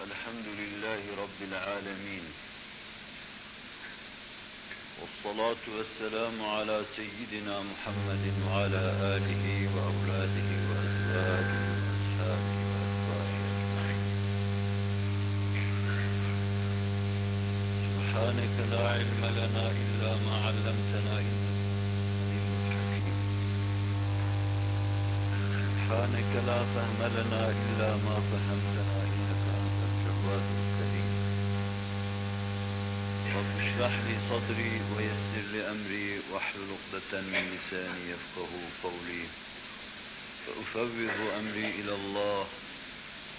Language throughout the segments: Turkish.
الحمد لله رب العالمين. والصلاة والسلام على سيدنا محمد وعلى آله وأولاده وأزواجه وأصحابه وأتباعه أجمعين سبحانك لا علم لنا إلا ما علمتنا إنك سبحانك لا فهم لنا إلا ما فهمتنا الجواد الكريم رب اشرح لي صدري ويسر لي أمري واحلل عقدة من لساني يفقه قولي. فأفوض أمري إلى الله.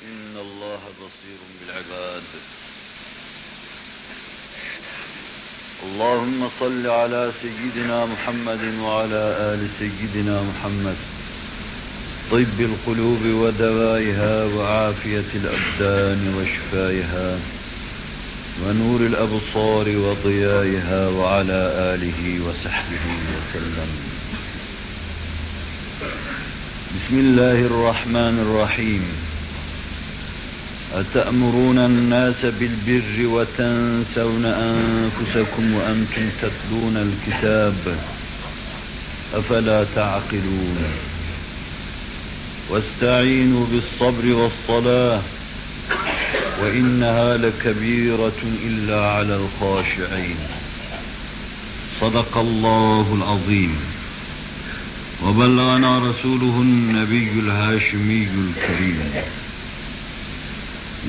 إن الله بصير بالعباد. اللهم صل على سيدنا محمد وعلى آل سيدنا محمد. طب القلوب ودوائها وعافية الأبدان وشفائها ونور الأبصار وضيائها وعلى آله وصحبه وسلم. بسم الله الرحمن الرحيم. أتأمرون الناس بالبر وتنسون أنفسكم وأنتم تتلون الكتاب أفلا تعقلون؟ واستعينوا بالصبر والصلاة وإنها لكبيرة إلا على الخاشعين. صدق الله العظيم. وبلغنا رسوله النبي الهاشمي الكريم.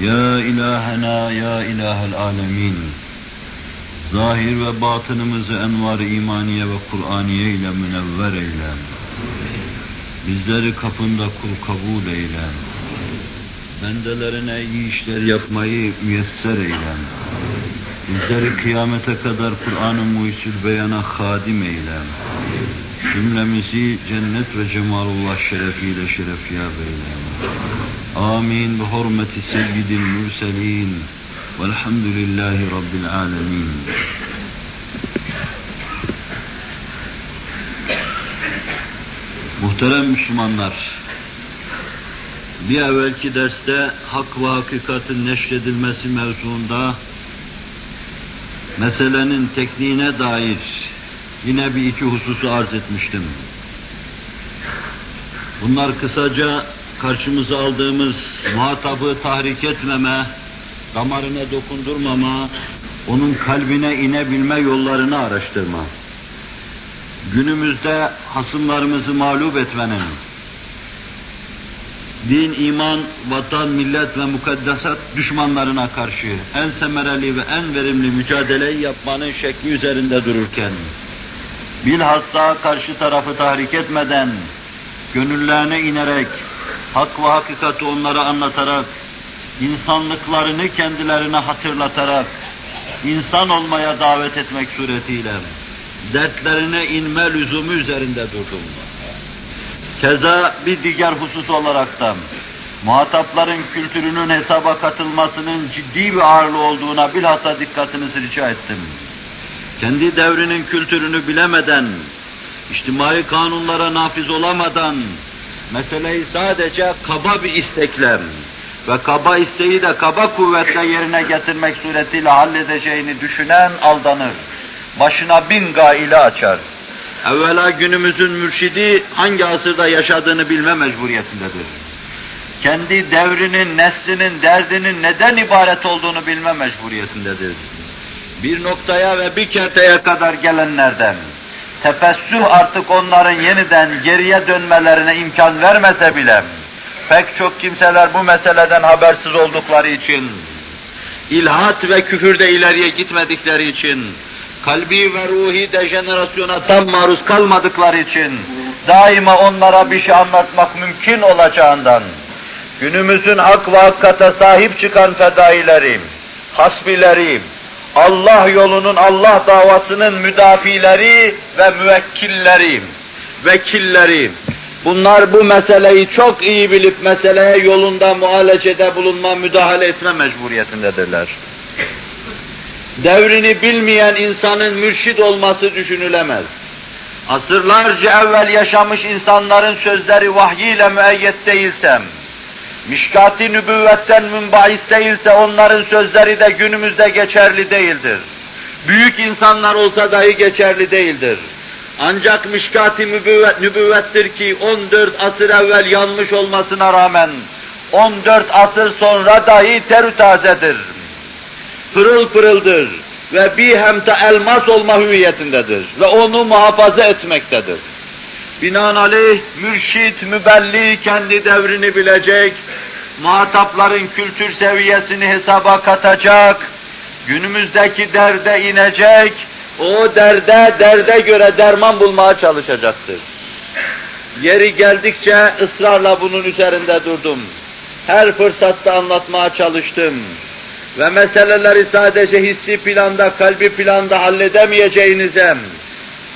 يا إلهنا يا إله العالمين Zahir ve batınımızı envar-ı imaniye ve Kur'aniye ile münevver eyle. Bizleri kapında kul kabul eyle. Bendelerine iyi işler yapmayı müyesser eyle. Bizleri kıyamete kadar Kur'an-ı Muhyüzül Beyan'a hadim eyle. Cümlemizi cennet ve cemalullah şerefiyle şerefyab eyle. Amin. Bi hurmeti seyyidil mürselin. Velhamdülillahi Rabbil alemin. Muhterem Müslümanlar, bir evvelki derste hak ve hakikatin neşredilmesi mevzuunda meselenin tekniğine dair yine bir iki hususu arz etmiştim. Bunlar kısaca karşımıza aldığımız muhatabı tahrik etmeme, damarına dokundurmama, onun kalbine inebilme yollarını araştırma. Günümüzde hasımlarımızı mağlup etmenin, din, iman, vatan, millet ve mukaddesat düşmanlarına karşı en semereli ve en verimli mücadeleyi yapmanın şekli üzerinde dururken, bilhassa karşı tarafı tahrik etmeden, gönüllerine inerek, hak ve hakikati onlara anlatarak, insanlıklarını kendilerine hatırlatarak, insan olmaya davet etmek suretiyle, dertlerine inme lüzumu üzerinde durdum. Keza bir diğer husus olarak da muhatapların kültürünün hesaba katılmasının ciddi bir ağırlığı olduğuna bilhassa dikkatinizi rica ettim. Kendi devrinin kültürünü bilemeden, içtimai kanunlara nafiz olamadan, meseleyi sadece kaba bir istekle ve kaba isteği de kaba kuvvetle yerine getirmek suretiyle halledeceğini düşünen aldanır. Başına bin gaile açar. Evvela günümüzün mürşidi hangi asırda yaşadığını bilme mecburiyetindedir. Kendi devrinin, neslinin, derdinin neden ibaret olduğunu bilme mecburiyetindedir. Bir noktaya ve bir kerteye kadar gelenlerden, tefessüh artık onların yeniden geriye dönmelerine imkan vermese bile, pek çok kimseler bu meseleden habersiz oldukları için, ilhat ve küfürde ileriye gitmedikleri için, kalbi ve ruhi dejenerasyona tam maruz kalmadıkları için, daima onlara bir şey anlatmak mümkün olacağından, günümüzün hak ve hakikate sahip çıkan fedaileri, hasbileri, Allah yolunun, Allah davasının müdafileri ve müvekkilleri, vekilleri, bunlar bu meseleyi çok iyi bilip meseleye yolunda muhalecede bulunma, müdahale etme mecburiyetindedirler. Devrini bilmeyen insanın mürşid olması düşünülemez. Asırlarca evvel yaşamış insanların sözleri vahyiyle müeyyet değilsem, mişkat-i nübüvvetten münbahis değilse onların sözleri de günümüzde geçerli değildir. Büyük insanlar olsa dahi geçerli değildir. Ancak mişkat-i nübüvvet, nübüvvettir ki 14 asır evvel yanmış olmasına rağmen 14 asır sonra dahi terü tazedir. Pırıl pırıldır ve bir hemte elmas olma hüviyetindedir ve onu muhafaza etmektedir. Binaenaleyh mürşit, mübelli kendi devrini bilecek, muhatapların kültür seviyesini hesaba katacak, günümüzdeki derde inecek, o derde, derde göre derman bulmaya çalışacaktır. Yeri geldikçe ısrarla bunun üzerinde durdum. Her fırsatta anlatmaya çalıştım. Ve meseleleri sadece hissi planda, kalbi planda halledemeyeceğinize,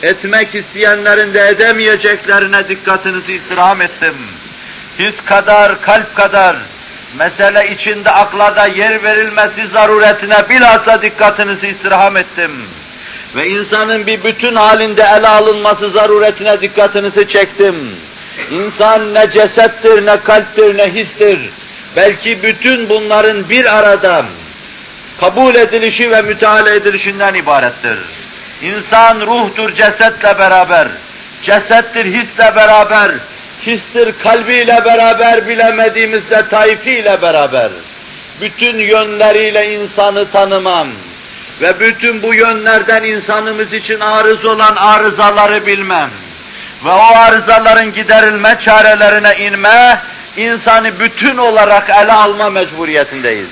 etmek isteyenlerin de edemeyeceklerine dikkatinizi istirham ettim. His kadar, kalp kadar, mesele içinde akla da yer verilmesi zaruretine bilhassa dikkatinizi istirham ettim. Ve insanın bir bütün halinde ele alınması zaruretine dikkatinizi çektim. İnsan ne cesettir, ne kalptir, ne histir. Belki bütün bunların bir arada kabul edilişi ve müteala edilişinden ibarettir. İnsan ruhtur cesetle beraber, cesettir hisle beraber, histir kalbiyle beraber, bilemediğimizde taifiyle beraber. Bütün yönleriyle insanı tanımam ve bütün bu yönlerden insanımız için arız olan arızaları bilmem ve o arızaların giderilme çarelerine inme, insanı bütün olarak ele alma mecburiyetindeyiz.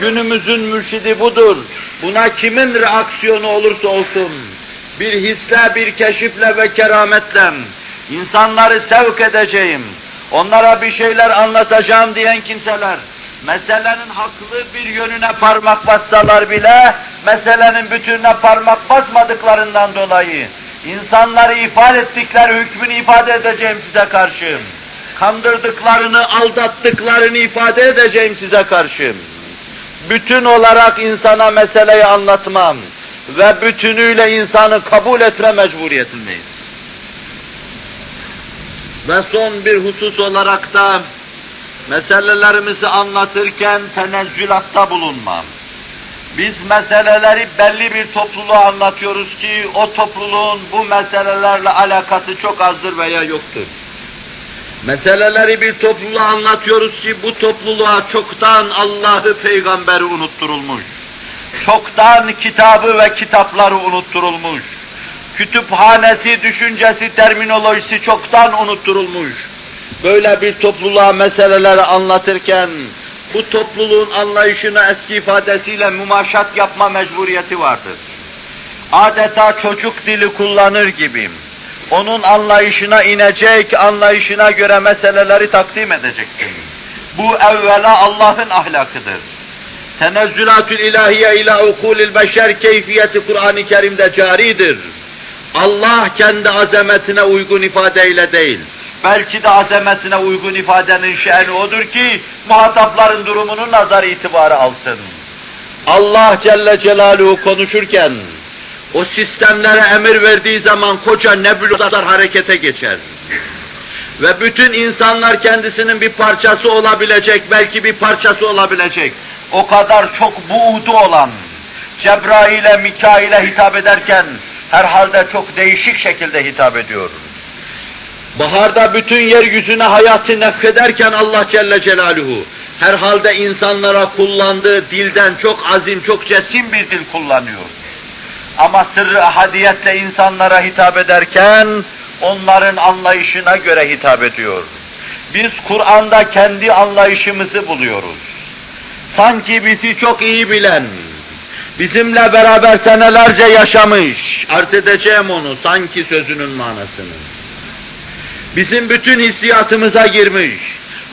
Günümüzün mürşidi budur. Buna kimin reaksiyonu olursa olsun, bir hisle, bir keşifle ve kerametle insanları sevk edeceğim, onlara bir şeyler anlatacağım diyen kimseler, meselenin haklı bir yönüne parmak bassalar bile, meselenin bütününe parmak basmadıklarından dolayı, insanları ifade ettikleri hükmünü ifade edeceğim size karşı. Kandırdıklarını, aldattıklarını ifade edeceğim size karşı. Bütün olarak insana meseleyi anlatmam ve bütünüyle insanı kabul etme mecburiyetindeyiz. Ve son bir husus olarak da meselelerimizi anlatırken tenezzülatta bulunmam. Biz meseleleri belli bir topluluğa anlatıyoruz ki o topluluğun bu meselelerle alakası çok azdır veya yoktur. Meseleleri bir topluluğa anlatıyoruz ki bu topluluğa çoktan Allah'ı peygamberi unutturulmuş. Çoktan kitabı ve kitapları unutturulmuş. Kütüphanesi, düşüncesi, terminolojisi çoktan unutturulmuş. Böyle bir topluluğa meseleleri anlatırken bu topluluğun anlayışına eski ifadesiyle mümaşat yapma mecburiyeti vardır. Adeta çocuk dili kullanır gibi onun anlayışına inecek, anlayışına göre meseleleri takdim edecektir. Bu evvela Allah'ın ahlakıdır. Tenezzülatül ilahiye ila ukulil beşer keyfiyeti Kur'an-ı Kerim'de caridir. Allah kendi azametine uygun ifadeyle değil, belki de azametine uygun ifadenin şe'ni odur ki, muhatapların durumunu nazar itibarı alsın. Allah Celle Celaluhu konuşurken, o sistemlere emir verdiği zaman koca nebulozlar harekete geçer. Ve bütün insanlar kendisinin bir parçası olabilecek, belki bir parçası olabilecek. O kadar çok buğdu olan, Cebrail'e, Mikail'e hitap ederken herhalde çok değişik şekilde hitap ediyor. Baharda bütün yeryüzüne hayatı nefkederken Allah Celle Celaluhu, herhalde insanlara kullandığı dilden çok azim, çok cesim bir dil kullanıyor. Ama sırrı ahadiyetle insanlara hitap ederken, onların anlayışına göre hitap ediyor. Biz Kur'an'da kendi anlayışımızı buluyoruz. Sanki bizi çok iyi bilen, bizimle beraber senelerce yaşamış, art edeceğim onu sanki sözünün manasını. Bizim bütün hissiyatımıza girmiş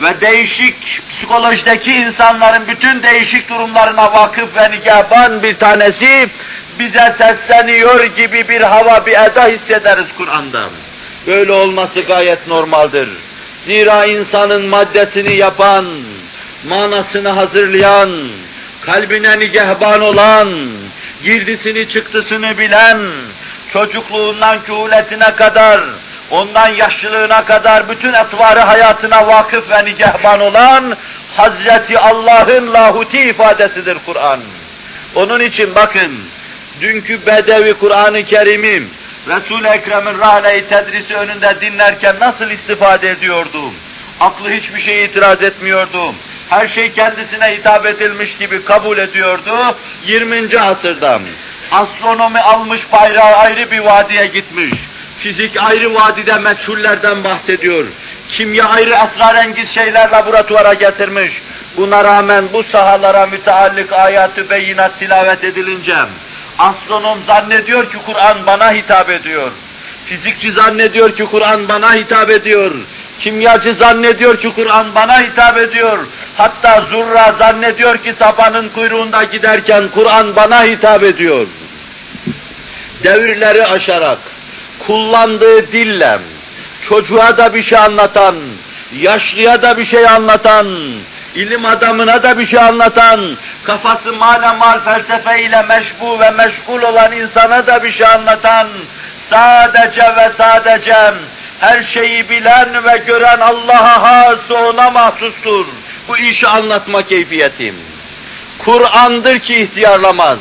ve değişik psikolojideki insanların bütün değişik durumlarına vakıf ve nigaban bir tanesi bize sesleniyor gibi bir hava, bir eda hissederiz Kur'an'da. Böyle olması gayet normaldir. Zira insanın maddesini yapan, manasını hazırlayan, kalbine nigehban olan, girdisini çıktısını bilen, çocukluğundan kühuletine kadar ondan yaşlılığına kadar bütün etvarı hayatına vakıf ve nigehban olan Hazreti Allah'ın lahuti ifadesidir Kur'an. Onun için bakın, dünkü Bedevi Kur'an-ı Kerim'im, Resul-i Ekrem'in rahne-i tedrisi önünde dinlerken nasıl istifade ediyordum? Aklı hiçbir şeye itiraz etmiyordum. Her şey kendisine hitap edilmiş gibi kabul ediyordu. 20. asırda astronomi almış bayrağı ayrı bir vadiye gitmiş. Fizik ayrı vadide meçhullerden bahsediyor. Kimya ayrı esrarengiz şeyler laboratuvara getirmiş. Buna rağmen bu sahalara müteallik ayat-ı beyinat tilavet edilince astronom zannediyor ki Kur'an bana hitap ediyor. Fizikçi zannediyor ki Kur'an bana hitap ediyor. Kimyacı zannediyor ki Kur'an bana hitap ediyor. Hatta zurra zannediyor ki sapanın kuyruğunda giderken Kur'an bana hitap ediyor. Devirleri aşarak, kullandığı dille, çocuğa da bir şey anlatan, yaşlıya da bir şey anlatan, ilim adamına da bir şey anlatan, kafası male mal felsefe ile meşbu ve meşgul olan insana da bir şey anlatan, sadece ve sadece her şeyi bilen ve gören Allah'a has ona mahsustur. Bu işi anlatma keyfiyetim. Kur'an'dır ki ihtiyarlamaz.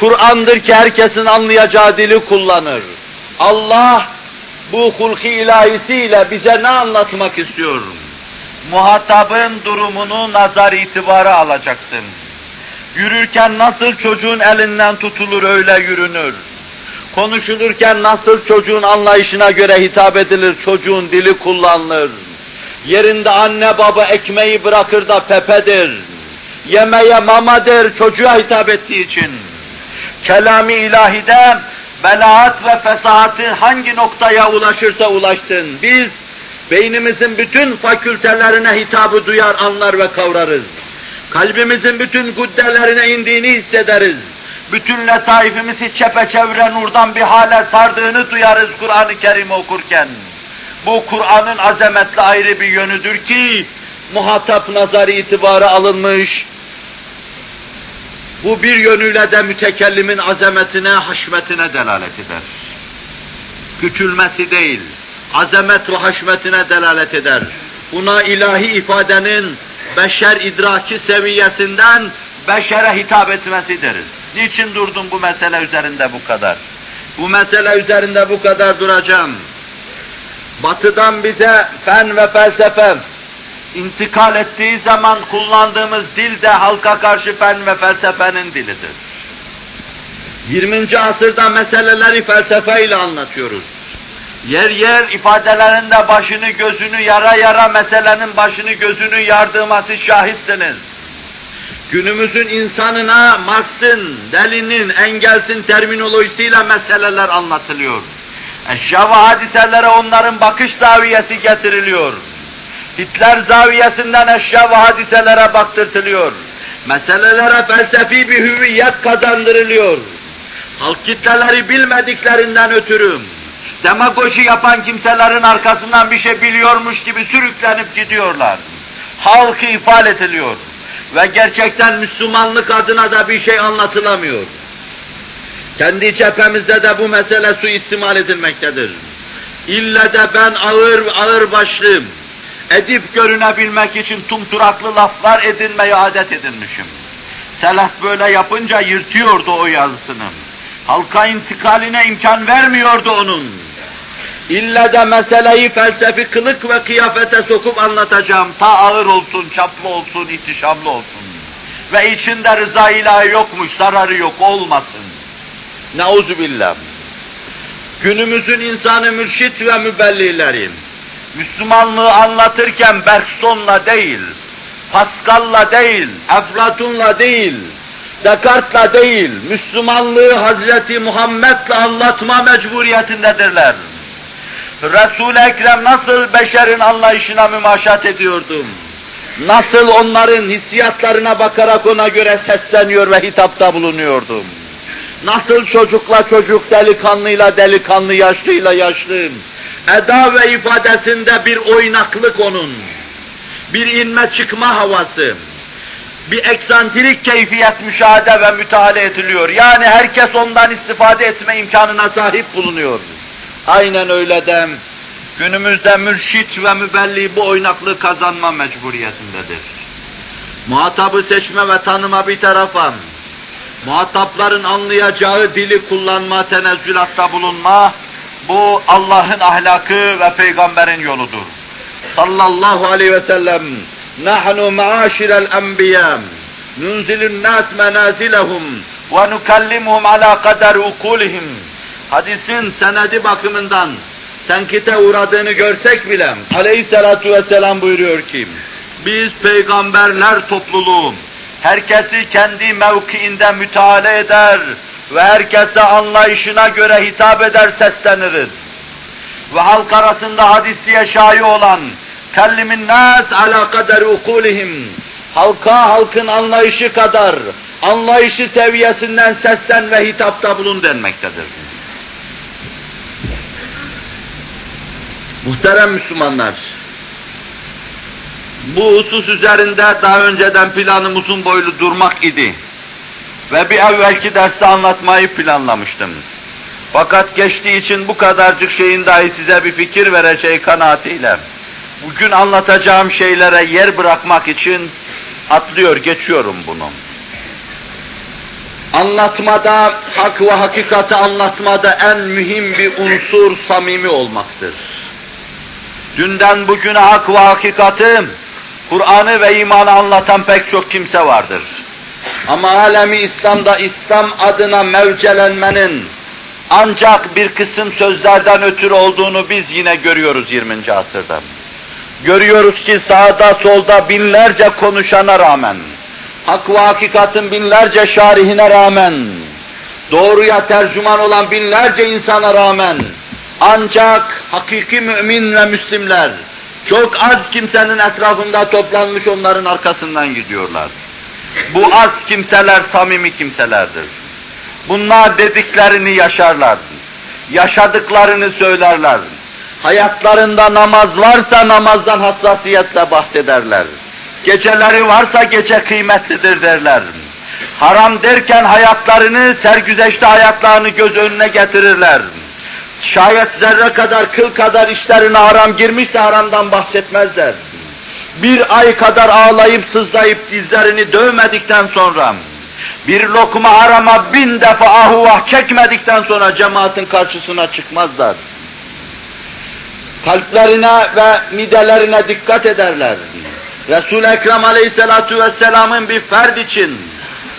Kur'an'dır ki herkesin anlayacağı dili kullanır. Allah bu hulki ilahisiyle bize ne anlatmak istiyor? Muhatabın durumunu nazar itibarı alacaksın. Yürürken nasıl çocuğun elinden tutulur öyle yürünür. Konuşulurken nasıl çocuğun anlayışına göre hitap edilir, çocuğun dili kullanılır. Yerinde anne baba ekmeği bırakır da pepedir. Yemeğe mamadır çocuğa hitap ettiği için. Kelami ilahide belaat ve fesahatı hangi noktaya ulaşırsa ulaşsın. Biz beynimizin bütün fakültelerine hitabı duyar, anlar ve kavrarız. Kalbimizin bütün kuddelerine indiğini hissederiz. Bütün letaifimizi çepeçevre nurdan bir hale sardığını duyarız Kur'an-ı Kerim okurken. Bu Kur'an'ın azametli ayrı bir yönüdür ki muhatap nazarı itibarı alınmış. Bu bir yönüyle de mütekellimin azametine, haşmetine delalet eder. Küçülmesi değil, azamet ve haşmetine delalet eder. Buna ilahi ifadenin beşer idraki seviyesinden beşere hitap etmesi. Niçin durdum bu mesele üzerinde bu kadar? Bu mesele üzerinde bu kadar duracağım. Batıdan bize fen ve felsefe intikal ettiği zaman kullandığımız dil de halka karşı fen ve felsefenin dilidir. 20. asırda meseleleri felsefeyle anlatıyoruz. Yer yer ifadelerinde başını gözünü yara yara meselenin başını gözünü yardığıma siz şahitsiniz. Günümüzün insanına Marx'ın, Delinin, Engels'in terminolojisiyle meseleler anlatılıyor. Eşya ve hadiselere onların bakış zaviyesi getiriliyor. Hitler zaviyesinden eşya ve hadiselere baktırtılıyor. Meselelere felsefi bir hüviyet kazandırılıyor. Halk kitleleri bilmediklerinden ötürü demagoji yapan kimselerin arkasından bir şey biliyormuş gibi sürüklenip gidiyorlar. Halkı ifade ediliyor ve gerçekten Müslümanlık adına da bir şey anlatılamıyor. Kendi cephemizde de bu mesele suistimal edilmektedir. İlle de ben ağır ağır başlıyım. Edip görünebilmek için tumturaklı laflar edinmeye adet edinmişim. Selef böyle yapınca yırtıyordu o yazısını. Halka intikaline imkan vermiyordu onun. İlle de meseleyi felsefi kılık ve kıyafete sokup anlatacağım. Ta ağır olsun, çaplı olsun, ihtişamlı olsun. Ve içinde rıza ilahi yokmuş, zararı yok, olmasın. Nauzu billah. Günümüzün insanı mürşit ve mübellileri, Müslümanlığı anlatırken Bergson'la değil, Pascal'la değil, Eflatun'la değil, Descartes'la değil, Müslümanlığı Hazreti Muhammed'le anlatma mecburiyetindedirler. Resul-i Ekrem nasıl beşerin anlayışına mümaşat ediyordum? Nasıl onların hissiyatlarına bakarak ona göre sesleniyor ve hitapta bulunuyordum? Nasıl çocukla çocuk, delikanlıyla delikanlı, yaşlıyla yaşlı, eda ve ifadesinde bir oynaklık onun, bir inme çıkma havası, bir eksantrik keyfiyet müşahede ve müteala ediliyor. Yani herkes ondan istifade etme imkanına sahip bulunuyor. Aynen öyle de Günümüzde mürşit ve mübelli bu oynaklığı kazanma mecburiyetindedir. Muhatabı seçme ve tanıma bir tarafa, muhatapların anlayacağı dili kullanma, tenezzülatta bulunma, bu Allah'ın ahlakı ve peygamberin yoludur. Sallallahu aleyhi ve sellem, نَحْنُ مَعَاشِرَ الْاَنْبِيَامِ نُنْزِلُ النَّاسِ مَنَازِلَهُمْ وَنُكَلِّمُهُمْ عَلَى قَدَرِ اُقُولِهِمْ Hadisin senedi bakımından tenkite uğradığını görsek bile aleyhissalatu vesselam buyuruyor ki biz peygamberler topluluğu herkesi kendi mevkiinde müteala eder ve herkese anlayışına göre hitap eder sesleniriz. Ve halk arasında hadis diye şayi olan kellimin nas ala kaderi ukulihim halka halkın anlayışı kadar anlayışı seviyesinden seslen ve hitapta bulun denmektedir. Muhterem Müslümanlar, bu husus üzerinde daha önceden planım uzun boylu durmak idi. Ve bir evvelki derste anlatmayı planlamıştım. Fakat geçtiği için bu kadarcık şeyin dahi size bir fikir vereceği kanaatiyle, bugün anlatacağım şeylere yer bırakmak için atlıyor, geçiyorum bunu. Anlatmada, hak ve hakikati anlatmada en mühim bir unsur samimi olmaktır. Dünden bugüne hak ve hakikati, Kur'an'ı ve imanı anlatan pek çok kimse vardır. Ama alemi İslam'da İslam adına mevcelenmenin ancak bir kısım sözlerden ötürü olduğunu biz yine görüyoruz 20. asırda. Görüyoruz ki sağda solda binlerce konuşana rağmen, hak ve hakikatin binlerce şarihine rağmen, doğruya tercüman olan binlerce insana rağmen, ancak hakiki mümin ve Müslimler, çok az kimsenin etrafında toplanmış onların arkasından gidiyorlar. Bu az kimseler samimi kimselerdir. Bunlar dediklerini yaşarlar. Yaşadıklarını söylerler. Hayatlarında namaz varsa namazdan hassasiyetle bahsederler. Geceleri varsa gece kıymetlidir derler. Haram derken hayatlarını, sergüzeşte hayatlarını göz önüne getirirler. Şayet zerre kadar, kıl kadar işlerine haram girmişse haramdan bahsetmezler. Bir ay kadar ağlayıp sızlayıp dizlerini dövmedikten sonra, bir lokma harama bin defa ahuvah çekmedikten sonra cemaatin karşısına çıkmazlar. Kalplerine ve midelerine dikkat ederler. Resul-i Ekrem aleyhissalatu vesselamın bir ferd için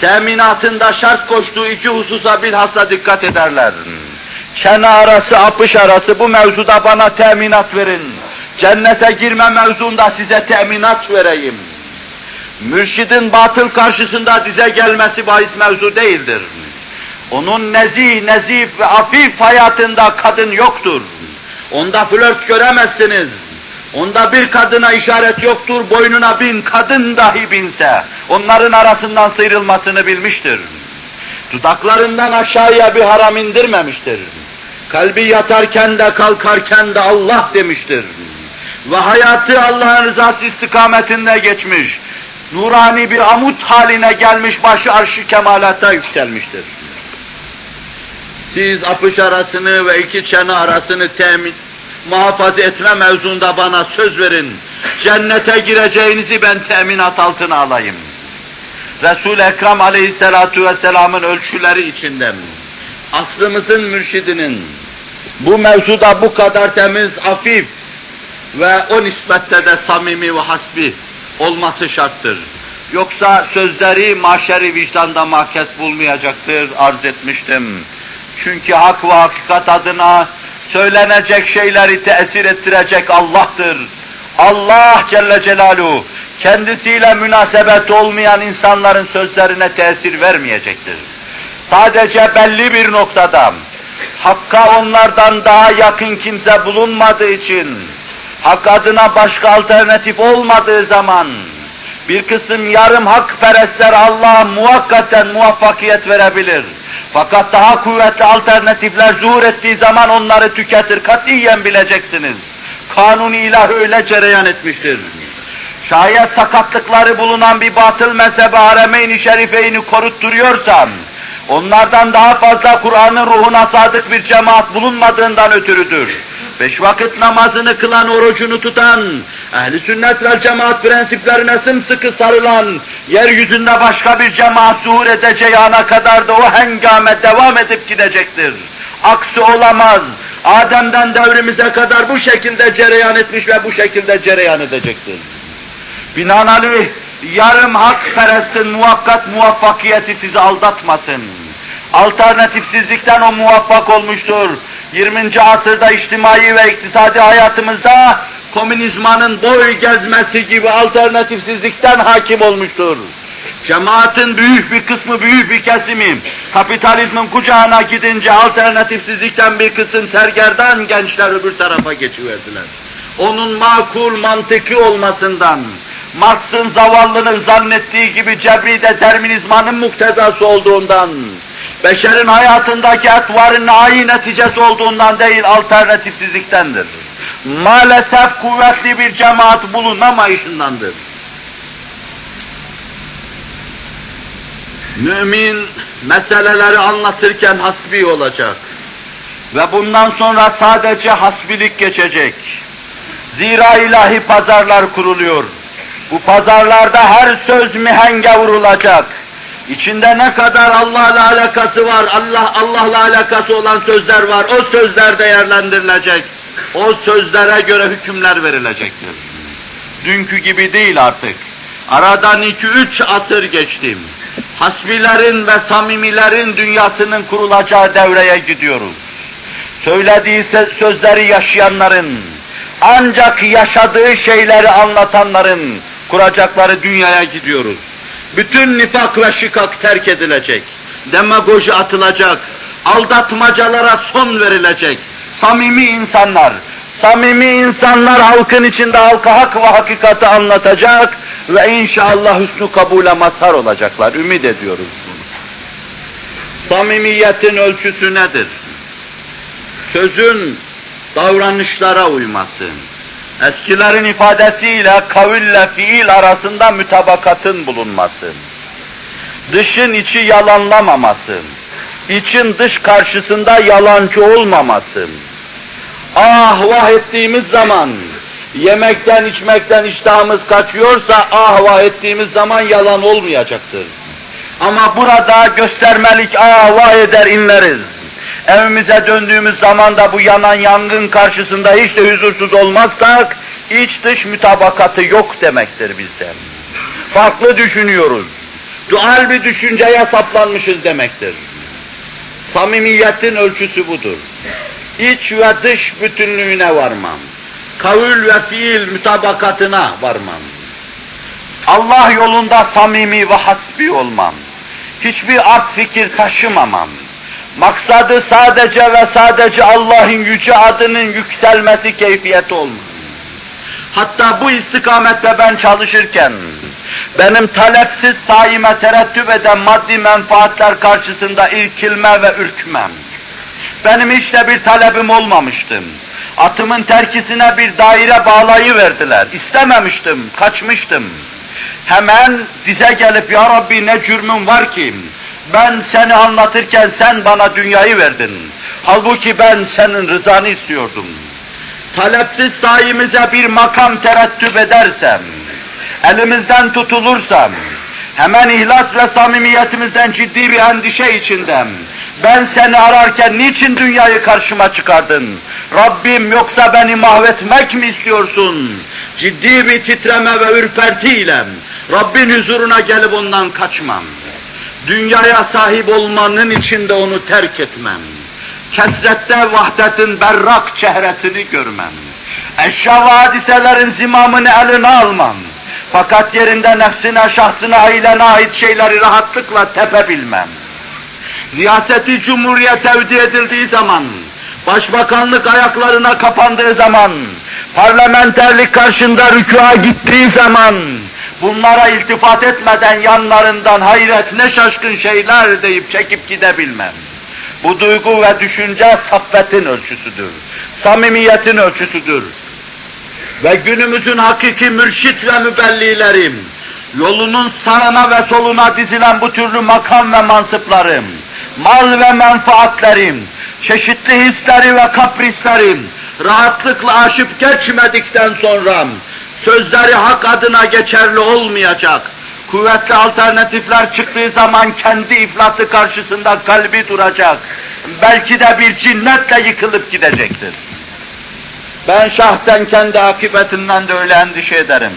teminatında şart koştuğu iki hususa bilhassa dikkat ederler. Çene arası, apış arası bu mevzuda bana teminat verin. Cennete girme mevzunda size teminat vereyim. Mürşidin batıl karşısında dize gelmesi bahis mevzu değildir. Onun nezih, nezif ve afif hayatında kadın yoktur. Onda flört göremezsiniz. Onda bir kadına işaret yoktur, boynuna bin kadın dahi binse, onların arasından sıyrılmasını bilmiştir. Dudaklarından aşağıya bir haram indirmemiştir. Kalbi yatarken de kalkarken de Allah demiştir. Ve hayatı Allah'ın rızası istikametinde geçmiş. Nurani bir amut haline gelmiş, başı arşı kemalata yükselmiştir. Siz apış arasını ve iki çene arasını temin, muhafaza etme mevzunda bana söz verin. Cennete gireceğinizi ben teminat altına alayım. Resul-i Ekrem aleyhissalatu vesselamın ölçüleri içinden, asrımızın mürşidinin bu mevzuda bu kadar temiz, afif ve o nispette de samimi ve hasbi olması şarttır. Yoksa sözleri maşeri vicdanda mahkes bulmayacaktır, arz etmiştim. Çünkü hak ve hakikat adına söylenecek şeyleri tesir ettirecek Allah'tır. Allah Celle Celaluhu kendisiyle münasebet olmayan insanların sözlerine tesir vermeyecektir. Sadece belli bir noktada Hakka onlardan daha yakın kimse bulunmadığı için, hak adına başka alternatif olmadığı zaman, bir kısım yarım hak perestler Allah'a muhakkaten muvaffakiyet verebilir. Fakat daha kuvvetli alternatifler zuhur ettiği zaman onları tüketir. Katiyen bileceksiniz. Kanuni ilah öyle cereyan etmiştir. Şayet sakatlıkları bulunan bir batıl mezhebe haremeyn-i şerifeyni korutturuyorsam, onlardan daha fazla Kur'an'ın ruhuna sadık bir cemaat bulunmadığından ötürüdür. beş vakit namazını kılan, orucunu tutan, ehli sünnet ve cemaat prensiplerine sımsıkı sarılan, yeryüzünde başka bir cemaat zuhur edeceği ana kadar da o hengame devam edip gidecektir. Aksi olamaz. Adem'den devrimize kadar bu şekilde cereyan etmiş ve bu şekilde cereyan edecektir. Binaenaleyh yarım hak perestin muvakkat muvaffakiyeti sizi aldatmasın. Alternatifsizlikten o muvaffak olmuştur. 20. asırda içtimai ve iktisadi hayatımızda komünizmanın boy gezmesi gibi alternatifsizlikten hakim olmuştur. Cemaatin büyük bir kısmı, büyük bir kesimi, kapitalizmin kucağına gidince alternatifsizlikten bir kısım sergerdan gençler öbür tarafa geçiverdiler. Onun makul, mantıklı olmasından, Marx'ın zavallının zannettiği gibi cebri determinizmanın muktezası olduğundan, beşerin hayatındaki etvarın ayin neticesi olduğundan değil, alternatifsizliktendir. Maalesef kuvvetli bir cemaat bulunamayışındandır. Mümin meseleleri anlatırken hasbi olacak. Ve bundan sonra sadece hasbilik geçecek. Zira ilahi pazarlar kuruluyor. Bu pazarlarda her söz mihenge vurulacak. İçinde ne kadar Allah'la alakası var, Allah Allah'la alakası olan sözler var. O sözler değerlendirilecek. O sözlere göre hükümler verilecektir. Dünkü gibi değil artık. Aradan iki üç asır geçtim. Hasbilerin ve samimilerin dünyasının kurulacağı devreye gidiyoruz. Söylediği sözleri yaşayanların, ancak yaşadığı şeyleri anlatanların kuracakları dünyaya gidiyoruz. Bütün nifak ve şikak terk edilecek. Demagoji atılacak. Aldatmacalara son verilecek. Samimi insanlar, samimi insanlar halkın içinde halka hak ve hakikati anlatacak ve inşallah hüsnü kabule mazhar olacaklar. Ümit ediyoruz bunu. Samimiyetin ölçüsü nedir? Sözün davranışlara uyması. Eskilerin ifadesiyle kaville fiil arasında mütabakatın bulunması. Dışın içi yalanlamaması. için dış karşısında yalancı olmaması. Ah vah ettiğimiz zaman yemekten içmekten iştahımız kaçıyorsa ah vah ettiğimiz zaman yalan olmayacaktır. Ama burada göstermelik ah vah eder inleriz. Evimize döndüğümüz zaman da bu yanan yangın karşısında hiç de huzursuz olmazsak, iç dış mütabakatı yok demektir bizden. Farklı düşünüyoruz. Dual bir düşünceye saplanmışız demektir. Samimiyetin ölçüsü budur. İç ve dış bütünlüğüne varmam. Kavül ve fiil mütabakatına varmam. Allah yolunda samimi ve hasbi olmam. Hiçbir art fikir taşımamam Maksadı sadece ve sadece Allah'ın yüce adının yükselmesi keyfiyeti olmalı. Hatta bu istikamette ben çalışırken, benim talepsiz saime terettüp eden maddi menfaatler karşısında irkilme ve ürkmem. Benim hiç de bir talebim olmamıştım. Atımın terkisine bir daire bağlayı verdiler. İstememiştim, kaçmıştım. Hemen dize gelip ya Rabbi ne cürmüm var ki ben seni anlatırken sen bana dünyayı verdin. Halbuki ben senin rızanı istiyordum. Talepsiz sayimize bir makam terettüp edersem, elimizden tutulursam, hemen ihlas ve samimiyetimizden ciddi bir endişe içindem. Ben seni ararken niçin dünyayı karşıma çıkardın? Rabbim yoksa beni mahvetmek mi istiyorsun? Ciddi bir titreme ve ürpertiyle Rabbin huzuruna gelip ondan kaçmam dünyaya sahip olmanın içinde onu terk etmem. Kesrette vahdetin berrak çehresini görmem. Eşya ve hadiselerin zimamını eline almam. Fakat yerinde nefsine, şahsına, ailene ait şeyleri rahatlıkla tepebilmem. Riyaseti Cumhuriyet tevdi edildiği zaman, başbakanlık ayaklarına kapandığı zaman, parlamenterlik karşında rükûa gittiği zaman, bunlara iltifat etmeden yanlarından hayret ne şaşkın şeyler deyip çekip gidebilmem. Bu duygu ve düşünce saffetin ölçüsüdür. Samimiyetin ölçüsüdür. Ve günümüzün hakiki mürşit ve mübellilerim, yolunun sağına ve soluna dizilen bu türlü makam ve mansıplarım, mal ve menfaatlerim, çeşitli hisleri ve kaprislerim, rahatlıkla aşıp geçmedikten sonra sözleri hak adına geçerli olmayacak. Kuvvetli alternatifler çıktığı zaman kendi iflası karşısında kalbi duracak. Belki de bir cinnetle yıkılıp gidecektir. Ben şahsen kendi akıbetinden de öyle endişe ederim.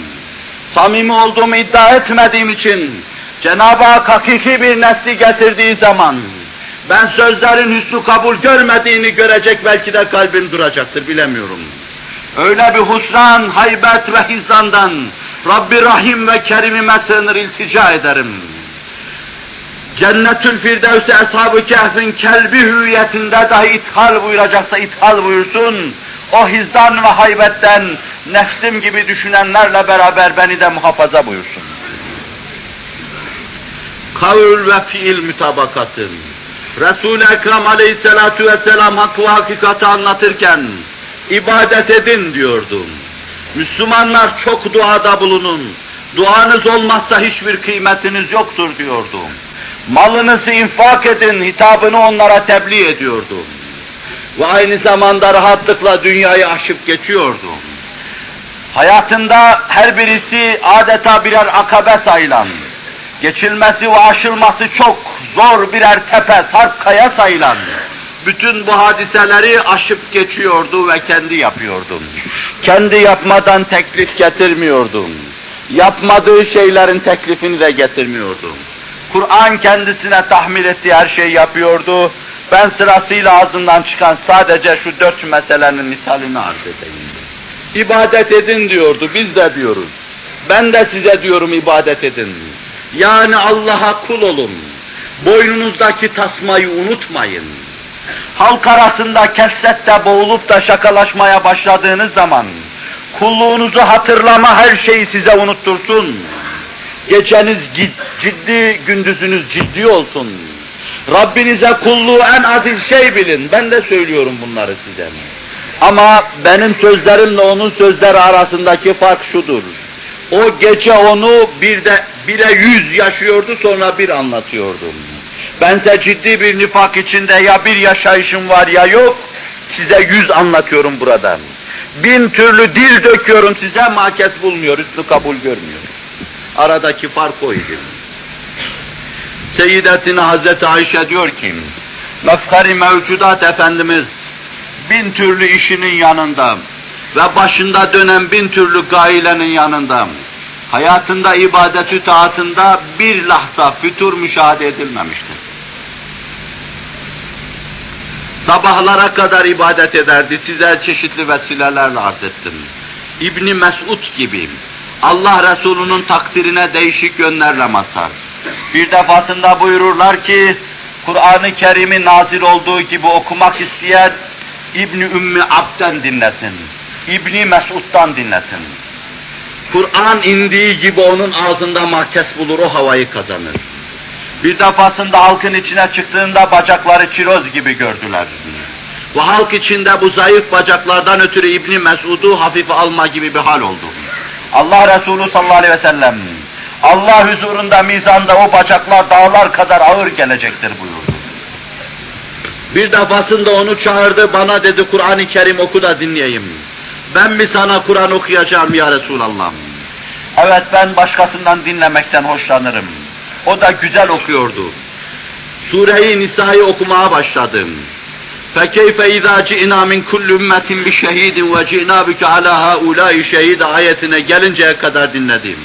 Samimi olduğumu iddia etmediğim için Cenab-ı Hak hakiki bir nesli getirdiği zaman ben sözlerin hüsnü kabul görmediğini görecek belki de kalbim duracaktır bilemiyorum. Öyle bir husran, haybet ve hizandan Rabbi Rahim ve Kerim'ime sığınır iltica ederim. Cennetül Firdevs'i Eshab-ı Kehf'in kelbi hüviyetinde dahi ithal buyuracaksa ithal buyursun. O hizdan ve haybetten nefsim gibi düşünenlerle beraber beni de muhafaza buyursun. Kavl ve fiil mütabakatı. Resul-i Ekrem aleyhissalatu vesselam hakkı ve hakikati anlatırken ibadet edin diyordu. Müslümanlar çok duada bulunun. Duanız olmazsa hiçbir kıymetiniz yoktur diyordu. Malınızı infak edin hitabını onlara tebliğ ediyordu. Ve aynı zamanda rahatlıkla dünyayı aşıp geçiyordu. Hayatında her birisi adeta birer akabe sayılan, geçilmesi ve aşılması çok zor birer tepe, sarp kaya sayılan, bütün bu hadiseleri aşıp geçiyordu ve kendi yapıyordu. Kendi yapmadan teklif getirmiyordu. Yapmadığı şeylerin teklifini de getirmiyordu. Kur'an kendisine tahmil ettiği her şeyi yapıyordu. Ben sırasıyla ağzından çıkan sadece şu dört meselenin misalini arz edeyim. İbadet edin diyordu, biz de diyoruz. Ben de size diyorum ibadet edin. Yani Allah'a kul olun. Boynunuzdaki tasmayı unutmayın. Halk arasında kessette boğulup da şakalaşmaya başladığınız zaman kulluğunuzu hatırlama her şeyi size unuttursun. Geceniz ciddi, gündüzünüz ciddi olsun. Rabbinize kulluğu en aziz şey bilin. Ben de söylüyorum bunları size. Ama benim sözlerimle onun sözleri arasındaki fark şudur. O gece onu bir de bire yüz yaşıyordu sonra bir anlatıyordum. Bense ciddi bir nifak içinde ya bir yaşayışım var ya yok, size yüz anlatıyorum buradan. Bin türlü dil döküyorum size makes bulmuyor, üstü kabul görmüyor. Aradaki fark o idi. Hazreti Ayşe diyor ki, mefkari mevcudat Efendimiz bin türlü işinin yanında ve başında dönen bin türlü gailenin yanında, hayatında ibadeti taatında bir lahza fütur müşahede edilmemiştir. Sabahlara kadar ibadet ederdi, size çeşitli vesilelerle arz ettim. İbni Mesud gibi, Allah Resulü'nün takdirine değişik yönlerle mazhar. Bir defasında buyururlar ki, Kur'an-ı Kerim'i nazil olduğu gibi okumak isteyen İbni Ümmü Abd'den dinlesin. İbni Mesud'dan dinlesin. Kur'an indiği gibi onun ağzında mahkes bulur, o havayı kazanır. Bir defasında halkın içine çıktığında bacakları çiroz gibi gördüler. Bu halk içinde bu zayıf bacaklardan ötürü İbni Mesud'u hafife alma gibi bir hal oldu. Allah Resulü sallallahu aleyhi ve sellem, Allah huzurunda mizanda o bacaklar dağlar kadar ağır gelecektir buyurdu. Bir defasında onu çağırdı, bana dedi Kur'an-ı Kerim oku da dinleyeyim. Ben mi sana Kur'an okuyacağım ya Resulallah? Evet ben başkasından dinlemekten hoşlanırım. O da güzel okuyordu. Sure-i Nisa'yı okumaya başladım. فَكَيْفَ اِذَا جِئْنَا مِنْ كُلِّ اُمَّةٍ بِشَهِيدٍ وَجِئْنَا بِكَ عَلَى هَا اُولَٰئِ شَهِيدَ ayetine gelinceye kadar dinledim.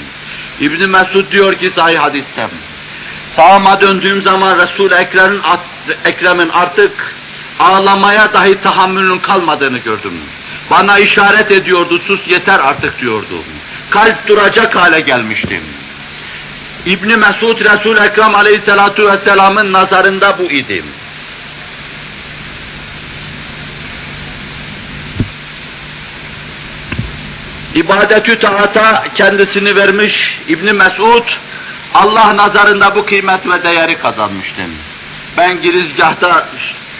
İbn Mesud diyor ki sahih hadiste, sağıma döndüğüm zaman Resul-i Ekrem'in, Ekrem'in artık ağlamaya dahi tahammülün kalmadığını gördüm. Bana işaret ediyordu, sus yeter artık diyordu. Kalp duracak hale gelmiştim. İbni Mesud Resul Ekrem Aleyhisselatu Vesselam'ın nazarında bu idi. İbadetü taata kendisini vermiş İbni Mesud Allah nazarında bu kıymet ve değeri kazanmıştım. Ben girizgahta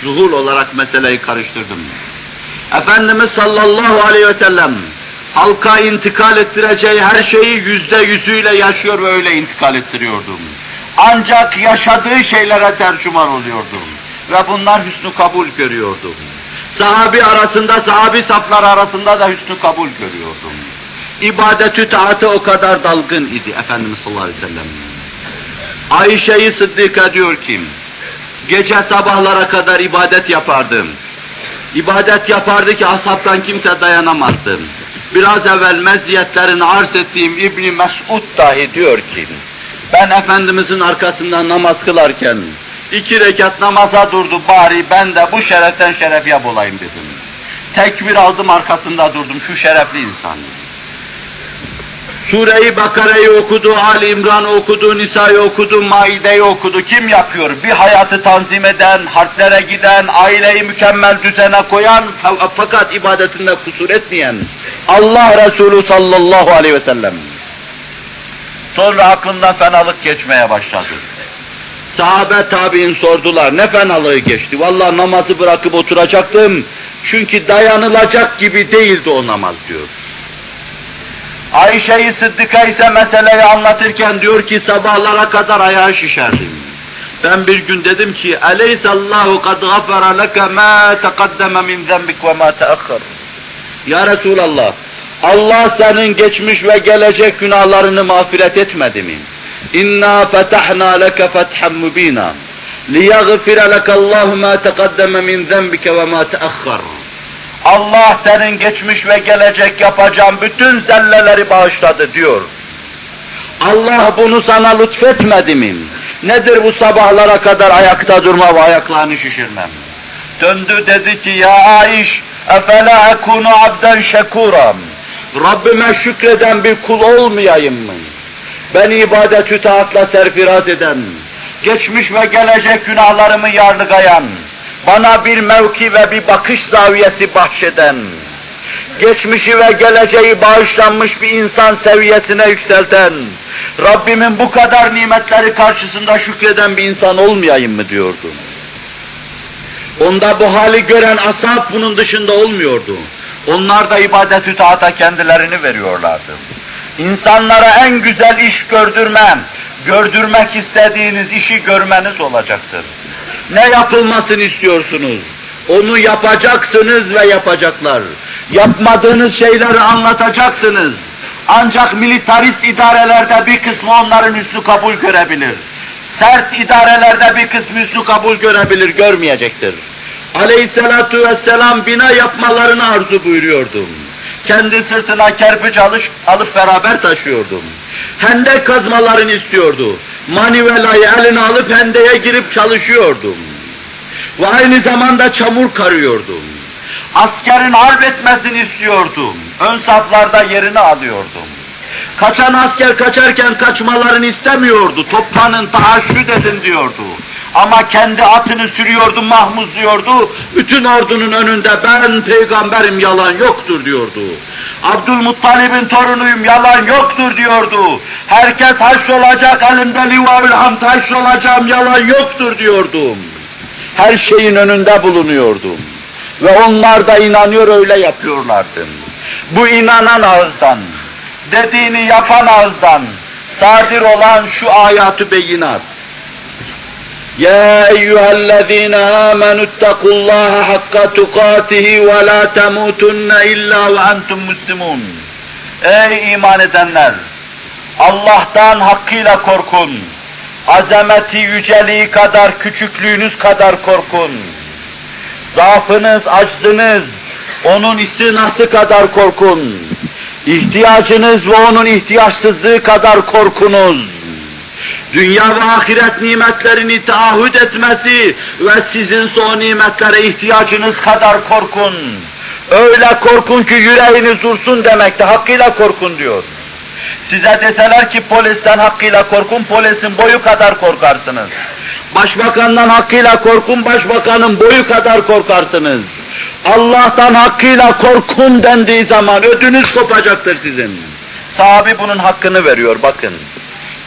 zuhul olarak meseleyi karıştırdım. Efendimiz sallallahu aleyhi ve sellem halka intikal ettireceği her şeyi yüzde yüzüyle yaşıyor ve öyle intikal ettiriyordum. Ancak yaşadığı şeylere tercüman oluyordum. Ve bunlar hüsnü kabul görüyordum. Sahabi arasında, sahabi safları arasında da hüsnü kabul görüyordum. İbadetü taatı o kadar dalgın idi Efendimiz sallallahu aleyhi ve sellem. Ayşe-i Sıddık'a diyor ki, gece sabahlara kadar ibadet yapardım. İbadet yapardı ki ashabtan kimse dayanamazdı. Biraz evvel meziyetlerini arz ettiğim İbni Mesud dahi diyor ki, ben Efendimizin arkasından namaz kılarken, iki rekat namaza durdu bari ben de bu şereften şeref yap olayım dedim. Tekbir aldım arkasında durdum şu şerefli insan. Sure-i Bakara'yı okudu, Ali İmran'ı okudu, Nisa'yı okudu, Maide'yi okudu. Kim yapıyor? Bir hayatı tanzim eden, harplere giden, aileyi mükemmel düzene koyan, fakat ibadetinde kusur etmeyen Allah Resulü sallallahu aleyhi ve sellem. Sonra aklından fenalık geçmeye başladı. Sahabe tabi'in sordular, ne fenalığı geçti? Vallahi namazı bırakıp oturacaktım, çünkü dayanılacak gibi değildi o namaz diyor. Ayşe-i Sıddık'a ise meseleyi anlatırken diyor ki sabahlara kadar ayağı şişerdim. Ben bir gün dedim ki اَلَيْسَ اللّٰهُ قَدْ غَفَرَ لَكَ مَا تَقَدَّمَ مِنْ ذَنْبِكَ وَمَا تَأَخَّرَ Ya Resulallah, Allah senin geçmiş ve gelecek günahlarını mağfiret etmedi mi? İnna fetahna leke fethan mubina. لِيَغْفِرَ لَكَ اللّٰهُ مَا تَقَدَّمَ مِنْ ذَنْبِكَ وَمَا تَأَخَّرَ Allah senin geçmiş ve gelecek yapacağın bütün zelleleri bağışladı diyor. Allah bunu sana lütfetmedi mi? Nedir bu sabahlara kadar ayakta durma ve ayaklarını şişirmem? Döndü dedi ki ya Aiş, efela ekunu abden şekuram. Rabbime şükreden bir kul olmayayım mı? Beni ibadet-ü taatla serfiraz eden, geçmiş ve gelecek günahlarımı yarlıgayan, bana bir mevki ve bir bakış zaviyesi bahşeden, geçmişi ve geleceği bağışlanmış bir insan seviyesine yükselten, Rabbimin bu kadar nimetleri karşısında şükreden bir insan olmayayım mı diyordu. Onda bu hali gören ashab bunun dışında olmuyordu. Onlar da ibadet-ü taata kendilerini veriyorlardı. İnsanlara en güzel iş gördürmem, gördürmek istediğiniz işi görmeniz olacaktır. Ne yapılmasını istiyorsunuz? Onu yapacaksınız ve yapacaklar. Yapmadığınız şeyleri anlatacaksınız. Ancak militarist idarelerde bir kısmı onların üstü kabul görebilir. Sert idarelerde bir kısmı üstü kabul görebilir, görmeyecektir. Aleyhisselatu vesselam bina yapmalarını arzu buyuruyordum. Kendi sırtına kerpiç alış, alıp beraber taşıyordum. Hendek kazmalarını istiyordu. Manivelayı eline alıp hendeye girip çalışıyordum. Ve aynı zamanda çamur karıyordum. Askerin harp etmesini istiyordum. Ön saflarda yerini alıyordum. Kaçan asker kaçarken kaçmalarını istemiyordu. Toplanın, tahaşşüd edin diyordu. Ama kendi atını sürüyordu, mahmuzluyordu. Bütün ordunun önünde ben peygamberim yalan yoktur diyordu. Abdülmuttalib'in torunuyum yalan yoktur diyordu. Herkes haş olacak, elimde livaül hamd haş olacağım yalan yoktur diyordum. Her şeyin önünde bulunuyordum. Ve onlar da inanıyor öyle yapıyorlardı. Bu inanan ağızdan, dediğini yapan ağızdan, sadir olan şu ayatı beyinat. يا أيها الذين آمنوا اتقوا الله حق تقاته ولا تموتن إلا وأنتم مسلمون Ey iman edenler! Allah'tan hakkıyla korkun. Azameti yüceliği kadar, küçüklüğünüz kadar korkun. Zaafınız, aczınız, onun istinası kadar korkun. İhtiyacınız ve onun ihtiyaçsızlığı kadar korkunuz dünya ve ahiret nimetlerini taahhüt etmesi ve sizin son nimetlere ihtiyacınız kadar korkun. Öyle korkun ki yüreğiniz dursun demekte, hakkıyla korkun diyor. Size deseler ki polisten hakkıyla korkun, polisin boyu kadar korkarsınız. Başbakandan hakkıyla korkun, başbakanın boyu kadar korkarsınız. Allah'tan hakkıyla korkun dendiği zaman ödünüz kopacaktır sizin. Sahabi bunun hakkını veriyor bakın.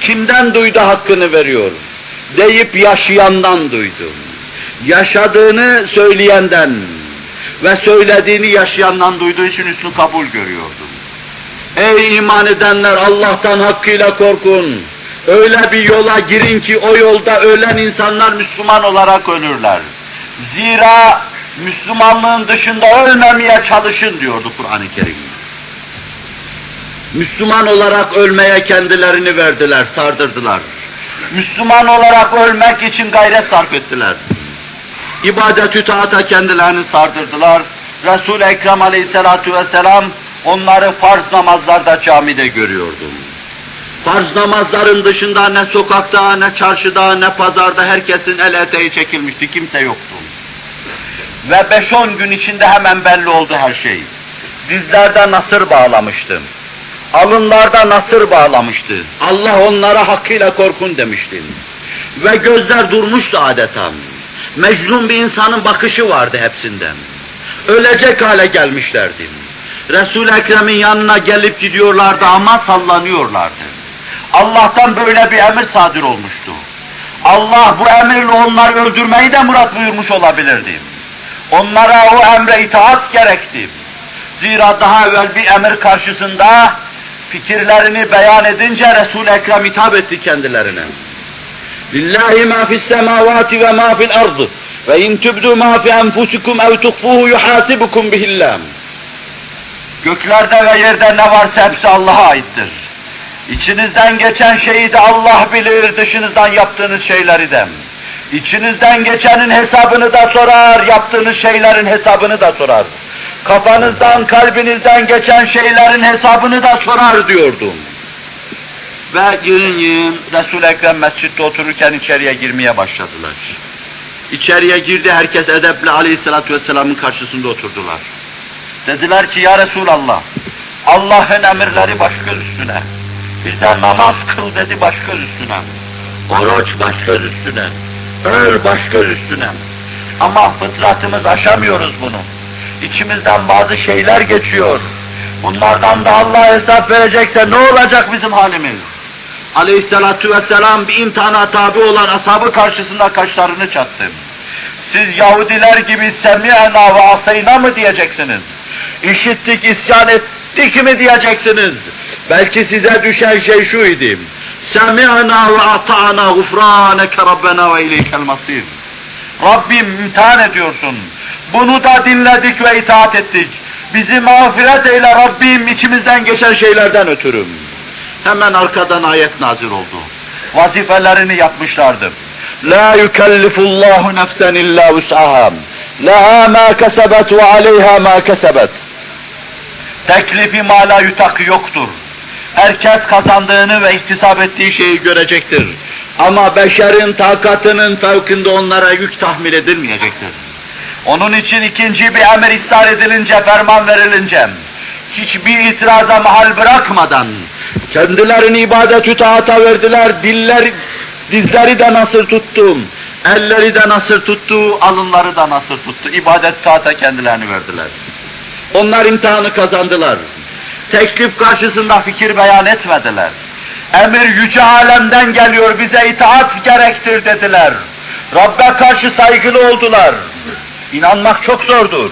Kimden duydu hakkını veriyor? Deyip yaşayandan duydu. Yaşadığını söyleyenden ve söylediğini yaşayandan duyduğu için üstü kabul görüyordum. Ey iman edenler Allah'tan hakkıyla korkun. Öyle bir yola girin ki o yolda ölen insanlar Müslüman olarak ölürler. Zira Müslümanlığın dışında ölmemeye çalışın diyordu Kur'an-ı Kerim. Müslüman olarak ölmeye kendilerini verdiler, sardırdılar. Müslüman olarak ölmek için gayret sarf ettiler. İbadet-ü taata kendilerini sardırdılar. Resul-i Ekrem aleyhissalatu vesselam onları farz namazlarda camide görüyordum. Farz namazların dışında ne sokakta, ne çarşıda, ne pazarda herkesin el eteği çekilmişti, kimse yoktu. Ve beş on gün içinde hemen belli oldu her şey. Dizlerde nasır bağlamıştı. Alınlarda nasır bağlamıştı. Allah onlara hakkıyla korkun demişti. Ve gözler durmuştu adeta. Mecnun bir insanın bakışı vardı hepsinden. Ölecek hale gelmişlerdi. Resul-i Ekrem'in yanına gelip gidiyorlardı ama sallanıyorlardı. Allah'tan böyle bir emir sadır olmuştu. Allah bu emirle onları öldürmeyi de murat buyurmuş olabilirdi. Onlara o emre itaat gerekti. Zira daha evvel bir emir karşısında fikirlerini beyan edince Resul-i Ekrem hitap etti kendilerine. Lillahi ma fis semavati ve ma fil ardı ve in tubdu ma fi enfusikum ev tuhfuhu yuhasibukum bihillah. Göklerde ve yerde ne varsa hepsi Allah'a aittir. İçinizden geçen şeyi de Allah bilir, dışınızdan yaptığınız şeyleri de. İçinizden geçenin hesabını da sorar, yaptığınız şeylerin hesabını da sorar. Kafanızdan, kalbinizden geçen şeylerin hesabını da sorar diyordum. Ve yığın yığın Resul-i Ekrem mescitte otururken içeriye girmeye başladılar. İçeriye girdi, herkes edeple aleyhissalatü vesselamın karşısında oturdular. Dediler ki ya Resulallah, Allah'ın emirleri baş üstüne. Bizden namaz kıl dedi baş üstüne. Oruç baş üstüne. Öl baş üstüne. Ama fıtratımız aşamıyoruz bunu. İçimizden bazı şeyler geçiyor. Bunlardan da Allah hesap verecekse ne olacak bizim halimiz? Aleyhissalatu vesselam bir imtihana tabi olan ashabı karşısında kaşlarını çattı. Siz Yahudiler gibi semi'na ve asayna mı diyeceksiniz? İşittik, isyan ettik mi diyeceksiniz? Belki size düşen şey şu idi. Semi'na ve ata'na gufraneke rabbena ve ileykel masir. Rabbim imtihan ediyorsun. Bunu da dinledik ve itaat ettik. Bizi mağfiret eyle Rabbim içimizden geçen şeylerden ötürüm. Hemen arkadan ayet nazil oldu. Vazifelerini yapmışlardı. La yukellifullahu nefsen illa vus'aha. Laha ma kesebet ve aleyha ma kesebet. Teklifi mala yutak yoktur. Herkes kazandığını ve ihtisap ettiği şeyi görecektir. Ama beşerin takatının fevkinde onlara yük tahmil edilmeyecektir. Onun için ikinci bir emir istar edilince, ferman verilince, hiçbir itiraza mahal bırakmadan, kendilerini ibadet-ü taata verdiler, diller, dizleri de nasır tuttu, elleri de nasır tuttu, alınları da nasır tuttu, ibadet taata kendilerini verdiler. Onlar imtihanı kazandılar. Teklif karşısında fikir beyan etmediler. Emir yüce alemden geliyor, bize itaat gerektir dediler. Rabbe karşı saygılı oldular. İnanmak çok zordur.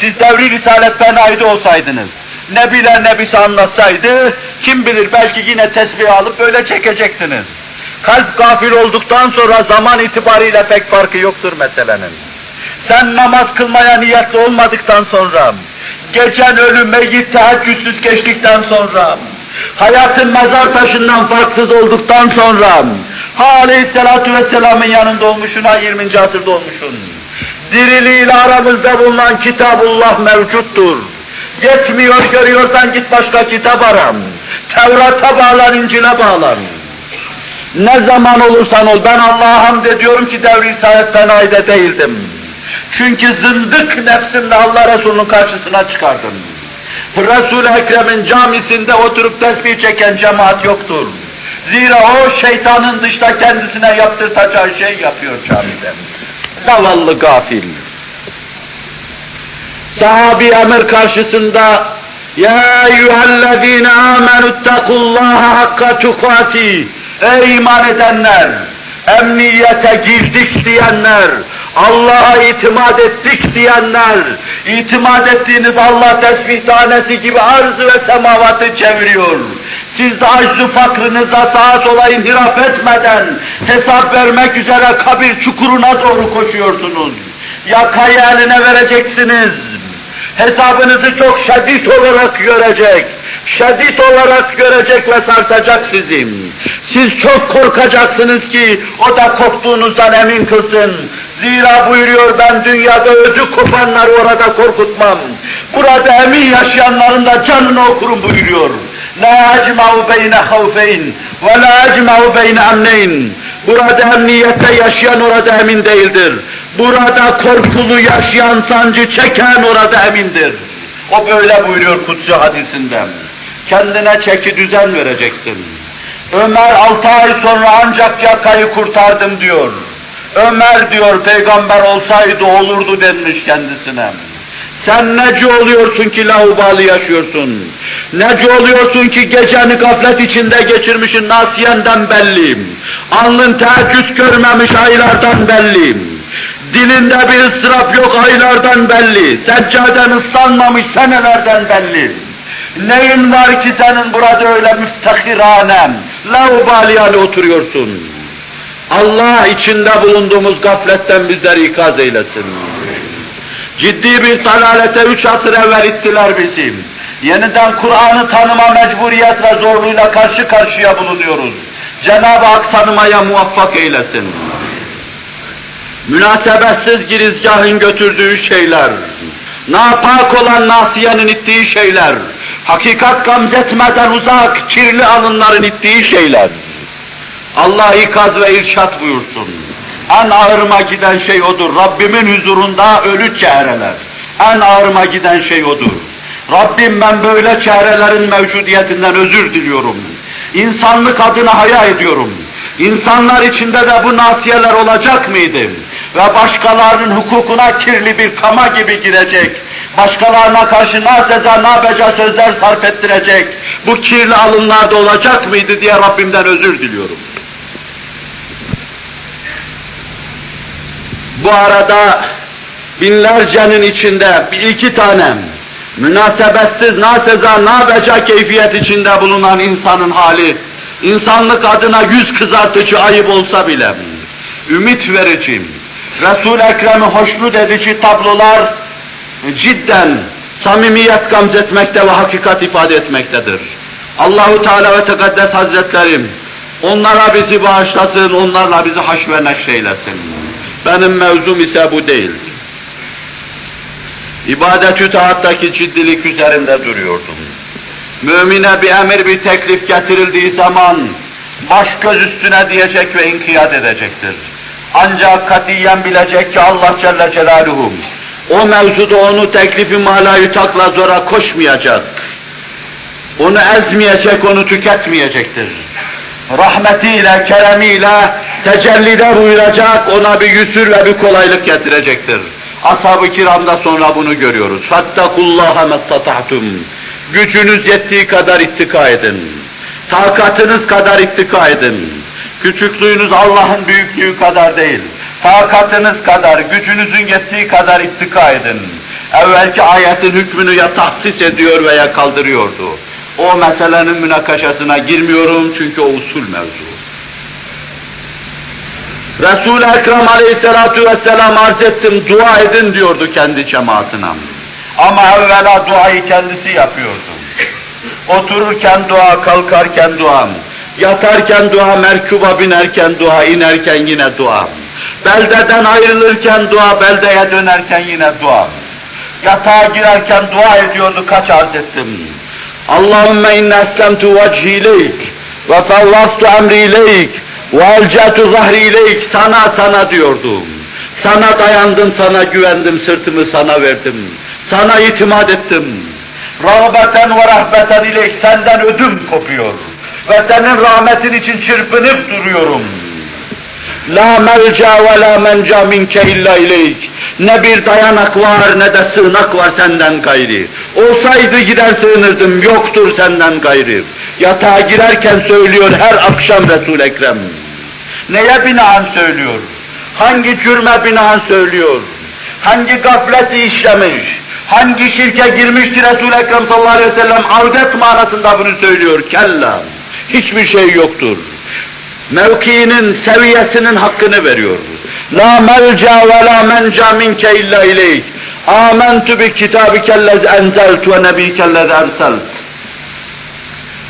Siz devri risaletten ayrı olsaydınız, ne bilen ne bir anlatsaydı, kim bilir belki yine tesbih alıp böyle çekecektiniz. Kalp gafil olduktan sonra zaman itibariyle pek farkı yoktur meselenin. Sen namaz kılmaya niyetli olmadıktan sonra, geçen ölü meyyit teheccüdsüz geçtikten sonra, hayatın mezar taşından farksız olduktan sonra, ha aleyhissalatu vesselamın yanında olmuşsun, ha 20. asırda olmuşsun. Diriliğiyle aramızda bulunan Kitabullah mevcuttur. Yetmiyor görüyorsan git başka kitap aram. Tevrat'a bağlan, İncil'e bağlan. Ne zaman olursan ol, ben Allah'a hamd ediyorum ki devri risalet ayda değildim. Çünkü zındık nefsimle Allah Resulü'nün karşısına çıkardım. Resul-i Ekrem'in camisinde oturup tesbih çeken cemaat yoktur. Zira o şeytanın dışta kendisine yaptırtacağı şey yapıyor camide. Zavallı gafil. Sahabi emir karşısında Ya eyyühellezine amenüttekullaha hakka tukati Ey iman edenler! Emniyete girdik diyenler, Allah'a itimat ettik diyenler, itimat ettiğiniz Allah tesbih tanesi gibi arz ve semavatı çeviriyor. Siz de aczu fakrınıza sağa sola inhiraf etmeden hesap vermek üzere kabir çukuruna doğru koşuyorsunuz. Yakayı eline vereceksiniz. Hesabınızı çok şiddet olarak görecek. Şiddet olarak görecek ve sarsacak sizi. Siz çok korkacaksınız ki o da korktuğunuzdan emin kılsın. Zira buyuruyor ben dünyada ödü kopanları orada korkutmam. Burada emin yaşayanların da canını okurum buyuruyor. La ecma'u beyne havfeyn ve la ecma'u beyne amneyn. Burada emniyette yaşayan orada emin değildir. Burada korkulu yaşayan sancı çeken orada emindir. O böyle buyuruyor kutsu hadisinden. Kendine çeki düzen vereceksin. Ömer altı ay sonra ancak yakayı kurtardım diyor. Ömer diyor peygamber olsaydı olurdu denmiş kendisine. Sen neci oluyorsun ki laubalı yaşıyorsun? Neci oluyorsun ki geceni gaflet içinde geçirmişin nasiyenden belliyim. Alnın teheccüd görmemiş aylardan belliyim. Dilinde bir ıstırap yok aylardan belli. Seccaden ıslanmamış senelerden belli. Neyin var ki senin burada öyle müftehiranem, laubaliyalı oturuyorsun? Allah içinde bulunduğumuz gafletten bizleri ikaz eylesin. Ciddi bir dalalete üç asır evvel ittiler bizim. Yeniden Kur'an'ı tanıma mecburiyet ve zorluğuyla karşı karşıya bulunuyoruz. Cenab-ı Hak tanımaya muvaffak eylesin. Münasebetsiz girizgahın götürdüğü şeyler, napak olan nasiyenin ittiği şeyler, hakikat gamzetmeden uzak kirli alınların ittiği şeyler. Allah ikaz ve irşat buyursun. En ağırıma giden şey odur. Rabbimin huzurunda ölü çehreler. En ağırıma giden şey odur. Rabbim ben böyle çehrelerin mevcudiyetinden özür diliyorum. İnsanlık adına haya ediyorum. İnsanlar içinde de bu nasiyeler olacak mıydı? Ve başkalarının hukukuna kirli bir kama gibi girecek, başkalarına karşı naseza nabeca sözler sarf ettirecek, bu kirli alınlarda olacak mıydı diye Rabbimden özür diliyorum. Bu arada binlercenin içinde bir iki tane münasebetsiz, naseza, nabeca keyfiyet içinde bulunan insanın hali, insanlık adına yüz kızartıcı ayıp olsa bile, ümit verici, Resul-i Ekrem'i hoşnut edici tablolar cidden samimiyet gamzetmekte ve hakikat ifade etmektedir. Allahu Teala ve Tekaddes Hazretlerim onlara bizi bağışlasın, onlarla bizi haş ve neşreylesin. Benim mevzum ise bu değil. İbadet-ü taattaki ciddilik üzerinde duruyordum. Mümine bir emir, bir teklif getirildiği zaman baş göz üstüne diyecek ve inkiyat edecektir. Ancak katiyen bilecek ki Allah Celle Celaluhu o mevzuda onu teklifi malayı takla zora koşmayacak. Onu ezmeyecek, onu tüketmeyecektir Rahmetiyle, keremiyle tecellide buyuracak, ona bir yüsür ve bir kolaylık getirecektir. Ashab-ı kiramda sonra bunu görüyoruz. فَاتَّقُوا اللّٰهَ Gücünüz yettiği kadar ittika edin. Takatınız kadar ittika edin. Küçüklüğünüz Allah'ın büyüklüğü kadar değil. Takatınız kadar, gücünüzün yettiği kadar ittika edin. Evvelki ayetin hükmünü ya tahsis ediyor veya kaldırıyordu. O meselenin münakaşasına girmiyorum çünkü o usul mevzu. Resul-i Ekrem aleyhissalatu vesselam arz ettim, dua edin diyordu kendi cemaatine. Ama evvela duayı kendisi yapıyordu. Otururken dua, kalkarken dua, yatarken dua, merkuba binerken dua, inerken yine dua. Beldeden ayrılırken dua, beldeye dönerken yine dua. Yatağa girerken dua ediyordu, kaç arz ettim. Allahümme inne eslemtu vecihi ileyk ve fevvastu emri ileyk ve elcetu zahri ileyk sana sana diyordum. Sana dayandım, sana güvendim, sırtımı sana verdim. Sana itimat ettim. Rağbeten ve rahbeten ileyk senden ödüm kopuyor. Ve senin rahmetin için çırpınıp duruyorum. La melca ve la menca minke illa ileyk. Ne bir dayanak var ne de sığınak var senden gayri. Olsaydı gider sığınırdım, yoktur senden gayri. Yatağa girerken söylüyor her akşam resul Ekrem. Neye binaen söylüyor? Hangi cürme binaen söylüyor? Hangi gafleti işlemiş? Hangi şirke girmiştir resul Ekrem sallallahu aleyhi ve sellem? Avdet manasında bunu söylüyor. Kella. Hiçbir şey yoktur. Mevkiinin, seviyesinin hakkını veriyor. La melca ve la menca minke illa ileyk. Âmentu bi kitabikellezi enzelt ve nebikellezi erselt.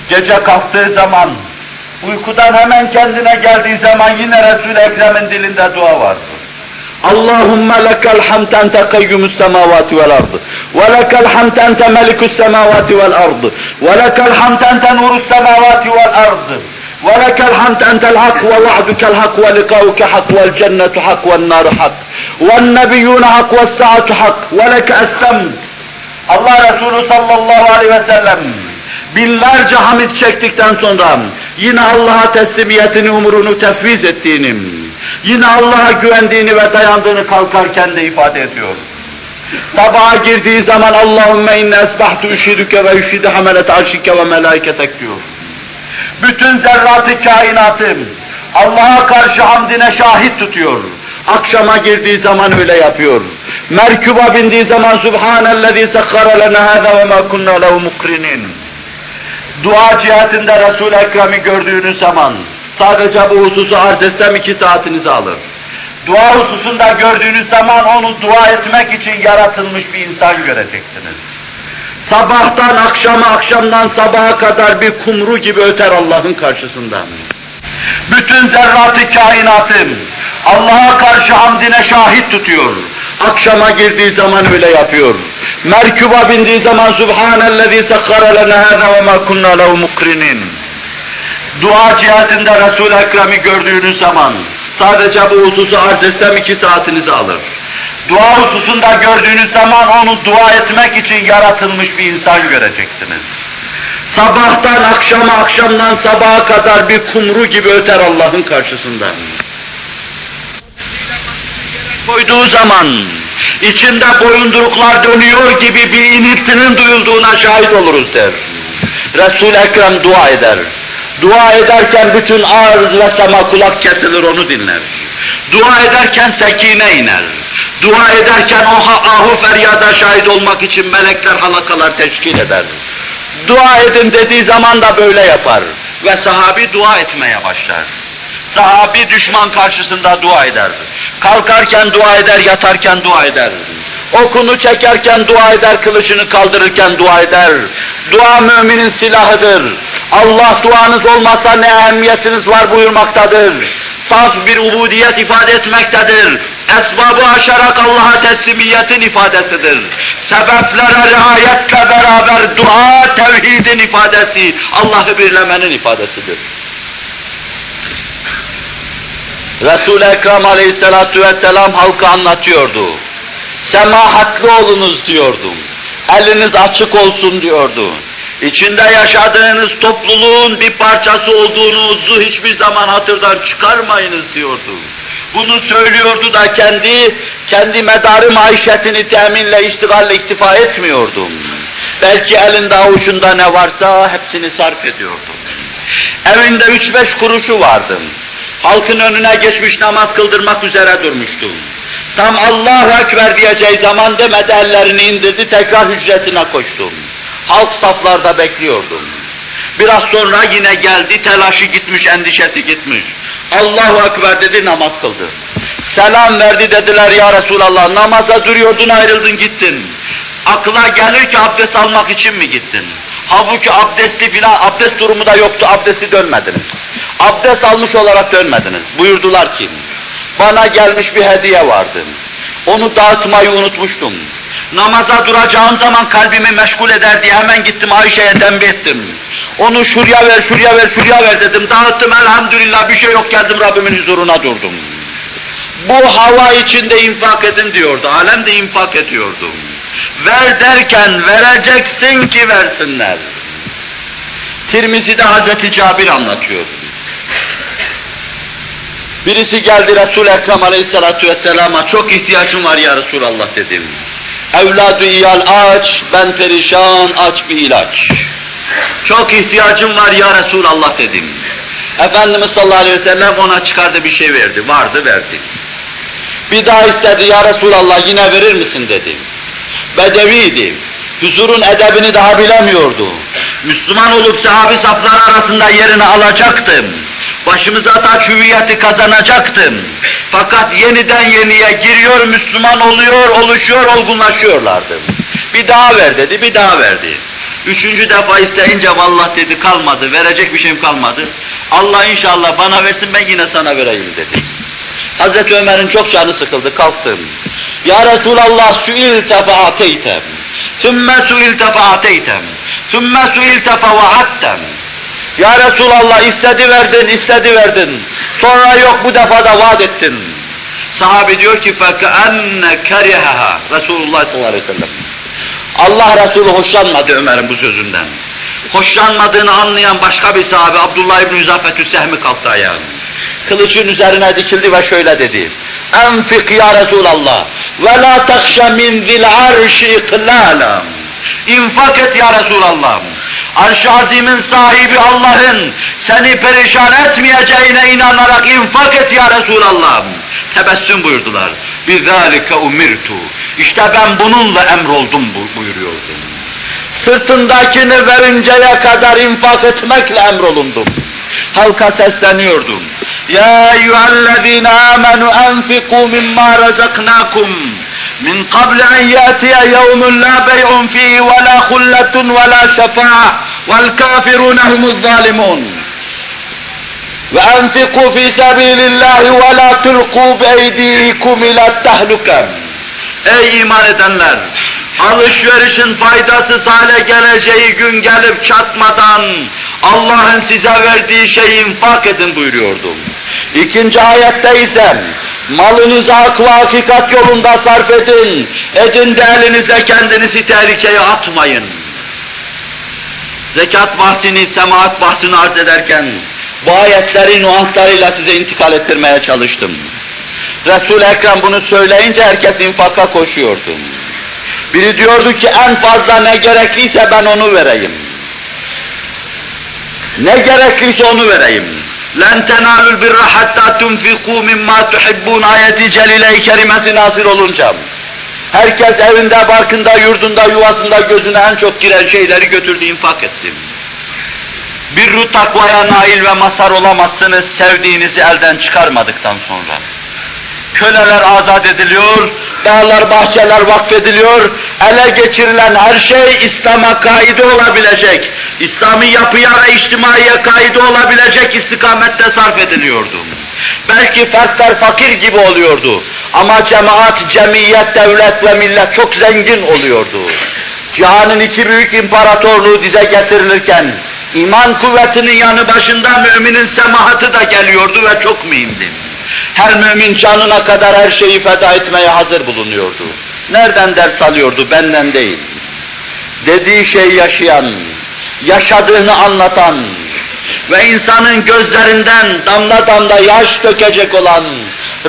Gece kalktığı zaman, uykudan hemen kendine geldiği zaman yine Resul-i Ekrem'in dilinde dua vardır. Allahümme lekel hamd ente kayyumus semavati vel ardı. Ve lekel hamd ente melikus semavati vel ardı. Ve lekel hamd ente nurus semavati vel ardı. ولك الحمد أنت الحق ووعدك الحق ولقاؤك حق والجنة حق والنار حق والنبيون حق والساعة حق ولك السمد Allah Resulü sallallahu aleyhi ve sellem binlerce hamid çektikten sonra yine Allah'a teslimiyetini, umurunu tefviz ettiğini, yine Allah'a güvendiğini ve dayandığını kalkarken de ifade ediyor. Sabaha girdiği zaman Allahümme inne esbahtu üşidüke ve üşidi hamelet arşike ve melaiketek diyor bütün zerratı kainatı Allah'a karşı hamdine şahit tutuyor. Akşama girdiği zaman öyle yapıyor. Merkuba bindiği zaman Subhanellezî sekhara lena hâzâ ve mâ kunnâ lehu mukrinin. Dua cihetinde Resul-i Ekrem'i gördüğünüz zaman sadece bu hususu arz etsem iki saatinizi alır. Dua hususunda gördüğünüz zaman onu dua etmek için yaratılmış bir insan göreceksiniz. Sabahtan akşama, akşamdan sabaha kadar bir kumru gibi öter Allah'ın karşısında. Bütün zerratı kainatın Allah'a karşı hamdine şahit tutuyor. Akşama girdiği zaman öyle yapıyor. Merkuba bindiği zaman Subhanellezî sekhara lena hâzâ ve mâ kunnâ lehu mukrinin. Dua cihetinde Resul-i Ekrem'i gördüğünüz zaman sadece bu hususu arz etsem iki saatinizi alır. Dua hususunda gördüğünüz zaman onu dua etmek için yaratılmış bir insan göreceksiniz. Sabahtan akşama, akşamdan sabaha kadar bir kumru gibi öter Allah'ın karşısında. Koyduğu zaman içinde boyunduruklar dönüyor gibi bir iniltinin duyulduğuna şahit oluruz der. Resul-i Ekrem dua eder. Dua ederken bütün arz ve sema kulak kesilir onu dinler. Dua ederken sekine iner. Dua ederken o ahu feryada şahit olmak için melekler halakalar teşkil eder. Dua edin dediği zaman da böyle yapar. Ve sahabi dua etmeye başlar. Sahabi düşman karşısında dua eder. Kalkarken dua eder, yatarken dua eder. Okunu çekerken dua eder, kılıcını kaldırırken dua eder. Dua müminin silahıdır. Allah duanız olmasa ne ehemmiyetiniz var buyurmaktadır. Saf bir ubudiyet ifade etmektedir esbabı aşarak Allah'a teslimiyetin ifadesidir. Sebeplere riayetle beraber dua tevhidin ifadesi, Allah'ı birlemenin ifadesidir. Resul-i Ekrem aleyhissalatu vesselam halka anlatıyordu. Semahatli olunuz diyordum. Eliniz açık olsun diyordu. İçinde yaşadığınız topluluğun bir parçası olduğunuzu hiçbir zaman hatırdan çıkarmayınız diyordu. Bunu söylüyordu da kendi, kendi medarı maişetini teminle, iştigalle iktifa etmiyordu. Belki elinde avucunda ne varsa hepsini sarf ediyordu. Evinde üç beş kuruşu vardı. Halkın önüne geçmiş namaz kıldırmak üzere durmuştu. Tam Allahu Ekber diyeceği zaman demedi ellerini indirdi tekrar hücresine koştu. Halk saflarda bekliyordu. Biraz sonra yine geldi telaşı gitmiş endişesi gitmiş. Allahu Ekber dedi namaz kıldı. Selam verdi dediler ya Resulallah namaza duruyordun ayrıldın gittin. Akla gelir ki abdest almak için mi gittin? Halbuki abdestli filan abdest durumu da yoktu abdesti dönmediniz. Abdest almış olarak dönmediniz. Buyurdular ki bana gelmiş bir hediye vardı. Onu dağıtmayı unutmuştum. Namaza duracağım zaman kalbimi meşgul eder diye hemen gittim Ayşe'ye tembih ettim. Onu şuraya ver, şuraya ver, şuraya ver dedim. Dağıttım elhamdülillah bir şey yok geldim Rabbimin huzuruna durdum. Bu hava içinde infak edin diyordu. Alem de infak ediyordu. Ver derken vereceksin ki versinler. Tirmizi'de Hazreti Cabir anlatıyor. Birisi geldi Resul-i Ekrem Aleyhisselatü Vesselam'a çok ihtiyacım var ya Resulallah dedim. Evladı iyal aç, ben perişan aç bir ilaç. Çok ihtiyacım var ya Resulallah dedim. Efendimiz sallallahu aleyhi ve sellem ona çıkardı bir şey verdi. Vardı verdi. Bir daha istedi ya Resulallah yine verir misin dedi. Bedeviydi. Huzurun edebini daha bilemiyordu. Müslüman olup sahabi safları arasında yerini alacaktım. Başımıza taç hüviyeti kazanacaktım. Fakat yeniden yeniye giriyor, Müslüman oluyor, oluşuyor, olgunlaşıyorlardı. Bir daha ver dedi, bir daha verdi. Üçüncü defa isteyince vallahi dedi kalmadı, verecek bir şeyim kalmadı. Allah inşallah bana versin ben yine sana vereyim dedi. Hazreti Ömer'in çok canı sıkıldı, kalktım. Ya Resulallah su'ilte fe'ateytem. Sümme su'ilte fe'ateytem. Sümme su'ilte fe'vaattem. Ya Resulallah istedi verdin, istedi verdin. Sonra yok bu defa da vaat ettin. Sahabe diyor ki فَكَأَنَّ كَرِهَهَا Resulullah sallallahu aleyhi ve sellem. Allah Resulü hoşlanmadı Ömer'in bu sözünden. Hoşlanmadığını anlayan başka bir sahabe Abdullah İbni Hüzafetü Sehmi kalktı ayağa. Kılıcın üzerine dikildi ve şöyle dedi. Enfik ya Resulallah ve la takşa min zil arşi iklâlam. İnfak et ya Resulallah. Arş-ı azimin sahibi Allah'ın seni perişan etmeyeceğine inanarak infak et ya Resulallah. Tebessüm buyurdular. بِذَٰلِكَ umirtu. işte ben bununla emroldum buyuruyordum. Sırtındakini verinceye kadar infak etmekle emrolundum. Halka sesleniyordum. Ya eyyühellezine amenu enfiku mimma razaknakum min qabl en yatiye yevmun la bey'un fihi ve la hulletun ve la şefa'a vel kafirun humuz zalimun. Enfiku fi sabilillahi ve la tulqu beydikum ila tehlukem. Ey iman edenler! Alışverişin faydasız hale geleceği gün gelip çatmadan Allah'ın size verdiği şeyi infak edin buyuruyordum. İkinci ayette ise malınızı hak ve hakikat yolunda sarf edin. Edin de elinize kendinizi tehlikeye atmayın. Zekat bahsini, semaat bahsini arz ederken bu ayetlerin nuanslarıyla size intikal ettirmeye çalıştım. Resul-i Ekrem bunu söyleyince herkes infaka koşuyordu. Biri diyordu ki en fazla ne gerekliyse ben onu vereyim. Ne gerekliyse onu vereyim. لَنْ تَنَالُوا الْبِرَّ حَتَّى تُنْفِقُوا مِمَّا تُحِبُّونَ ayeti celile-i kerimesi nazil olunca herkes evinde, barkında, yurdunda, yuvasında gözüne en çok giren şeyleri götürdü, infak etti. Bir takvaya nail ve masar olamazsınız sevdiğinizi elden çıkarmadıktan sonra. Köleler azat ediliyor, dağlar, bahçeler vakfediliyor, ele geçirilen her şey İslam'a kaide olabilecek, İslami yapıya ve içtimaiye kaide olabilecek istikamette sarf ediliyordu. Belki fertler fakir gibi oluyordu ama cemaat, cemiyet, devlet ve millet çok zengin oluyordu. Cihanın iki büyük imparatorluğu dize getirilirken, iman kuvvetinin yanı başında müminin semahatı da geliyordu ve çok mühimdi. Her mümin canına kadar her şeyi feda etmeye hazır bulunuyordu. Nereden ders alıyordu? Benden değil. Dediği şey yaşayan, yaşadığını anlatan ve insanın gözlerinden damla damla yaş dökecek olan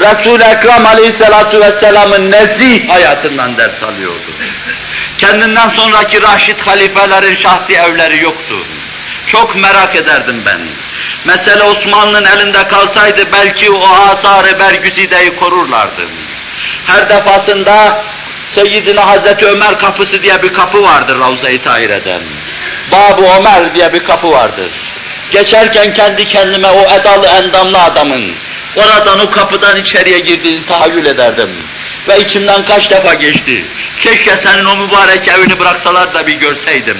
Resul-i Ekrem aleyhissalatu vesselamın nezih hayatından ders alıyordu. Kendinden sonraki raşit halifelerin şahsi evleri yoktu. Çok merak ederdim ben. Mesele Osmanlı'nın elinde kalsaydı belki o asar-ı bergüzideyi korurlardı. Her defasında Seyyidina Hazreti Ömer kapısı diye bir kapı vardır Ravza-i Tahire'den. Bab-ı Ömer diye bir kapı vardır. Geçerken kendi kendime o edalı endamlı adamın oradan o kapıdan içeriye girdiğini tahayyül ederdim. Ve içimden kaç defa geçti. Keşke senin o mübarek evini bıraksalar da bir görseydim.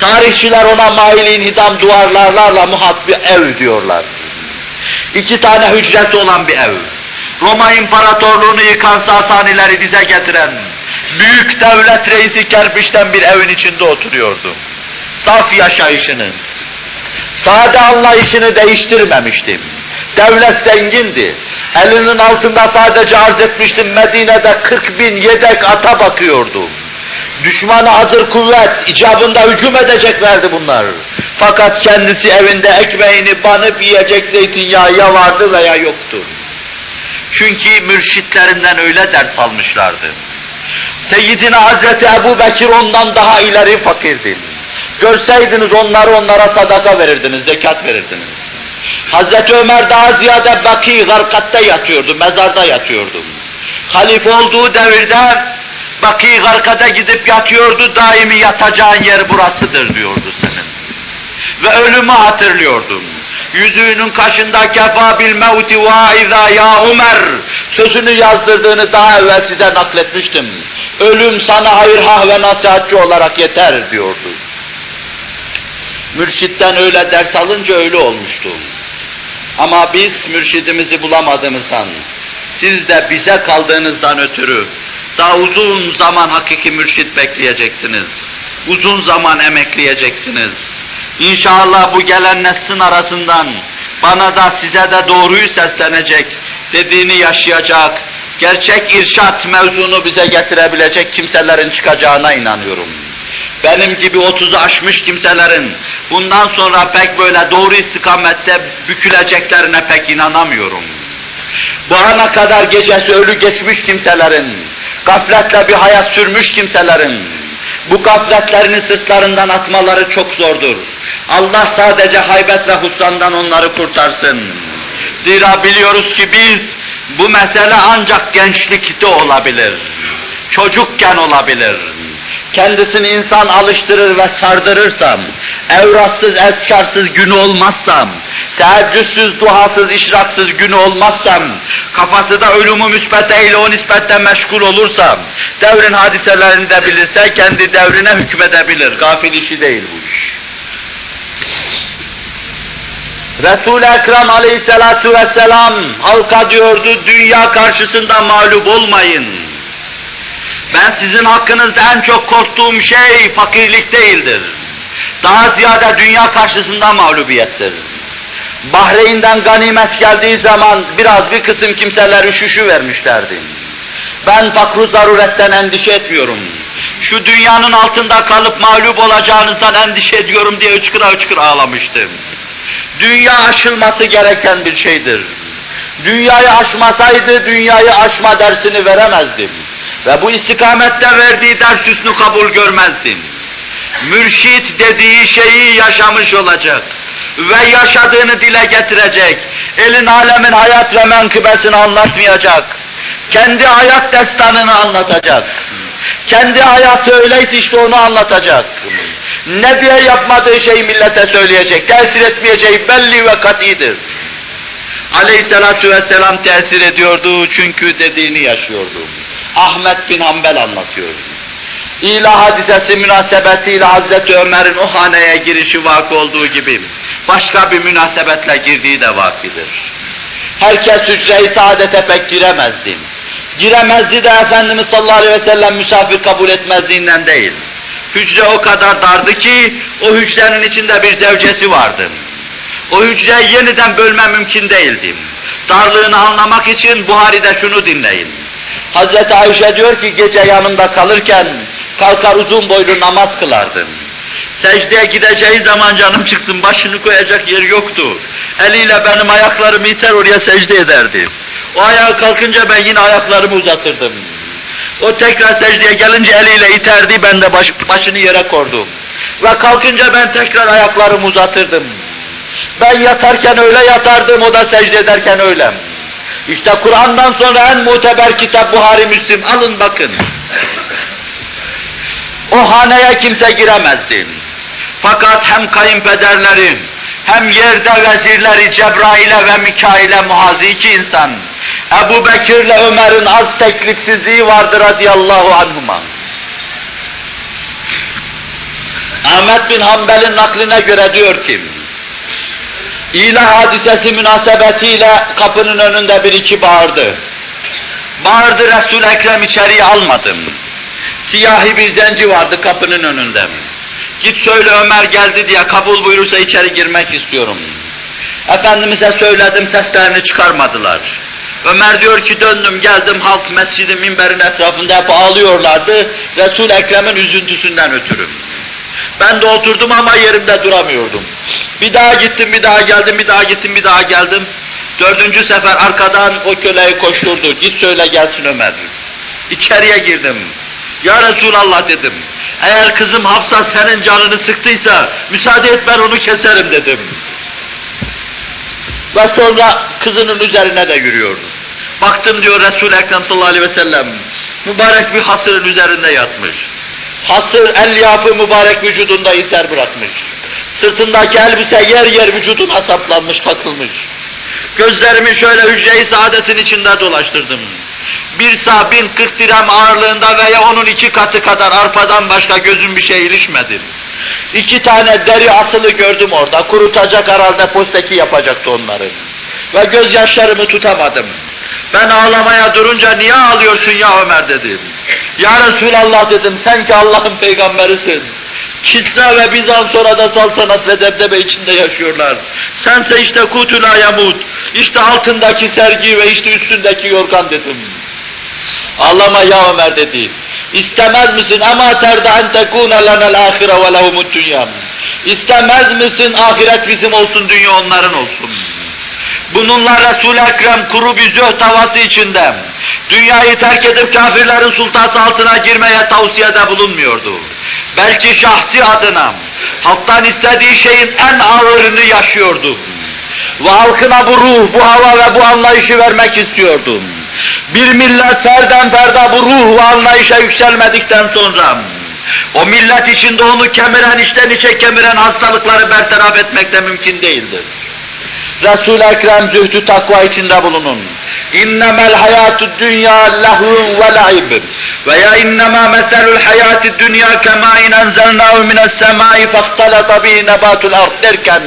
Tarihçiler ona mailin hidam duvarlarla muhat bir ev diyorlar. İki tane hücresi olan bir ev. Roma İmparatorluğunu yıkan Sasanileri dize getiren, büyük devlet reisi kerpiçten bir evin içinde oturuyordu. Saf yaşayışını, sade anlayışını değiştirmemiştim. Devlet zengindi. Elinin altında sadece arz etmiştim Medine'de 40 bin yedek ata bakıyordu. Düşmana hazır kuvvet, icabında hücum edeceklerdi bunlar. Fakat kendisi evinde ekmeğini banıp yiyecek zeytinyağı ya vardı veya yoktu. Çünkü mürşitlerinden öyle ders almışlardı. Seyyidina Hazreti Ebu Bekir ondan daha ileri fakirdi. Görseydiniz onları onlara sadaka verirdiniz, zekat verirdiniz. Hazreti Ömer daha ziyade Baki garkatte yatıyordu, mezarda yatıyordu. Halife olduğu devirde Baki garkada gidip yatıyordu, daimi yatacağın yer burasıdır diyordu senin. Ve ölümü hatırlıyordum. yüzüğünün kaşında kefa bil mevti vaiza ya Ömer sözünü yazdırdığını daha evvel size nakletmiştim. Ölüm sana hayır hah ve nasihatçı olarak yeter diyordu. Mürşitten öyle ders alınca öyle olmuştu. Ama biz mürşidimizi bulamadığımızdan, siz de bize kaldığınızdan ötürü daha uzun zaman hakiki mürşit bekleyeceksiniz. Uzun zaman emekleyeceksiniz. İnşallah bu gelen neslin arasından bana da size de doğruyu seslenecek, dediğini yaşayacak, gerçek irşat mevzunu bize getirebilecek kimselerin çıkacağına inanıyorum. Benim gibi 30'u aşmış kimselerin bundan sonra pek böyle doğru istikamette büküleceklerine pek inanamıyorum. Bu ana kadar gecesi ölü geçmiş kimselerin, gafletle bir hayat sürmüş kimselerin, bu gafletlerini sırtlarından atmaları çok zordur. Allah sadece haybet ve husrandan onları kurtarsın. Zira biliyoruz ki biz bu mesele ancak gençlikte olabilir. Çocukken olabilir. Kendisini insan alıştırır ve sardırırsam, evratsız, eskarsız günü olmazsam, teheccüdsüz, duhasız, işraksız günü olmazsam, kafası da ölümü müsbeteyle o nispette meşgul olursam, devrin hadiselerini de bilirse kendi devrine hükmedebilir. Gafil işi değil bu iş. Resul-i Ekrem aleyhissalatu vesselam halka diyordu, dünya karşısında mağlup olmayın. Ben sizin hakkınızda en çok korktuğum şey fakirlik değildir. Daha ziyade dünya karşısında mağlubiyettir. Bahreyn'den ganimet geldiği zaman biraz bir kısım kimseler üşüşü vermişlerdi. Ben fakru zaruretten endişe etmiyorum. Şu dünyanın altında kalıp mağlup olacağınızdan endişe ediyorum diye hıçkıra hıçkıra ağlamıştım. Dünya aşılması gereken bir şeydir. Dünyayı aşmasaydı dünyayı aşma dersini veremezdim. Ve bu istikamette verdiği ders hüsnü kabul görmezdim. Mürşit dediği şeyi yaşamış olacak ve yaşadığını dile getirecek. Elin alemin hayat ve menkıbesini anlatmayacak. Kendi hayat destanını anlatacak. Kendi hayatı öyleyse işte onu anlatacak. Ne diye yapmadığı şeyi millete söyleyecek. Tesir etmeyeceği belli ve katidir. Aleyhissalatu vesselam tesir ediyordu çünkü dediğini yaşıyordu. Ahmet bin Hanbel anlatıyor. İlah hadisesi münasebetiyle Hazreti Ömer'in o haneye girişi vakı olduğu gibi başka bir münasebetle girdiği de vakidir. Herkes hücre-i saadete pek giremezdi. Giremezdi de Efendimiz sallallahu aleyhi ve sellem misafir kabul etmezliğinden değil. Hücre o kadar dardı ki o hücrenin içinde bir zevcesi vardı. O hücreyi yeniden bölme mümkün değildi. Darlığını anlamak için Buhari'de şunu dinleyin. Hazreti Ayşe diyor ki gece yanında kalırken kalkar uzun boylu namaz kılardım. Secdeye gideceği zaman canım çıksın başını koyacak yer yoktu. Eliyle benim ayaklarımı iter oraya secde ederdi. O ayağa kalkınca ben yine ayaklarımı uzatırdım. O tekrar secdeye gelince eliyle iterdi ben de baş, başını yere kordum. Ve kalkınca ben tekrar ayaklarımı uzatırdım. Ben yatarken öyle yatardım, o da secde ederken öyle. İşte Kur'an'dan sonra en muteber kitap Buhari Müslim. Alın bakın. O haneye kimse giremezdi. Fakat hem kayınpederleri, hem yerde vezirleri Cebrail'e ve Mikail'e muhazi insan. Ebu Bekir'le Ömer'in az teklifsizliği vardır radıyallahu anhuma. Ahmet bin Hanbel'in nakline göre diyor ki, İlah hadisesi münasebetiyle kapının önünde bir iki bağırdı. Bağırdı resul Ekrem içeriye almadım. Siyahi bir zenci vardı kapının önünde. Git söyle Ömer geldi diye kabul buyurursa içeri girmek istiyorum. Efendimiz'e söyledim seslerini çıkarmadılar. Ömer diyor ki döndüm geldim halk mescidin minberin etrafında hep ağlıyorlardı. resul Ekrem'in üzüntüsünden ötürü. Ben de oturdum ama yerimde duramıyordum. Bir daha gittim, bir daha geldim, bir daha gittim, bir daha geldim. Dördüncü sefer arkadan o köleyi koşturdu. Git söyle gelsin Ömer. İçeriye girdim. Ya Resulallah dedim. Eğer kızım Hafsa senin canını sıktıysa müsaade et ben onu keserim dedim. Ve sonra kızının üzerine de yürüyordu. Baktım diyor Resul-i Ekrem sallallahu aleyhi ve sellem mübarek bir hasırın üzerinde yatmış. Hasır elyafı mübarek vücudunda izler bırakmış. Sırtındaki elbise yer yer vücuduna saplanmış, takılmış. Gözlerimi şöyle hücre-i saadetin içinde dolaştırdım. Bir sağ bin kırk dirhem ağırlığında veya onun iki katı kadar arpadan başka gözüm bir şey ilişmedi. İki tane deri asılı gördüm orada. Kurutacak herhalde posteki yapacaktı onları. Ve gözyaşlarımı tutamadım. Ben ağlamaya durunca niye ağlıyorsun ya Ömer dedim. Ya Resulallah dedim sen ki Allah'ın peygamberisin. Kisra ve Bizans da saltanat ve debdebe içinde yaşıyorlar. Sense işte kutula yamut, işte altındaki sergi ve işte üstündeki yorgan dedim. Ağlama ya Ömer dedi. İstemez misin ama terda en tekune lenel ahire ve lehumut dünya. İstemez misin ahiret bizim olsun, dünya onların olsun. Bununla Resul-i Ekrem kuru bir zöht havası içinde dünyayı terk edip kafirlerin sultası altına girmeye tavsiyede bulunmuyordu. Belki şahsi adına halktan istediği şeyin en ağırını yaşıyordu. Ve halkına bu ruh, bu hava ve bu anlayışı vermek istiyordu. Bir millet ferden ferda bu ruh ve anlayışa yükselmedikten sonra o millet içinde onu kemiren, içten içe kemiren hastalıkları bertaraf etmek de mümkün değildir. Resul-i Ekrem zühdü takva içinde bulunun. İnnemel hayatü dünya lehvun ve laib. Veya innema meselul hayatü dünya kema in enzelnahu mines semai fahtalata bihi nebatul ard derken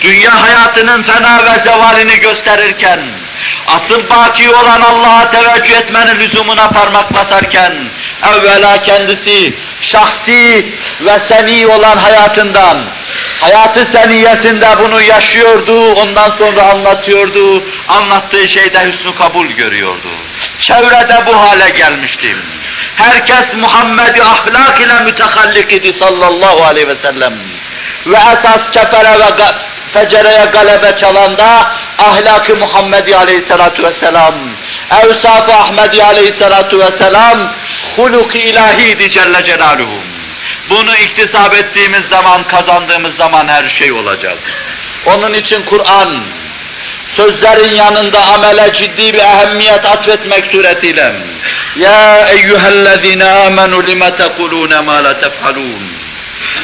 dünya hayatının fena ve zevalini gösterirken asıl baki olan Allah'a teveccüh etmenin lüzumuna parmak basarken evvela kendisi şahsi ve seni olan hayatından hayatı seniyesinde bunu yaşıyordu, ondan sonra anlatıyordu, anlattığı şeyde hüsnü kabul görüyordu. Çevrede bu hale gelmiştim. Herkes Muhammed'i ahlak ile mütehallik idi sallallahu aleyhi ve sellem. Ve esas kefere ve fecereye galebe çalanda ahlakı Muhammedi aleyhissalatu vesselam, evsaf-ı Ahmedi aleyhissalatu vesselam, huluk-i ilahiydi Celle Celaluhu. Bunu iktisap ettiğimiz zaman, kazandığımız zaman her şey olacak. Onun için Kur'an, sözlerin yanında amele ciddi bir ehemmiyet atfetmek suretiyle Ya eyyühellezine amenu lime tekulune ma la tef'alun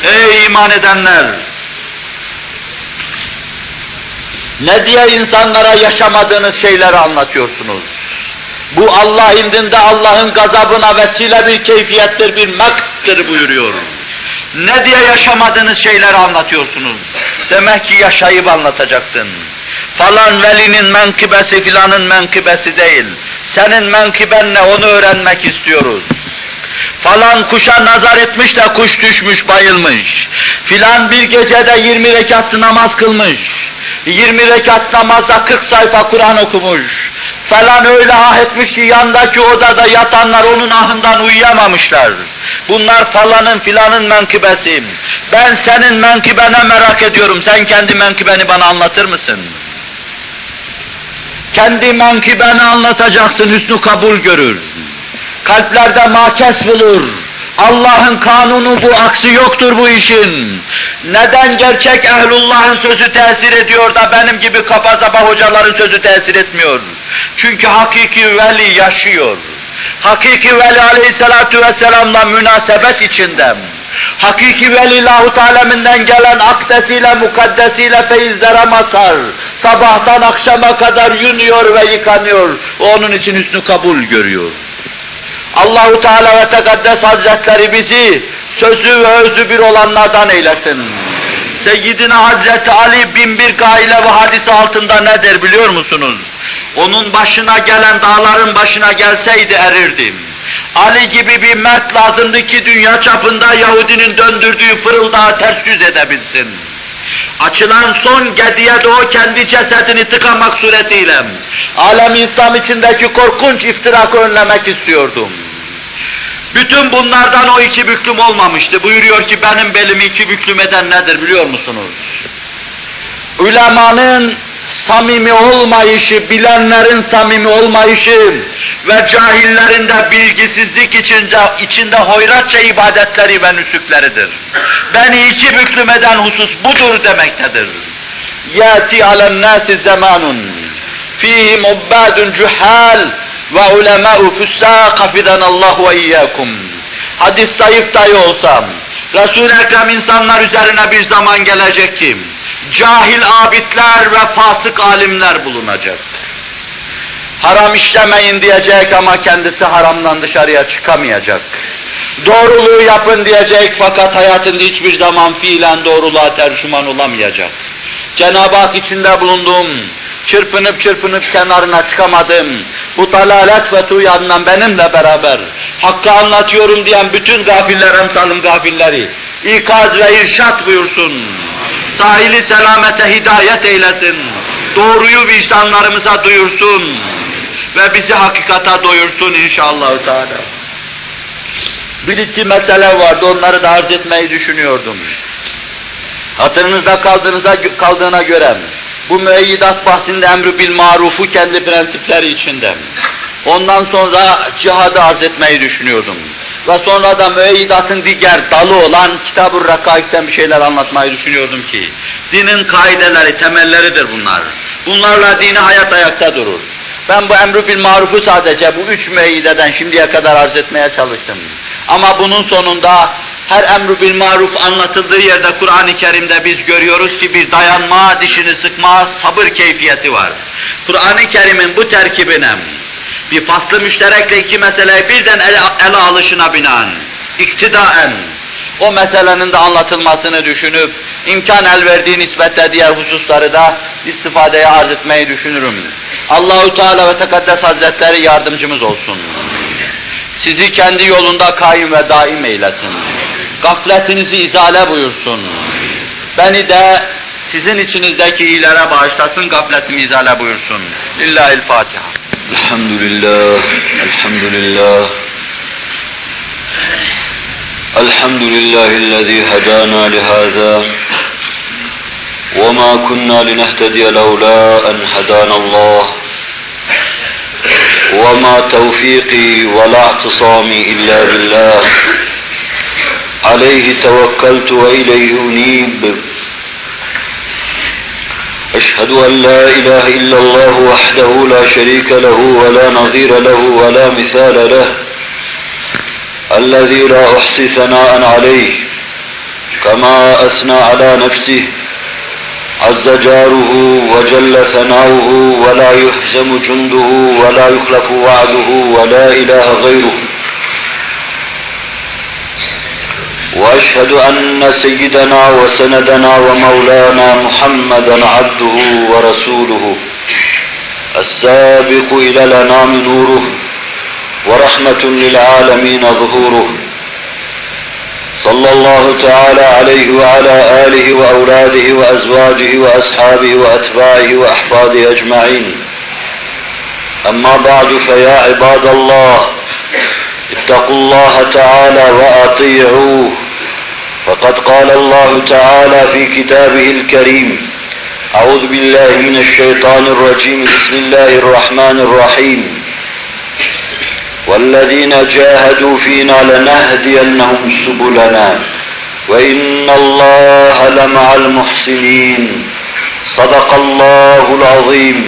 Ey iman edenler! Ne diye insanlara yaşamadığınız şeyleri anlatıyorsunuz? Bu Allah indinde Allah'ın gazabına vesile bir keyfiyettir, bir maktır buyuruyor. Ne diye yaşamadığınız şeyleri anlatıyorsunuz? Demek ki yaşayıp anlatacaksın. Falan velinin menkıbesi filanın menkıbesi değil. Senin menkıben ne onu öğrenmek istiyoruz. Falan kuşa nazar etmiş de kuş düşmüş bayılmış. Filan bir gecede 20 rekat namaz kılmış. 20 rekat namazda 40 sayfa Kur'an okumuş. Falan öyle ah etmiş ki yandaki odada yatanlar onun ahından uyuyamamışlar. Bunlar falanın filanın menkıbesi. Ben senin menkıbene merak ediyorum. Sen kendi menkıbeni bana anlatır mısın? Kendi menkıbeni anlatacaksın, hüsnü kabul görür. Kalplerde makes bulur. Allah'ın kanunu bu, aksi yoktur bu işin. Neden gerçek ehlullahın sözü tesir ediyor da benim gibi kapazaba hocaların sözü tesir etmiyor? Çünkü hakiki veli yaşıyor. Hakiki veli aleyhissalatu vesselamla münasebet içinde. Hakiki veli lahut aleminden gelen akdesiyle, mukaddesiyle feyizlere mazhar. Sabahtan akşama kadar yunuyor ve yıkanıyor. Onun için hüsnü kabul görüyor. Allahu Teala ve Tekaddes Hazretleri bizi sözü ve özü bir olanlardan eylesin. Seyyidina Hazreti Ali bin bir gaile ve hadisi altında nedir biliyor musunuz? Onun başına gelen dağların başına gelseydi erirdim. Ali gibi bir mert lazımdı ki dünya çapında Yahudinin döndürdüğü fırıldağı ters yüz edebilsin. Açılan son gediye de o kendi cesedini tıkamak suretiyle alem İslam içindeki korkunç iftirakı önlemek istiyordum. Bütün bunlardan o iki büklüm olmamıştı. Buyuruyor ki benim belimi iki büklüm eden nedir biliyor musunuz? Ulemanın samimi olmayışı, bilenlerin samimi olmayışı ve cahillerin de bilgisizlik içinde, içinde hoyratça ibadetleri ve nüsükleridir. Beni iki büklüm eden husus budur demektedir. يَاتِ عَلَى النَّاسِ زَمَانٌ فِيهِمْ عُبَّادٌ جُحَالٌ ve ulemâ'u fussâk hafizanallahu ve iyyâkum. Hadis zayıf dahi olsa, Resul-i Ekrem insanlar üzerine bir zaman gelecek ki, cahil abidler ve fasık alimler bulunacak. Haram işlemeyin diyecek ama kendisi haramdan dışarıya çıkamayacak. Doğruluğu yapın diyecek fakat hayatında hiçbir zaman fiilen doğruluğa tercüman olamayacak. Cenab-ı Hak içinde bulundum, çırpınıp çırpınıp kenarına çıkamadım, bu dalalet ve tuyanla benimle beraber hakkı anlatıyorum diyen bütün gafiller emsalın gafilleri ikaz ve irşat buyursun. Sahili selamete hidayet eylesin. Doğruyu vicdanlarımıza duyursun ve bizi hakikata doyursun inşallah Teala. Bir iki mesele vardı, onları da arz etmeyi düşünüyordum. Hatırınızda kaldığınıza, kaldığına göre bu müeyyidat bahsinde emri bil marufu kendi prensipleri içinde. Ondan sonra cihadı arz etmeyi düşünüyordum. Ve sonra da müeyyidatın diğer dalı olan Kitab-ı Rakaik'ten bir şeyler anlatmayı düşünüyordum ki, dinin kaideleri, temelleridir bunlar. Bunlarla dini hayat ayakta durur. Ben bu emri bil marufu sadece bu üç müeyyideden şimdiye kadar arz etmeye çalıştım. Ama bunun sonunda her emru bil maruf anlatıldığı yerde Kur'an-ı Kerim'de biz görüyoruz ki bir dayanma, dişini sıkma, sabır keyfiyeti var. Kur'an-ı Kerim'in bu terkibine bir faslı müşterekle iki meseleyi birden ele, ele alışına binaen, iktidaen, o meselenin de anlatılmasını düşünüp, imkan el verdiği nispetle diğer hususları da istifadeye arz etmeyi düşünürüm. Allahu Teala ve Tekaddes Hazretleri yardımcımız olsun. Sizi kendi yolunda kaim ve daim eylesin. Gafletinizi izale buyursun. Beni de sizin içinizdeki iyilere bağışlasın, gafletimi izale buyursun. Lillahil Fatiha. Elhamdülillah, elhamdülillah. Elhamdülillahillezî hedâna lihâzâ. وما كنا لنهتدي لولا أن هدانا الله وما توفيقي ولا اعتصامي إلا بالله عليه توكلت وإليه أنيب. أشهد أن لا إله إلا الله وحده لا شريك له ولا نظير له ولا مثال له. الذي لا أحصي ثناء عليه كما أثنى على نفسه. عز جاره وجل ثناؤه ولا يهزم جنده ولا يخلف وعده ولا إله غيره. وأشهد أن سيدنا وسندنا ومولانا محمدا عبده ورسوله السابق إلى الأنام نوره ورحمة للعالمين ظهوره صلى الله تعالى عليه وعلى آله وأولاده وأزواجه وأصحابه وأتباعه وأحفاده أجمعين. أما بعد فيا عباد الله اتقوا الله تعالى وأطيعوه. فقد قال الله تعالى في كتابه الكريم أعوذ بالله من الشيطان الرجيم بسم الله الرحمن الرحيم. والذين جاهدوا فينا لنهدينهم سبلنا وإن الله لمع المحسنين. صدق الله العظيم.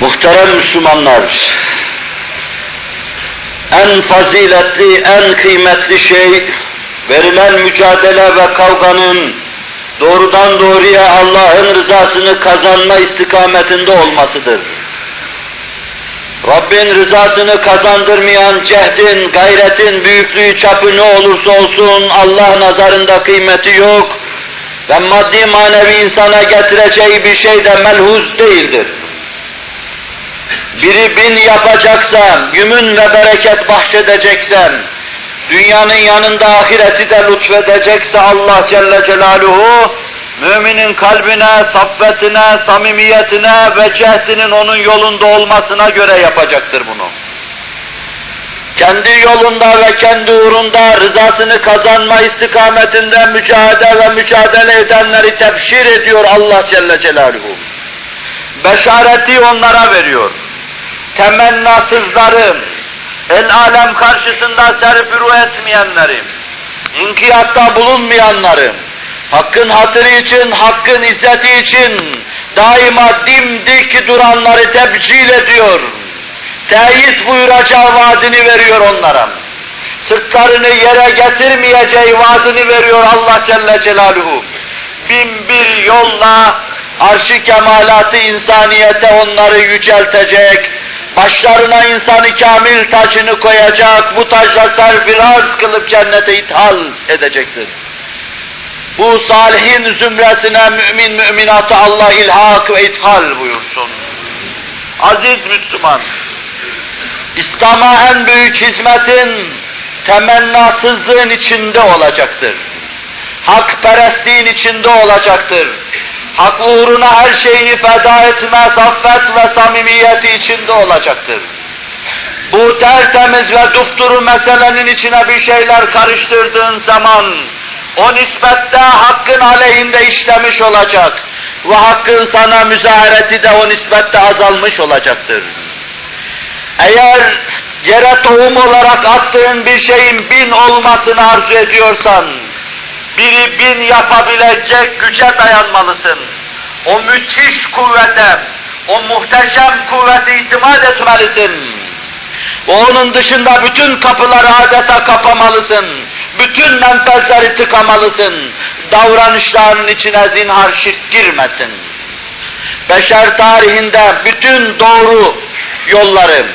Muhterem Müslümanlar, en faziletli, en kıymetli şey, verilen mücadele ve kavganın doğrudan doğruya Allah'ın rızasını kazanma istikametinde olmasıdır. Rabbin rızasını kazandırmayan cehdin, gayretin büyüklüğü çapı ne olursa olsun Allah nazarında kıymeti yok ve maddi manevi insana getireceği bir şey de melhuz değildir biri bin yapacaksam, gümün ve bereket bahşedeceksem, dünyanın yanında ahireti de lütfedecekse Allah Celle Celaluhu, müminin kalbine, saffetine, samimiyetine ve cehdinin onun yolunda olmasına göre yapacaktır bunu. Kendi yolunda ve kendi uğrunda rızasını kazanma istikametinde mücadele ve mücadele edenleri tebşir ediyor Allah Celle Celaluhu. Beşareti onlara veriyor temennasızları, el alem karşısında serpürü etmeyenleri, inkiyatta bulunmayanları, hakkın hatırı için, hakkın izzeti için daima dimdik duranları tebcil ediyor. Teyit buyuracağı vaadini veriyor onlara. sırtlarını yere getirmeyeceği vaadini veriyor Allah Celle Celaluhu. Bin bir yolla arş-ı kemalatı insaniyete onları yüceltecek, başlarına insanı kamil tacını koyacak, bu tacla serfiraz kılıp cennete ithal edecektir. Bu salihin zümresine mümin müminatı Allah ilhak ve ithal buyursun. Aziz Müslüman, İslam'a en büyük hizmetin temennasızlığın içinde olacaktır. Hakperestliğin içinde olacaktır. Hak uğruna her şeyini feda etme, saffet ve samimiyeti içinde olacaktır. Bu tertemiz ve dupduru meselenin içine bir şeyler karıştırdığın zaman, o nispette hakkın aleyhinde işlemiş olacak ve hakkın sana müzahareti de o nispette azalmış olacaktır. Eğer yere tohum olarak attığın bir şeyin bin olmasını arzu ediyorsan, biri bin yapabilecek güce dayanmalısın. O müthiş kuvvete, o muhteşem kuvvete itimat etmelisin. Ve onun dışında bütün kapıları adeta kapamalısın. Bütün menfezleri tıkamalısın. Davranışlarının içine zinhar şirk girmesin. Beşer tarihinde bütün doğru yolları,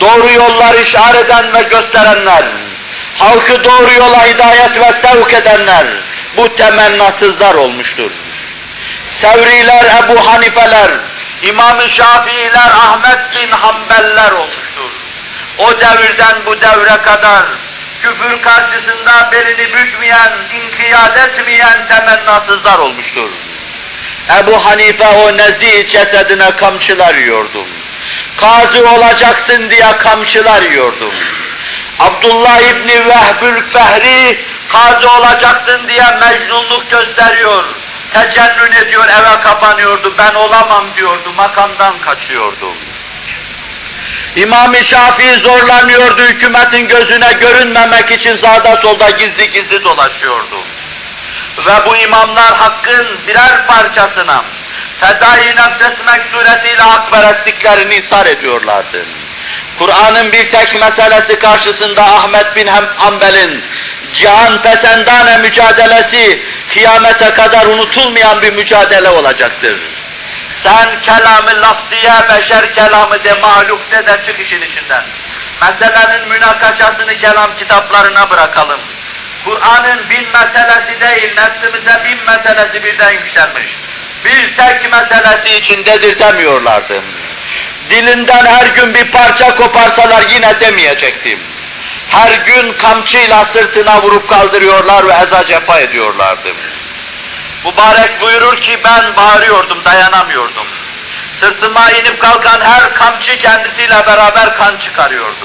doğru yolları işaret eden ve gösterenler, halkı doğru yola hidayet ve sevk edenler, bu temennasızlar olmuştur. Sevriler, Ebu Hanifeler, İmam-ı Şafiiler, Ahmet bin Hanbeller olmuştur. O devirden bu devre kadar küfür karşısında belini bükmeyen, inkiyat etmeyen temennasızlar olmuştur. Ebu Hanife o nezih cesedine kamçılar yiyordum. Kazi olacaksın diye kamçılar yiyordum. Abdullah İbni Vehbül Fehri kazi olacaksın diye mecnunluk gösteriyor. Tecennün ediyor, eve kapanıyordu. Ben olamam diyordu, makamdan kaçıyordu. İmam-ı Şafii zorlanıyordu, hükümetin gözüne görünmemek için sağda solda gizli gizli dolaşıyordu. Ve bu imamlar hakkın birer parçasına fedai nefretmek suretiyle hakperestliklerini ishar ediyorlardı. Kur'an'ın bir tek meselesi karşısında Ahmet bin Hanbel'in cihan pesendane mücadelesi kıyamete kadar unutulmayan bir mücadele olacaktır. Sen kelamı lafziye, beşer kelamı de mahluk de de çık işin içinden. Meselenin münakaşasını kelam kitaplarına bırakalım. Kur'an'ın bin meselesi değil, nefsimize bin meselesi birden yükselmiş. Bir tek meselesi için dedirtemiyorlardı. Dilinden her gün bir parça koparsalar yine demeyecektim. Her gün kamçıyla sırtına vurup kaldırıyorlar ve eza cefa ediyorlardı. Mübarek buyurur ki ben bağırıyordum, dayanamıyordum. Sırtıma inip kalkan her kamçı kendisiyle beraber kan çıkarıyordu.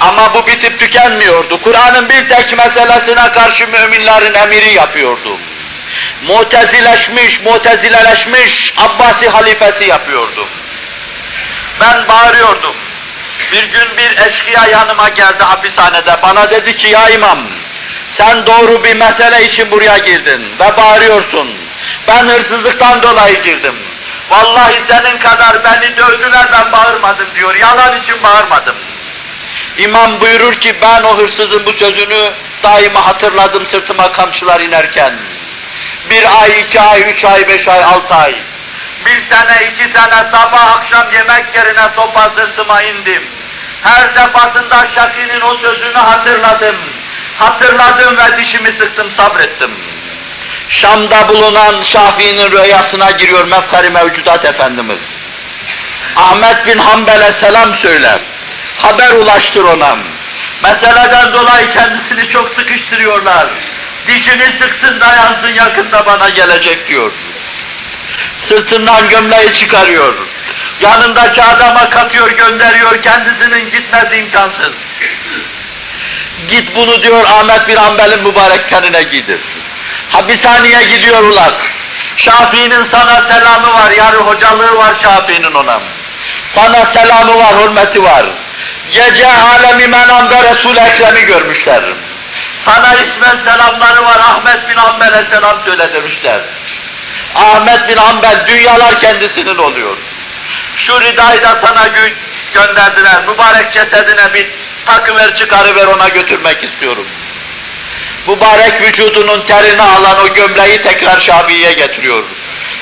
Ama bu bitip tükenmiyordu. Kur'an'ın bir tek meselesine karşı müminlerin emiri yapıyordu. Mutezileşmiş, mutezileleşmiş Abbasi halifesi yapıyordu. Ben bağırıyordum. Bir gün bir eşkıya yanıma geldi hapishanede. Bana dedi ki ya imam, sen doğru bir mesele için buraya girdin ve bağırıyorsun. Ben hırsızlıktan dolayı girdim. Vallahi senin kadar beni dövdüler ben bağırmadım diyor. Yalan için bağırmadım. İmam buyurur ki ben o hırsızın bu sözünü daima hatırladım sırtıma kamçılar inerken. Bir ay, iki ay, üç ay, beş ay, altı ay. Bir sene, iki sene sabah akşam yemek yerine sopa sırtıma indim. Her defasında Şaki'nin o sözünü hatırladım. Hatırladım ve dişimi sıktım, sabrettim. Şam'da bulunan Şafii'nin rüyasına giriyor mefkari mevcudat Efendimiz. Ahmet bin Hanbel'e selam söyle. Haber ulaştır ona. Meseleden dolayı kendisini çok sıkıştırıyorlar. Dişini sıksın dayansın yakında bana gelecek diyor. Sırtından gömleği çıkarıyor. Yanındaki adama katıyor gönderiyor kendisinin gitmesi imkansız. Git bunu diyor Ahmet bin Hanbel'in mübarek tenine giydir. Hapishaneye gidiyor ulak. Şafii'nin sana selamı var, yarı hocalığı var Şafii'nin ona. Sana selamı var, hürmeti var. Gece alemi menamda Resul-i Ekrem'i görmüşler. Sana ismen selamları var, Ahmet bin Hanbel'e selam söyle demişler. Ahmet bin Hanbel, dünyalar kendisinin oluyor. Şu ridayı da sana gö gönderdiler, mübarek cesedine bir takıver çıkarıver ona götürmek istiyorum. Mübarek vücudunun terini alan o gömleği tekrar Şabi'ye getiriyor.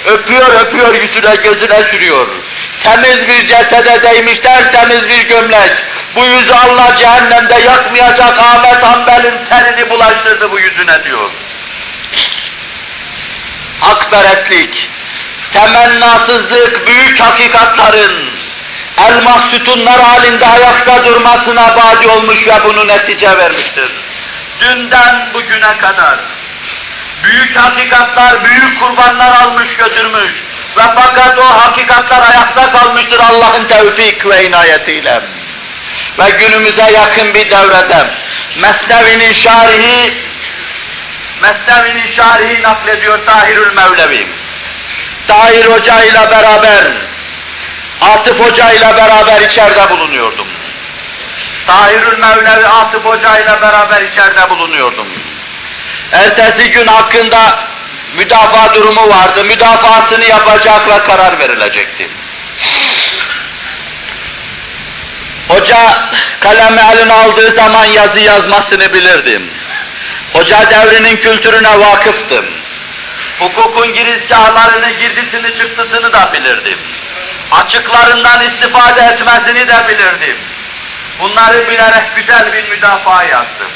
Öpüyor öpüyor yüzüne gözüne sürüyor. Temiz bir cesede değmiş tertemiz bir gömlek. Bu yüzü Allah cehennemde yakmayacak Ahmet Hanbel'in terini bulaştırdı bu yüzüne diyor. Hakperestlik, temennasızlık, büyük hakikatların elmas sütunlar halinde ayakta durmasına badi olmuş ve bunu netice vermiştir. Dünden bugüne kadar büyük hakikatlar, büyük kurbanlar almış götürmüş ve fakat o hakikatlar ayakta kalmıştır Allah'ın tevfik ve inayetiyle. Ve günümüze yakın bir devrede Mesnevi'nin şarihi Mesnevi'nin şarihi naklediyor Tahirül Mevlevi. Tahir Hoca ile beraber Atıf Hoca ile beraber içeride bulunuyordum. Tahirül Mevlevi Atıf Hoca ile beraber içeride bulunuyordum. Ertesi gün hakkında müdafaa durumu vardı. Müdafaasını yapacak karar verilecekti. Hoca kalemi eline aldığı zaman yazı yazmasını bilirdim. Hoca devrinin kültürüne vakıftım. Hukukun girizgahlarını, girdisini, çıktısını da bilirdim. Açıklarından istifade etmesini de bilirdim. Bunları bilerek güzel bir müdafaa yaptım.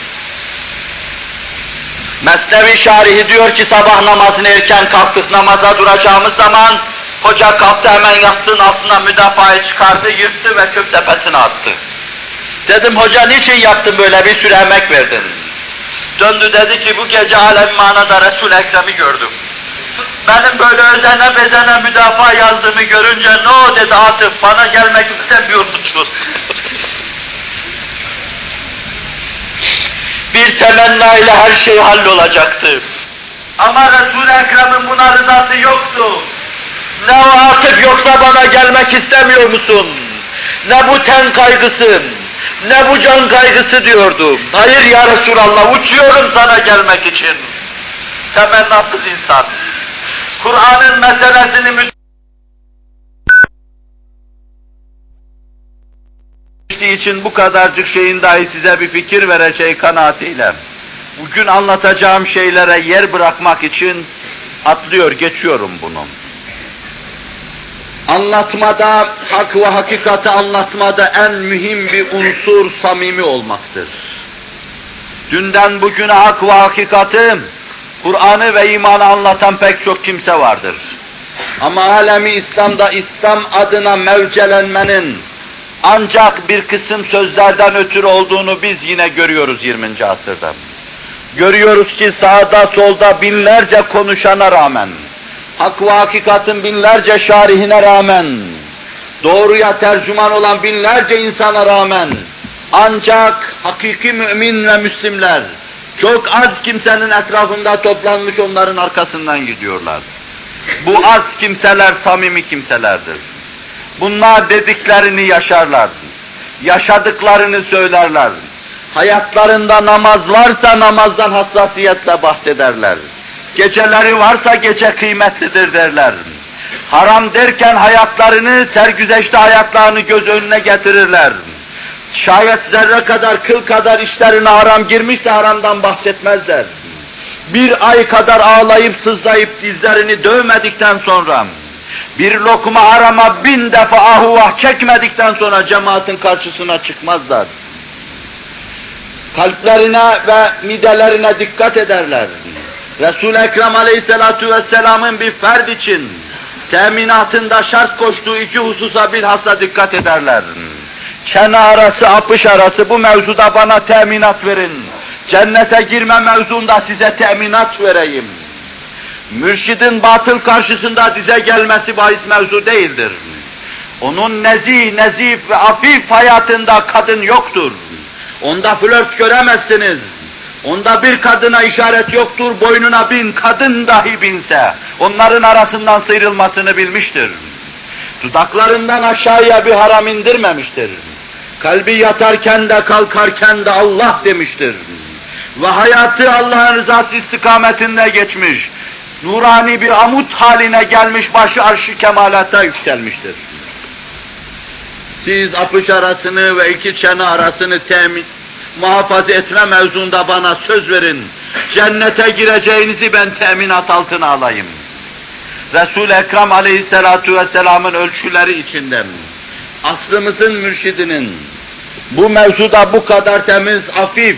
Mesnevi şarihi diyor ki sabah namazını erken kalktık namaza duracağımız zaman hoca kalktı hemen yastığın altına müdafayı çıkardı, yırttı ve çöp sepetine attı. Dedim hoca niçin yaptın böyle bir sürü emek verdin? Döndü dedi ki bu gece alem manada Resul Ekrem'i gördüm. Benim böyle özene bezene müdafaa yazdığımı görünce ne o dedi Atıf bana gelmek istemiyor musun? bir temenna ile her şey hallolacaktı. Ama Resul-i Ekrem'in buna rızası yoktu. Ne o Atıf yoksa bana gelmek istemiyor musun? Ne bu ten kaygısı, ne bu can kaygısı diyordu. Hayır ya Resulallah uçuyorum sana gelmek için. Temennasız insan. Kur'an'ın meselesini için bu kadarcık şeyin dahi size bir fikir vereceği kanaatiyle bugün anlatacağım şeylere yer bırakmak için atlıyor, geçiyorum bunu. Anlatmada, hak ve hakikati anlatmada en mühim bir unsur samimi olmaktır. Dünden bugüne hak ve hakikati, Kur'an'ı ve imanı anlatan pek çok kimse vardır. Ama alemi İslam'da İslam adına mevcelenmenin, ancak bir kısım sözlerden ötürü olduğunu biz yine görüyoruz 20. asırda. Görüyoruz ki sağda solda binlerce konuşana rağmen, hak ve hakikatin binlerce şarihine rağmen, doğruya tercüman olan binlerce insana rağmen, ancak hakiki mümin ve müslimler, çok az kimsenin etrafında toplanmış onların arkasından gidiyorlar. Bu az kimseler samimi kimselerdir. Bunlar dediklerini yaşarlar. Yaşadıklarını söylerler. Hayatlarında namaz varsa namazdan hassasiyetle bahsederler. Geceleri varsa gece kıymetlidir derler. Haram derken hayatlarını, sergüzeşte hayatlarını göz önüne getirirler. Şayet zerre kadar, kıl kadar işlerine haram girmişse haramdan bahsetmezler. Bir ay kadar ağlayıp sızlayıp dizlerini dövmedikten sonra, bir lokma arama bin defa ahuvah çekmedikten sonra cemaatin karşısına çıkmazlar. Kalplerine ve midelerine dikkat ederler. Resul-i Ekrem aleyhissalatu vesselamın bir ferd için teminatında şart koştuğu iki hususa bilhassa dikkat ederler. Çene arası, apış arası bu mevzuda bana teminat verin. Cennete girme mevzunda size teminat vereyim mürşidin batıl karşısında dize gelmesi bahis mevzu değildir. Onun nezih, nezif ve afif hayatında kadın yoktur. Onda flört göremezsiniz. Onda bir kadına işaret yoktur, boynuna bin kadın dahi binse, onların arasından sıyrılmasını bilmiştir. Dudaklarından aşağıya bir haram indirmemiştir. Kalbi yatarken de kalkarken de Allah demiştir. Ve hayatı Allah'ın rızası istikametinde geçmiş nurani bir amut haline gelmiş başı arşı kemalata yükselmiştir. siz apış arasını ve iki çene arasını temin, muhafaza etme mevzunda bana söz verin. Cennete gireceğinizi ben teminat altına alayım. Resul-i Ekrem aleyhissalatu vesselamın ölçüleri içinden, asrımızın mürşidinin bu mevzuda bu kadar temiz, afif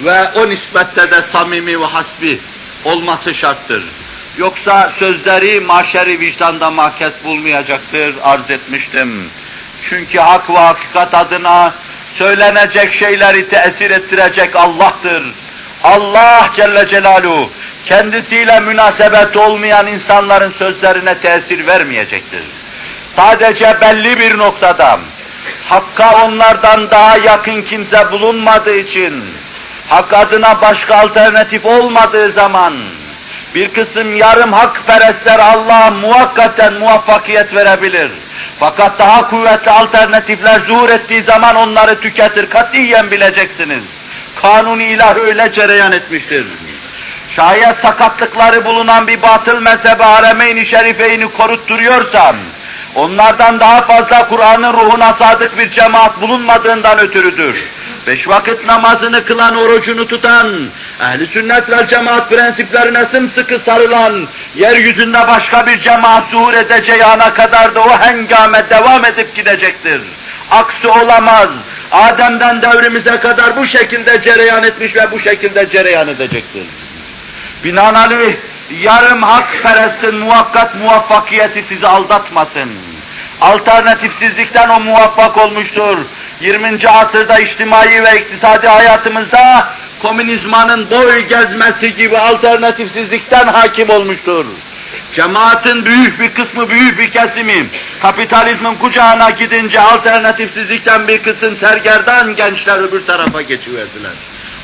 ve o nispette de samimi ve hasbi olması şarttır. Yoksa sözleri maşeri vicdanda mahkes bulmayacaktır, arz etmiştim. Çünkü hak ve hakikat adına söylenecek şeyleri tesir ettirecek Allah'tır. Allah Celle Celaluhu kendisiyle münasebet olmayan insanların sözlerine tesir vermeyecektir. Sadece belli bir noktada Hakka onlardan daha yakın kimse bulunmadığı için, hak adına başka alternatif olmadığı zaman, bir kısım yarım hak perestler Allah muhakkaten muvaffakiyet verebilir. Fakat daha kuvvetli alternatifler zuhur ettiği zaman onları tüketir. Katiyen bileceksiniz. Kanuni ilah öyle cereyan etmiştir. Şayet sakatlıkları bulunan bir batıl mezhebe haremeyn-i şerifeyni korutturuyorsam, onlardan daha fazla Kur'an'ın ruhuna sadık bir cemaat bulunmadığından ötürüdür. Beş vakit namazını kılan, orucunu tutan, ehli sünnet ve cemaat prensiplerine sımsıkı sarılan, yeryüzünde başka bir cemaat zuhur edeceği ana kadar da o hengame devam edip gidecektir. Aksi olamaz. Adem'den devrimize kadar bu şekilde cereyan etmiş ve bu şekilde cereyan edecektir. Binaenaleyh yarım hak perestin muvakkat muvaffakiyeti sizi aldatmasın. Alternatifsizlikten o muvaffak olmuştur. 20. asırda içtimai ve iktisadi hayatımızda komünizmanın boy gezmesi gibi alternatifsizlikten hakim olmuştur. Cemaatin büyük bir kısmı, büyük bir kesimi, kapitalizmin kucağına gidince alternatifsizlikten bir kısım sergerdan gençler öbür tarafa geçiverdiler.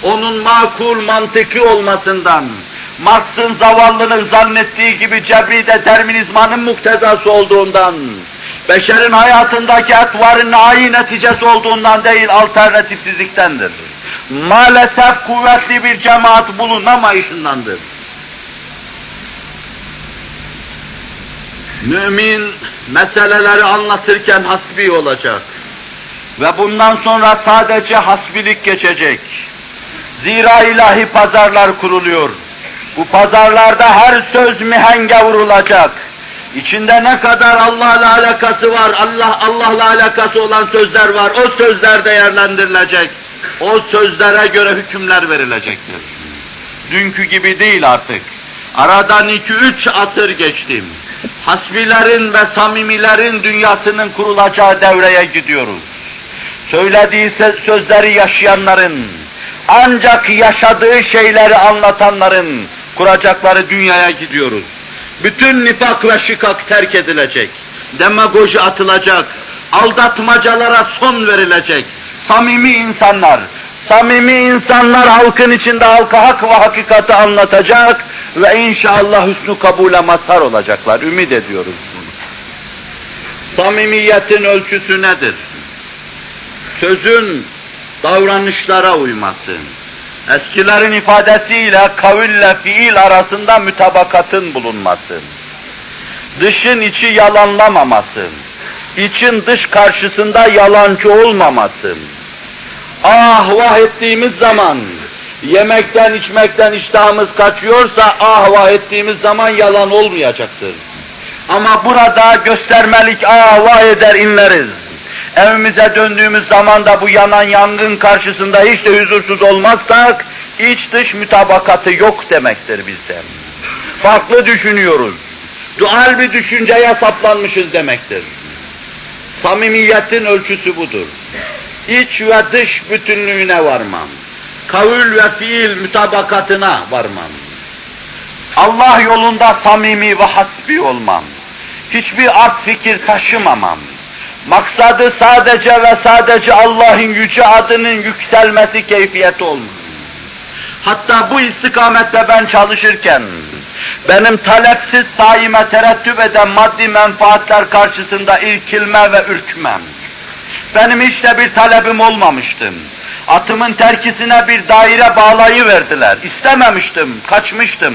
Onun makul, mantıklı olmasından, Marx'ın zavallılık zannettiği gibi cebri determinizmanın muktezası olduğundan, beşerin hayatındaki etvarın ayi neticesi olduğundan değil, alternatifsizliktendir. Maalesef kuvvetli bir cemaat bulunamayışındandır. Mümin meseleleri anlatırken hasbi olacak. Ve bundan sonra sadece hasbilik geçecek. Zira ilahi pazarlar kuruluyor. Bu pazarlarda her söz mihenge vurulacak. İçinde ne kadar Allah'la alakası var, Allah Allah'la alakası olan sözler var, o sözler değerlendirilecek. O sözlere göre hükümler verilecektir. Dünkü gibi değil artık. Aradan iki üç asır geçtim. Hasbilerin ve samimilerin dünyasının kurulacağı devreye gidiyoruz. Söylediği sözleri yaşayanların, ancak yaşadığı şeyleri anlatanların kuracakları dünyaya gidiyoruz. Bütün nifak ve şikak terk edilecek. Demagoji atılacak. Aldatmacalara son verilecek. Samimi insanlar, samimi insanlar halkın içinde halka hak ve hakikati anlatacak ve inşallah hüsnü kabule mazhar olacaklar. Ümit ediyoruz bunu. Samimiyetin ölçüsü nedir? Sözün davranışlara uyması. Eskilerin ifadesiyle kaville fiil arasında mütabakatın bulunması. Dışın içi yalanlamaması. için dış karşısında yalancı olmaması. Ah vah ettiğimiz zaman, yemekten içmekten iştahımız kaçıyorsa ah vah ettiğimiz zaman yalan olmayacaktır. Ama burada göstermelik ah vah eder inleriz. Evimize döndüğümüz zaman da bu yanan yangın karşısında hiç de huzursuz olmazsak, iç dış mütabakatı yok demektir bizden. Farklı düşünüyoruz. Dual bir düşünceye saplanmışız demektir. Samimiyetin ölçüsü budur. İç ve dış bütünlüğüne varmam. Kavül ve fiil mütabakatına varmam. Allah yolunda samimi ve hasbi olmam. Hiçbir art fikir taşımamam Maksadı sadece ve sadece Allah'ın yüce adının yükselmesi keyfiyeti olmuş. Hatta bu istikamette ben çalışırken, benim talepsiz saime terettüp eden maddi menfaatler karşısında irkilme ve ürkmem. Benim hiç de bir talebim olmamıştım. Atımın terkisine bir daire bağlayı verdiler. İstememiştim, kaçmıştım.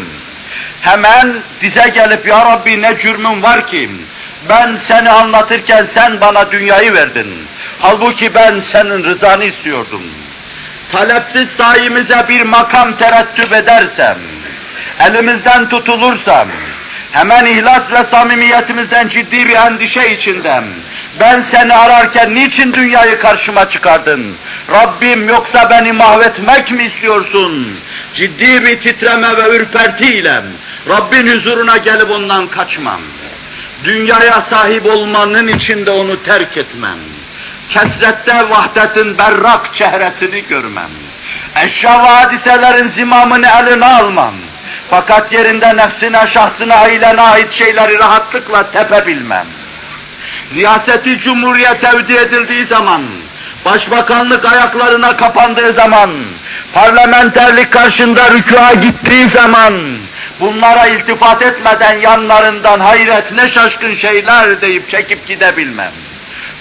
Hemen dize gelip ya Rabbi ne cürmüm var ki Ben seni anlatırken sen bana dünyayı verdin. Halbuki ben senin rızanı istiyordum. Talepsiz sayimize bir makam terettüp edersem, elimizden tutulursam, hemen ihlas ve samimiyetimizden ciddi bir endişe içindem. Ben seni ararken niçin dünyayı karşıma çıkardın? Rabbim yoksa beni mahvetmek mi istiyorsun? Ciddi bir titreme ve ürpertiyle Rabbin huzuruna gelip ondan kaçmam. Dünyaya sahip olmanın içinde onu terk etmem. Kesrette vahdetin berrak çehresini görmem. Eşya ve hadiselerin zimamını eline almam. Fakat yerinde nefsine, şahsına, ailene ait şeyleri rahatlıkla tepebilmem. Riyaseti Cumhuriyet tevdi edildiği zaman, başbakanlık ayaklarına kapandığı zaman, parlamenterlik karşında rükûa gittiği zaman, bunlara iltifat etmeden yanlarından hayret ne şaşkın şeyler deyip çekip gidebilmem.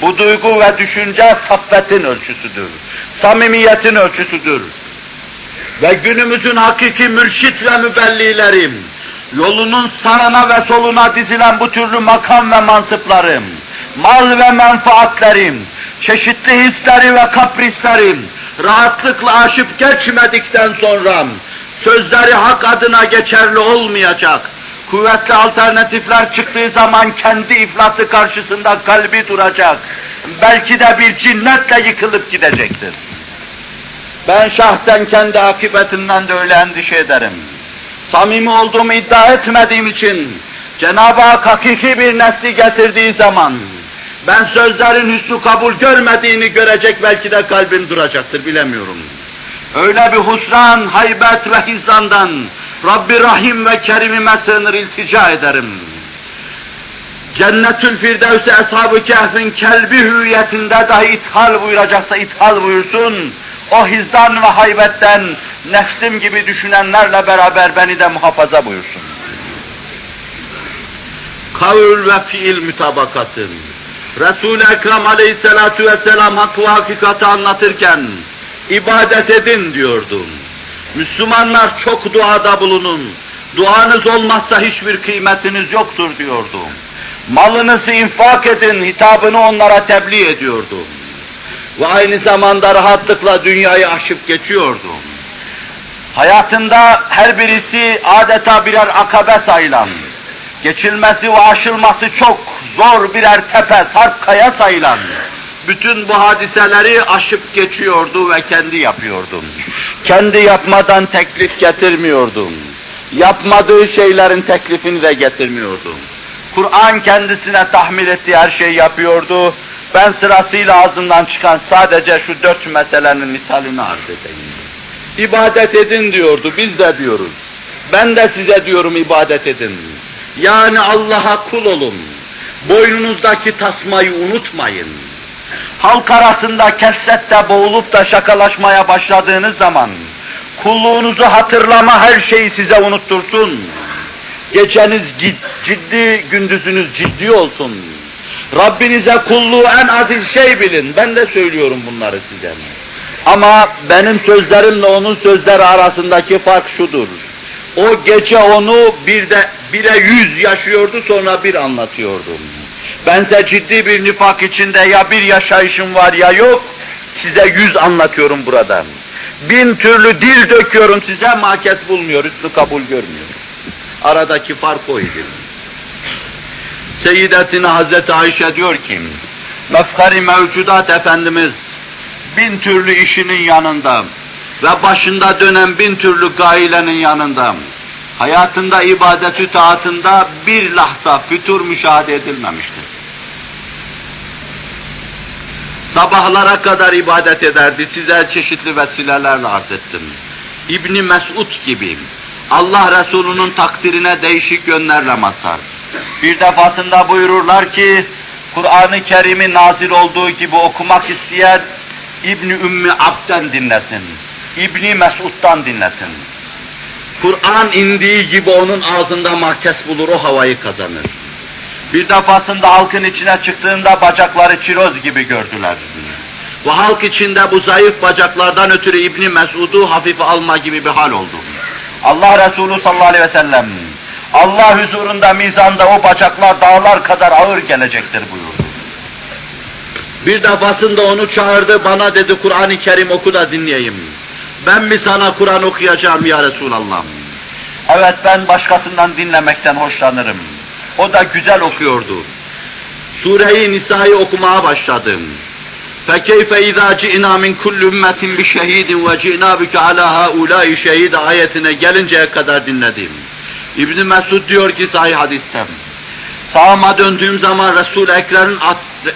Bu duygu ve düşünce saffetin ölçüsüdür, samimiyetin ölçüsüdür. Ve günümüzün hakiki mürşit ve mübellilerim, yolunun sağına ve soluna dizilen bu türlü makam ve mansıplarım, mal ve menfaatlerim, çeşitli hisleri ve kaprislerim, rahatlıkla aşıp geçmedikten sonra, sözleri hak adına geçerli olmayacak, kuvvetli alternatifler çıktığı zaman kendi iflası karşısında kalbi duracak, belki de bir cinnetle yıkılıp gidecektir. Ben şahsen kendi akıbetinden de öyle endişe ederim. Samimi olduğumu iddia etmediğim için Cenab-ı Hak hakiki bir nesli getirdiği zaman ben sözlerin hüsnü kabul görmediğini görecek belki de kalbim duracaktır bilemiyorum. Öyle bir husran, haybet ve hizandan Rabbi Rahim ve Kerim'ime sığınır iltica ederim. Cennetül Firdevs'e Eshab-ı Kehf'in kelbi hüviyetinde dahi ithal buyuracaksa ithal buyursun. O hizdan ve haybetten nefsim gibi düşünenlerle beraber beni de muhafaza buyursun. Kavl ve fiil mütabakatı. Resul-i Ekrem aleyhissalatu vesselam hakkı hakikati anlatırken ibadet edin diyordum. Müslümanlar çok duada bulunun. Duanız olmazsa hiçbir kıymetiniz yoktur diyordum. Malınızı infak edin hitabını onlara tebliğ ediyordum. Ve aynı zamanda rahatlıkla dünyayı aşıp geçiyordum. Hayatında her birisi adeta birer akabe sayılan, geçilmesi ve aşılması çok zor birer tepe, sarp kaya sayılan, bütün bu hadiseleri aşıp geçiyordu ve kendi yapıyordum. Kendi yapmadan teklif getirmiyordum. Yapmadığı şeylerin teklifini de getirmiyordum. Kur'an kendisine tahmil ettiği her şeyi yapıyordu. Ben sırasıyla ağzından çıkan sadece şu dört meselenin misalini arz edeyim. İbadet edin diyordu, biz de diyoruz. Ben de size diyorum ibadet edin. Yani Allah'a kul olun. Boynunuzdaki tasmayı unutmayın. Halk arasında kesrette boğulup da şakalaşmaya başladığınız zaman, kulluğunuzu hatırlama her şeyi size unuttursun. Geceniz ciddi, gündüzünüz ciddi olsun. Rabbinize kulluğu en aziz şey bilin. Ben de söylüyorum bunları size. Ama benim sözlerimle onun sözleri arasındaki fark şudur. O gece onu bir de bire yüz yaşıyordu sonra bir anlatıyordum. Bense ciddi bir nifak içinde ya bir yaşayışım var ya yok, size yüz anlatıyorum buradan. Bin türlü dil döküyorum size, makes bulmuyor, üstü kabul görmüyor. Aradaki fark oydu. Seyyidetine Hazreti Ayşe diyor ki, mefkari mevcudat Efendimiz bin türlü işinin yanında ve başında dönen bin türlü gailenin yanında, hayatında ibadetü taatında bir lahza fütur müşahede edilmemiştir. Sabahlara kadar ibadet ederdi, size çeşitli vesilelerle arz ettim. İbni Mesud gibi, Allah Resulü'nün takdirine değişik yönlerle mazhar. Bir defasında buyururlar ki, Kur'an-ı Kerim'i nazil olduğu gibi okumak isteyen İbni Ümmü Abd'den dinlesin. İbni Mesud'dan dinlesin. Kur'an indiği gibi onun ağzında mahkes bulur, o havayı kazanır. Bir defasında halkın içine çıktığında bacakları çiroz gibi gördüler. Bu halk içinde bu zayıf bacaklardan ötürü İbni Mesud'u hafife alma gibi bir hal oldu. Allah Resulü sallallahu aleyhi ve sellem Allah huzurunda mizanda o bacaklar dağlar kadar ağır gelecektir buyurdu. Bir defasında onu çağırdı, bana dedi Kur'an-ı Kerim oku da dinleyeyim. Ben mi sana Kur'an okuyacağım ya Resulallah? Evet ben başkasından dinlemekten hoşlanırım. O da güzel okuyordu. Sure-i Nisa'yı okumaya başladım. فَكَيْفَ اِذَا جِئْنَا مِنْ كُلِّ اُمَّةٍ بِشَهِيدٍ وَجِئْنَا بِكَ عَلَى هَا اُولَٰئِ şehid ayetine gelinceye kadar dinledim. İbn Mesud diyor ki sahih hadiste, sağıma döndüğüm zaman Resul-i Ekrem'in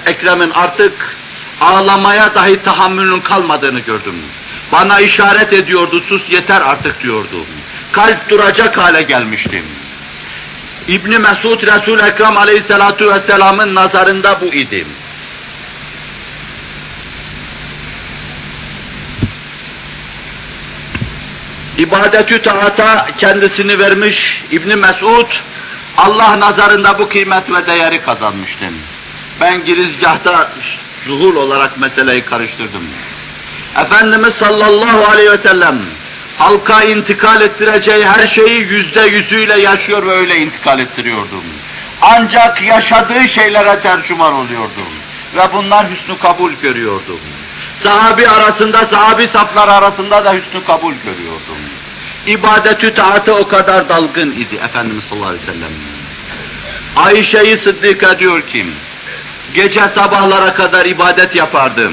Ekrem'in artık ağlamaya dahi tahammülün kalmadığını gördüm. Bana işaret ediyordu, sus yeter artık diyordu. Kalp duracak hale gelmiştim. İbn Mesud Resul Ekrem Aleyhissalatu vesselam'ın nazarında bu idi. İbadetü taata kendisini vermiş İbn Mesud Allah nazarında bu kıymet ve değeri kazanmıştım. Ben girizgahta zuhul olarak meseleyi karıştırdım. Efendimiz sallallahu aleyhi ve sellem halka intikal ettireceği her şeyi yüzde yüzüyle yaşıyor ve öyle intikal ettiriyordu. Ancak yaşadığı şeylere tercüman oluyordu. Ve bunlar hüsnü kabul görüyordu. Sahabi arasında, sahabi saflar arasında da hüsnü kabul görüyordum. İbadetü taatı o kadar dalgın idi Efendimiz sallallahu aleyhi ve sellem. Ayşe-i Sıddık'a diyor ki, gece sabahlara kadar ibadet yapardım.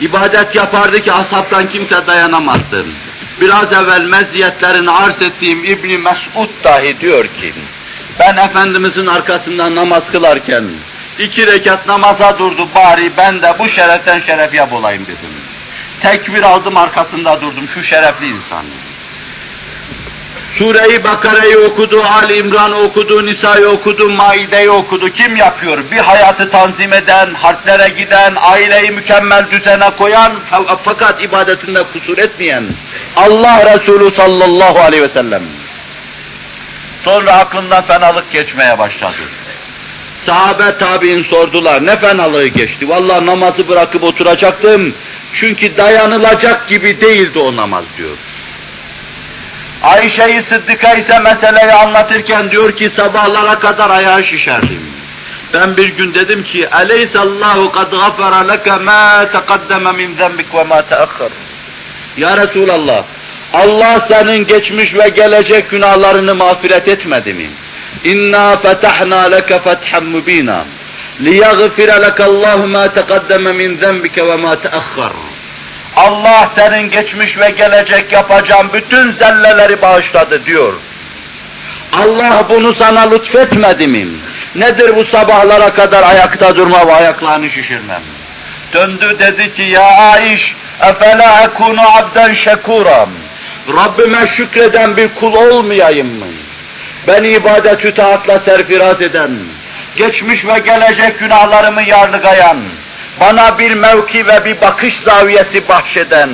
İbadet yapardı ki ashabtan kimse dayanamazdı. Biraz evvel meziyetlerini arz ettiğim İbni Mesud dahi diyor ki, ben Efendimizin arkasından namaz kılarken, iki rekat namaza durdu bari ben de bu şereften şeref yap olayım dedim. Tekbir aldım arkasında durdum şu şerefli insan. Sure-i Bakara'yı okudu, Ali İmran'ı okudu, Nisa'yı okudu, Maide'yi okudu. Kim yapıyor? Bir hayatı tanzim eden, harplere giden, aileyi mükemmel düzene koyan, fakat ibadetinde kusur etmeyen Allah Resulü sallallahu aleyhi ve sellem. Sonra aklından fenalık geçmeye başladı. Sahabe tabi'in sordular, ne fenalığı geçti? Vallahi namazı bırakıp oturacaktım, çünkü dayanılacak gibi değildi o namaz diyor. Ayşe-i Sıddık'a ise meseleyi anlatırken diyor ki sabahlara kadar ayağı şişerdim. Ben bir gün dedim ki اَلَيْسَ اللّٰهُ قَدْ غَفَرَ لَكَ مَا تَقَدَّمَ مِنْ ذَنْبِكَ وَمَا تَأَخَّرَ Ya Resulallah, Allah senin geçmiş ve gelecek günahlarını mağfiret etmedi mi? İnna fetahna leke fethan mubina. لِيَغْفِرَ لَكَ اللّٰهُ مَا تَقَدَّمَ مِنْ ذَنْبِكَ وَمَا تَأَخَّرَ Allah senin geçmiş ve gelecek yapacağın bütün zelleleri bağışladı diyor. Allah bunu sana lütfetmedi mi? Nedir bu sabahlara kadar ayakta durma ve ayaklarını şişirmem? Döndü dedi ki ya Aiş, efela ekunu abden şekuram. Rabbime şükreden bir kul olmayayım mı? Beni ibadet-ü taatla serfiraz eden, geçmiş ve gelecek günahlarımı yarlıgayan, bana bir mevki ve bir bakış zaviyesi bahşeden,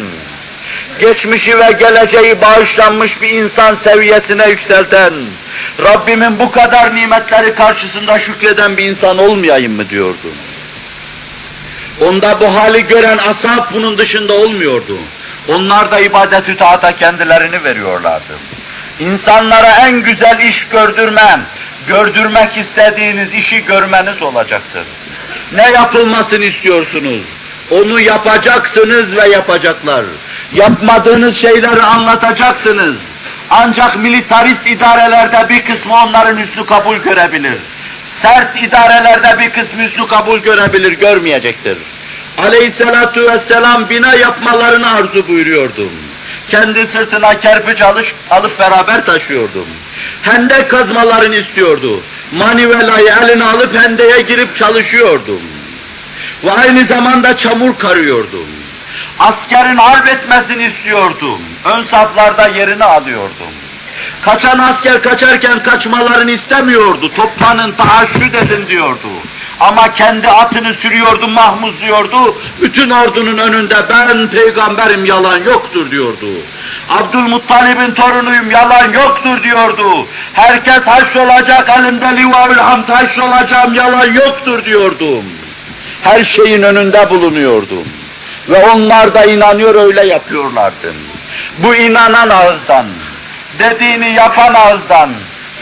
geçmişi ve geleceği bağışlanmış bir insan seviyesine yükselten, Rabbimin bu kadar nimetleri karşısında şükreden bir insan olmayayım mı diyordu. Onda bu hali gören ashab bunun dışında olmuyordu. Onlar da ibadet-ü taata kendilerini veriyorlardı. İnsanlara en güzel iş gördürmem, gördürmek istediğiniz işi görmeniz olacaktır. Ne yapılmasını istiyorsunuz? Onu yapacaksınız ve yapacaklar. Yapmadığınız şeyleri anlatacaksınız. Ancak militarist idarelerde bir kısmı onların üstü kabul görebilir. Sert idarelerde bir kısmı üstü kabul görebilir, görmeyecektir. Aleyhisselatu vesselam bina yapmalarını arzu buyuruyordum. Kendi sırtına kerpiç alış, alıp beraber taşıyordum. Hendek kazmalarını istiyordu. Manivelayı eline alıp hendeye girip çalışıyordum. Ve aynı zamanda çamur karıyordum. Askerin harp etmesini istiyordum. Ön saflarda yerini alıyordum. Kaçan asker kaçarken kaçmalarını istemiyordu. Toplanın, tahaşşüd edin diyordu. Ama kendi atını sürüyordu, mahmuzluyordu. Bütün ordunun önünde ben peygamberim yalan yoktur diyordu. Abdülmuttalib'in torunuyum yalan yoktur diyordu. Herkes haş olacak, elimde livavül hamd haş olacağım yalan yoktur diyordum. Her şeyin önünde bulunuyordum. Ve onlar da inanıyor öyle yapıyorlardı. Bu inanan ağızdan, dediğini yapan ağızdan,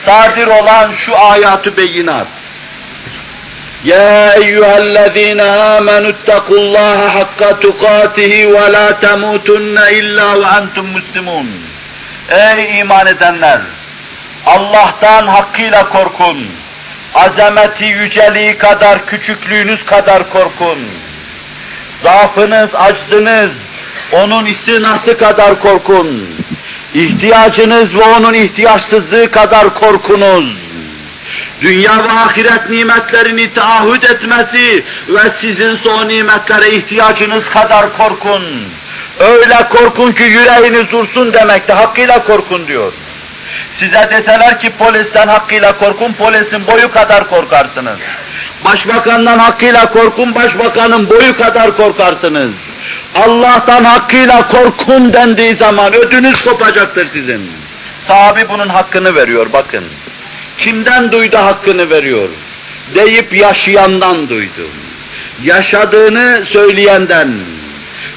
sadir olan şu ayatı beyinat. يا أيها الذين آمنوا اتقوا الله حق تقاته ولا تموتن إلا وأنتم مسلمون Ey iman edenler! Allah'tan hakkıyla korkun. Azameti yüceliği kadar, küçüklüğünüz kadar korkun. Zaafınız, aczınız, onun istinası kadar korkun. İhtiyacınız ve onun ihtiyaçsızlığı kadar korkunuz. Dünya ve ahiret nimetlerini taahhüt etmesi ve sizin son nimetlere ihtiyacınız kadar korkun. Öyle korkun ki yüreğiniz dursun demekte, hakkıyla korkun diyor. Size deseler ki polisten hakkıyla korkun, polisin boyu kadar korkarsınız. Başbakandan hakkıyla korkun, başbakanın boyu kadar korkarsınız. Allah'tan hakkıyla korkun dendiği zaman ödünüz kopacaktır sizin. Sahabi bunun hakkını veriyor bakın. Kimden duydu hakkını veriyor? Deyip yaşayandan duydu. Yaşadığını söyleyenden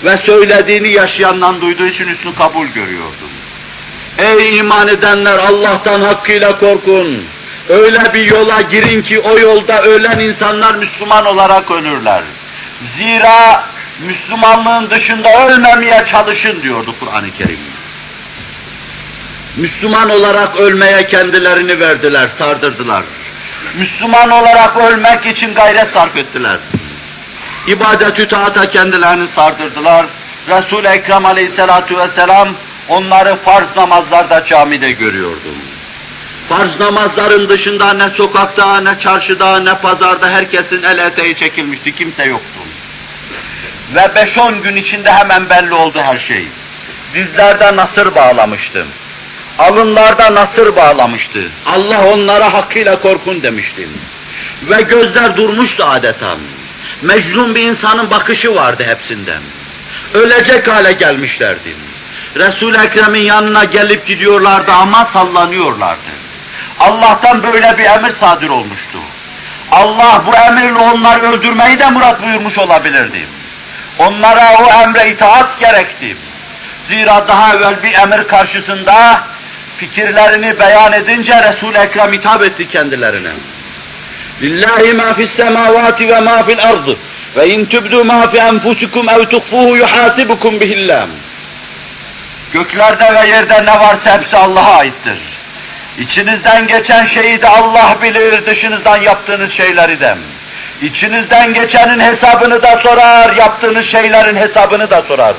ve söylediğini yaşayandan duyduğu için üstünü kabul görüyordu. Ey iman edenler Allah'tan hakkıyla korkun. Öyle bir yola girin ki o yolda ölen insanlar Müslüman olarak ölürler. Zira Müslümanlığın dışında ölmemeye çalışın diyordu Kur'an-ı Kerim. Müslüman olarak ölmeye kendilerini verdiler, sardırdılar. Müslüman olarak ölmek için gayret sarf ettiler. İbadet-ü taata kendilerini sardırdılar. Resul-i Ekrem aleyhissalatu vesselam onları farz namazlarda camide görüyordu. Farz namazların dışında ne sokakta, ne çarşıda, ne pazarda herkesin el eteği çekilmişti, kimse yoktu. Ve beş on gün içinde hemen belli oldu her şey. Dizlerde nasır bağlamıştı. Alınlarda nasır bağlamıştı. Allah onlara hakkıyla korkun demişti. Ve gözler durmuştu adeta. Mecnun bir insanın bakışı vardı hepsinden. Ölecek hale gelmişlerdi. Resul-i Ekrem'in yanına gelip gidiyorlardı ama sallanıyorlardı. Allah'tan böyle bir emir sadir olmuştu. Allah bu emirle onları öldürmeyi de murat buyurmuş olabilirdi. Onlara o emre itaat gerekti. Zira daha evvel bir emir karşısında fikirlerini beyan edince Resul-i Ekrem hitap etti kendilerine. Lillahi ma fis semavati ve ma fil ard ve in tubdu ma fi enfusikum ev tuhfuhu yuhasibukum bihillah. Göklerde ve yerde ne varsa hepsi Allah'a aittir. İçinizden geçen şeyi de Allah bilir, dışınızdan yaptığınız şeyleri de. İçinizden geçenin hesabını da sorar, yaptığınız şeylerin hesabını da sorar.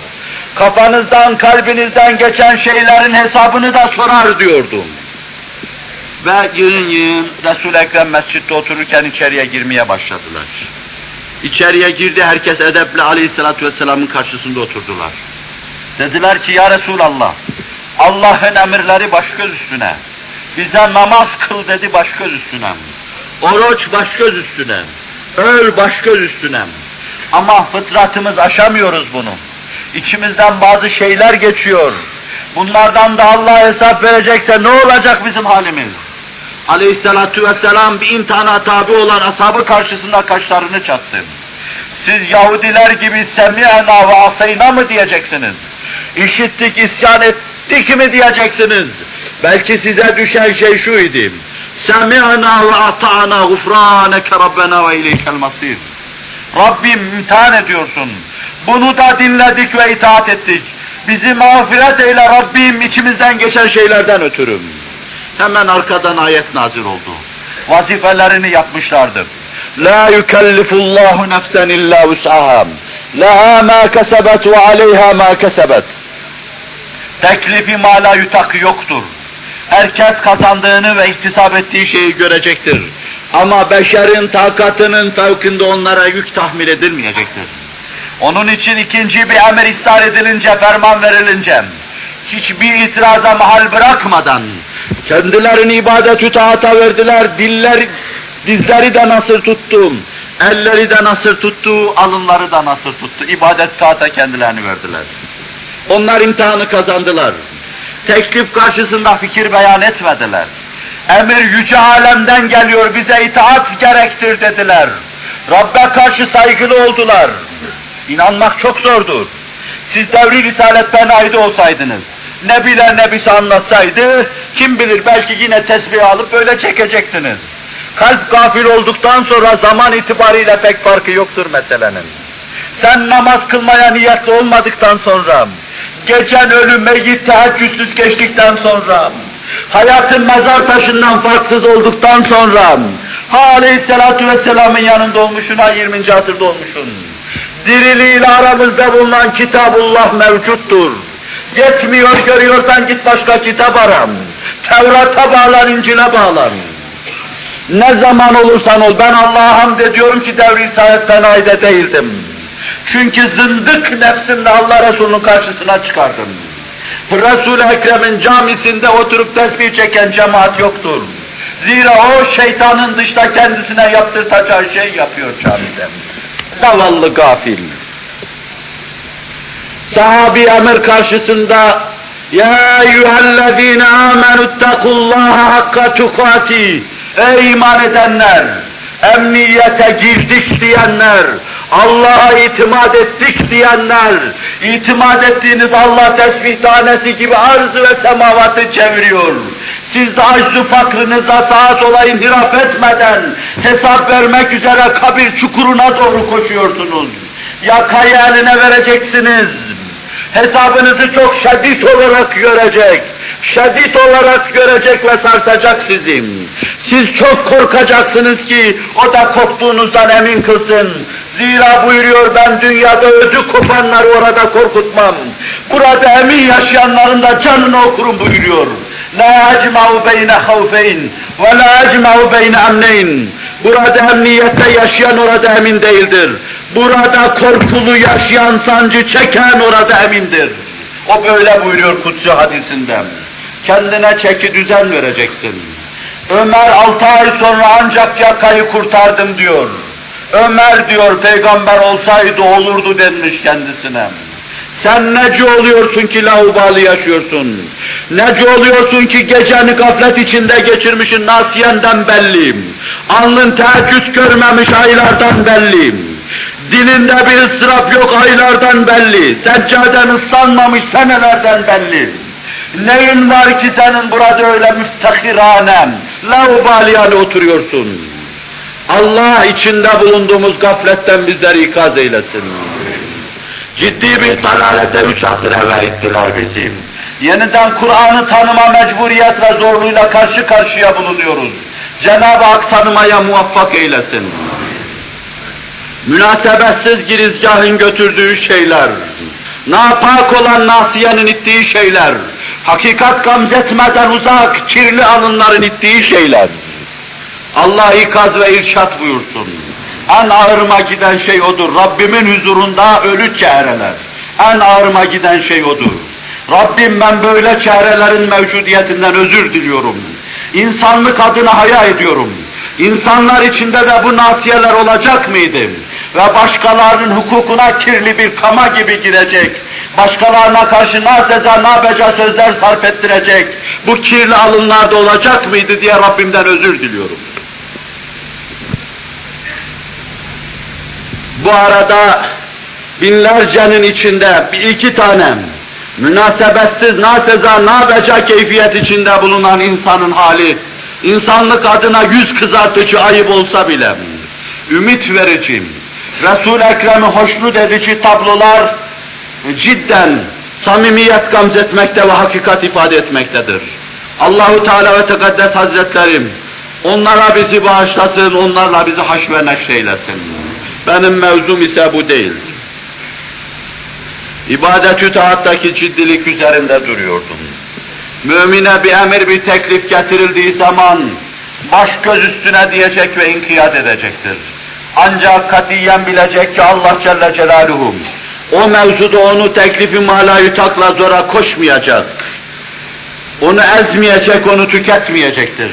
Kafanızdan, kalbinizden geçen şeylerin hesabını da sorar diyordum. Ve yığın yığın Resul-i Ekrem mescitte otururken içeriye girmeye başladılar. İçeriye girdi, herkes edeple aleyhissalatü vesselamın karşısında oturdular. Dediler ki ya Resulallah, Allah'ın emirleri baş göz üstüne. Bize namaz kıl dedi baş göz üstüne. Oruç baş göz üstüne. Öl baş göz üstüne. Ama fıtratımız aşamıyoruz bunu. İçimizden bazı şeyler geçiyor. Bunlardan da Allah hesap verecekse ne olacak bizim halimiz? Aleyhissalatu vesselam bir imtihana tabi olan ashabı karşısında kaşlarını çattı. Siz Yahudiler gibi semi'na ve asayna mı diyeceksiniz? İşittik, isyan ettik mi diyeceksiniz? Belki size düşen şey şu idi. Semi'na ve ata'na gufraneke rabbena ve ileykel masir. Rabbim imtihan ediyorsun. Bunu da dinledik ve itaat ettik. Bizi mağfiret eyle Rabbim içimizden geçen şeylerden ötürüm. Hemen arkadan ayet nazil oldu. Vazifelerini yapmışlardı. La yukellifullahu nefsen illa vus'aha. Laha ma kesebet ve aleyha ma kesebet. Teklifi mala yutak yoktur. Herkes kazandığını ve iktisap ettiği şeyi görecektir. Ama beşerin takatının fevkinde onlara yük tahmil edilmeyecektir. Onun için ikinci bir emir istar edilince, ferman verilince, hiçbir itiraza mahal bırakmadan, kendilerini ibadet-ü taata verdiler, diller, dizleri de nasır tuttu, elleri de nasır tuttu, alınları da nasır tuttu, ibadet taata kendilerini verdiler. Onlar imtihanı kazandılar. Teklif karşısında fikir beyan etmediler. Emir yüce alemden geliyor, bize itaat gerektir dediler. Rabbe karşı saygılı oldular. İnanmak çok zordur. Siz devri risalet benayda olsaydınız, Nebiler Nebisi anlatsaydı, Kim bilir belki yine tesbih alıp böyle çekeceksiniz. Kalp gafil olduktan sonra zaman itibariyle pek farkı yoktur meselenin. Sen namaz kılmaya niyetli olmadıktan sonra, gecen ölü meyyit teheccüdsüz geçtikten sonra, hayatın mezar taşından farksız olduktan sonra, ha aleyhissalatu vesselamın yanında olmuşsun, ha 20. asırda olmuşsun. Diriliğiyle aramızda bulunan Kitabullah mevcuttur. Yetmiyor görüyorsan git başka kitap aram. Tevrat'a bağlan, İncil'e bağlan. Ne zaman olursan ol, ben Allah'a hamd ediyorum ki devri saatten ayda değildim. Çünkü zındık nefsimle Allah Resulü'nün karşısına çıkardım. Resul-i Ekrem'in camisinde oturup tesbih çeken cemaat yoktur. Zira o şeytanın dışta kendisine yaptırtacağı şey yapıyor camide. Zavallı gafil. Sahabi emir karşısında Ya eyyühellezine amenüttekullaha hakka tukati Ey iman edenler! Emniyete girdik diyenler, Allah'a itimat ettik diyenler, itimat ettiğiniz Allah tesbih tanesi gibi arzı ve semavatı çeviriyor. Siz de aczu fakrınıza sağa sola inhiraf etmeden hesap vermek üzere kabir çukuruna doğru koşuyorsunuz. Yakayı eline vereceksiniz. Hesabınızı çok şiddet olarak görecek. Şiddet olarak görecek ve sarsacak sizi. Siz çok korkacaksınız ki o da korktuğunuzdan emin kılsın. Zira buyuruyor ben dünyada özü kopanları orada korkutmam. Burada emin yaşayanların da canını okurum buyuruyor. La ecma'u beyne havfeyn ve la ecma'u beyne emneyn. Burada emniyette yaşayan orada emin değildir. Burada korkulu yaşayan sancı çeken orada emindir. O böyle buyuruyor kutsi hadisinde. Kendine çeki düzen vereceksin. Ömer altı ay sonra ancak yakayı kurtardım diyor. Ömer diyor peygamber olsaydı olurdu denmiş kendisine. Sen neci oluyorsun ki laubalı yaşıyorsun? Neci oluyorsun ki geceni gaflet içinde geçirmişin nasiyenden belli. Alnın teheccüd görmemiş aylardan belli. Dilinde bir ıstırap yok aylardan belli. Seccaden ıslanmamış senelerden belli. Neyin var ki senin burada öyle müftehiranem, laubaliyan oturuyorsun? Allah içinde bulunduğumuz gafletten bizleri ikaz eylesin. Ciddi bir dalalete üç asır evvel ittiler bizim. Yeniden Kur'an'ı tanıma mecburiyet ve zorluğuyla karşı karşıya bulunuyoruz. Cenab-ı Hak tanımaya muvaffak eylesin. Münasebetsiz girizgahın götürdüğü şeyler, napak olan nasiyenin ittiği şeyler, hakikat gamzetmeden uzak kirli alınların ittiği şeyler. Allah ikaz ve irşat buyursun. En ağırıma giden şey odur. Rabbimin huzurunda ölü çehreler. En ağırıma giden şey odur. Rabbim ben böyle çehrelerin mevcudiyetinden özür diliyorum. İnsanlık adına haya ediyorum. İnsanlar içinde de bu nasiyeler olacak mıydı? Ve başkalarının hukukuna kirli bir kama gibi girecek, başkalarına karşı naseza nabeca sözler sarf ettirecek, bu kirli alınlarda olacak mıydı diye Rabbimden özür diliyorum. Bu arada binlercenin içinde bir iki tane münasebetsiz, naseza, nabeca keyfiyet içinde bulunan insanın hali, insanlık adına yüz kızartıcı ayıp olsa bile, ümit verici, Resul-i Ekrem'i hoşnut edici tablolar cidden samimiyet gamzetmekte ve hakikat ifade etmektedir. Allahu Teala ve Tekaddes Hazretlerim onlara bizi bağışlasın, onlarla bizi haş ve neşreylesin. Benim mevzum ise bu değil. İbadet-ü taattaki ciddilik üzerinde duruyordum. Mümine bir emir, bir teklif getirildiği zaman baş göz üstüne diyecek ve inkiyat edecektir. Ancak katiyen bilecek ki Allah Celle Celaluhu o mevzuda onu teklifi malayı takla zora koşmayacak. Onu ezmeyecek, onu tüketmeyecektir.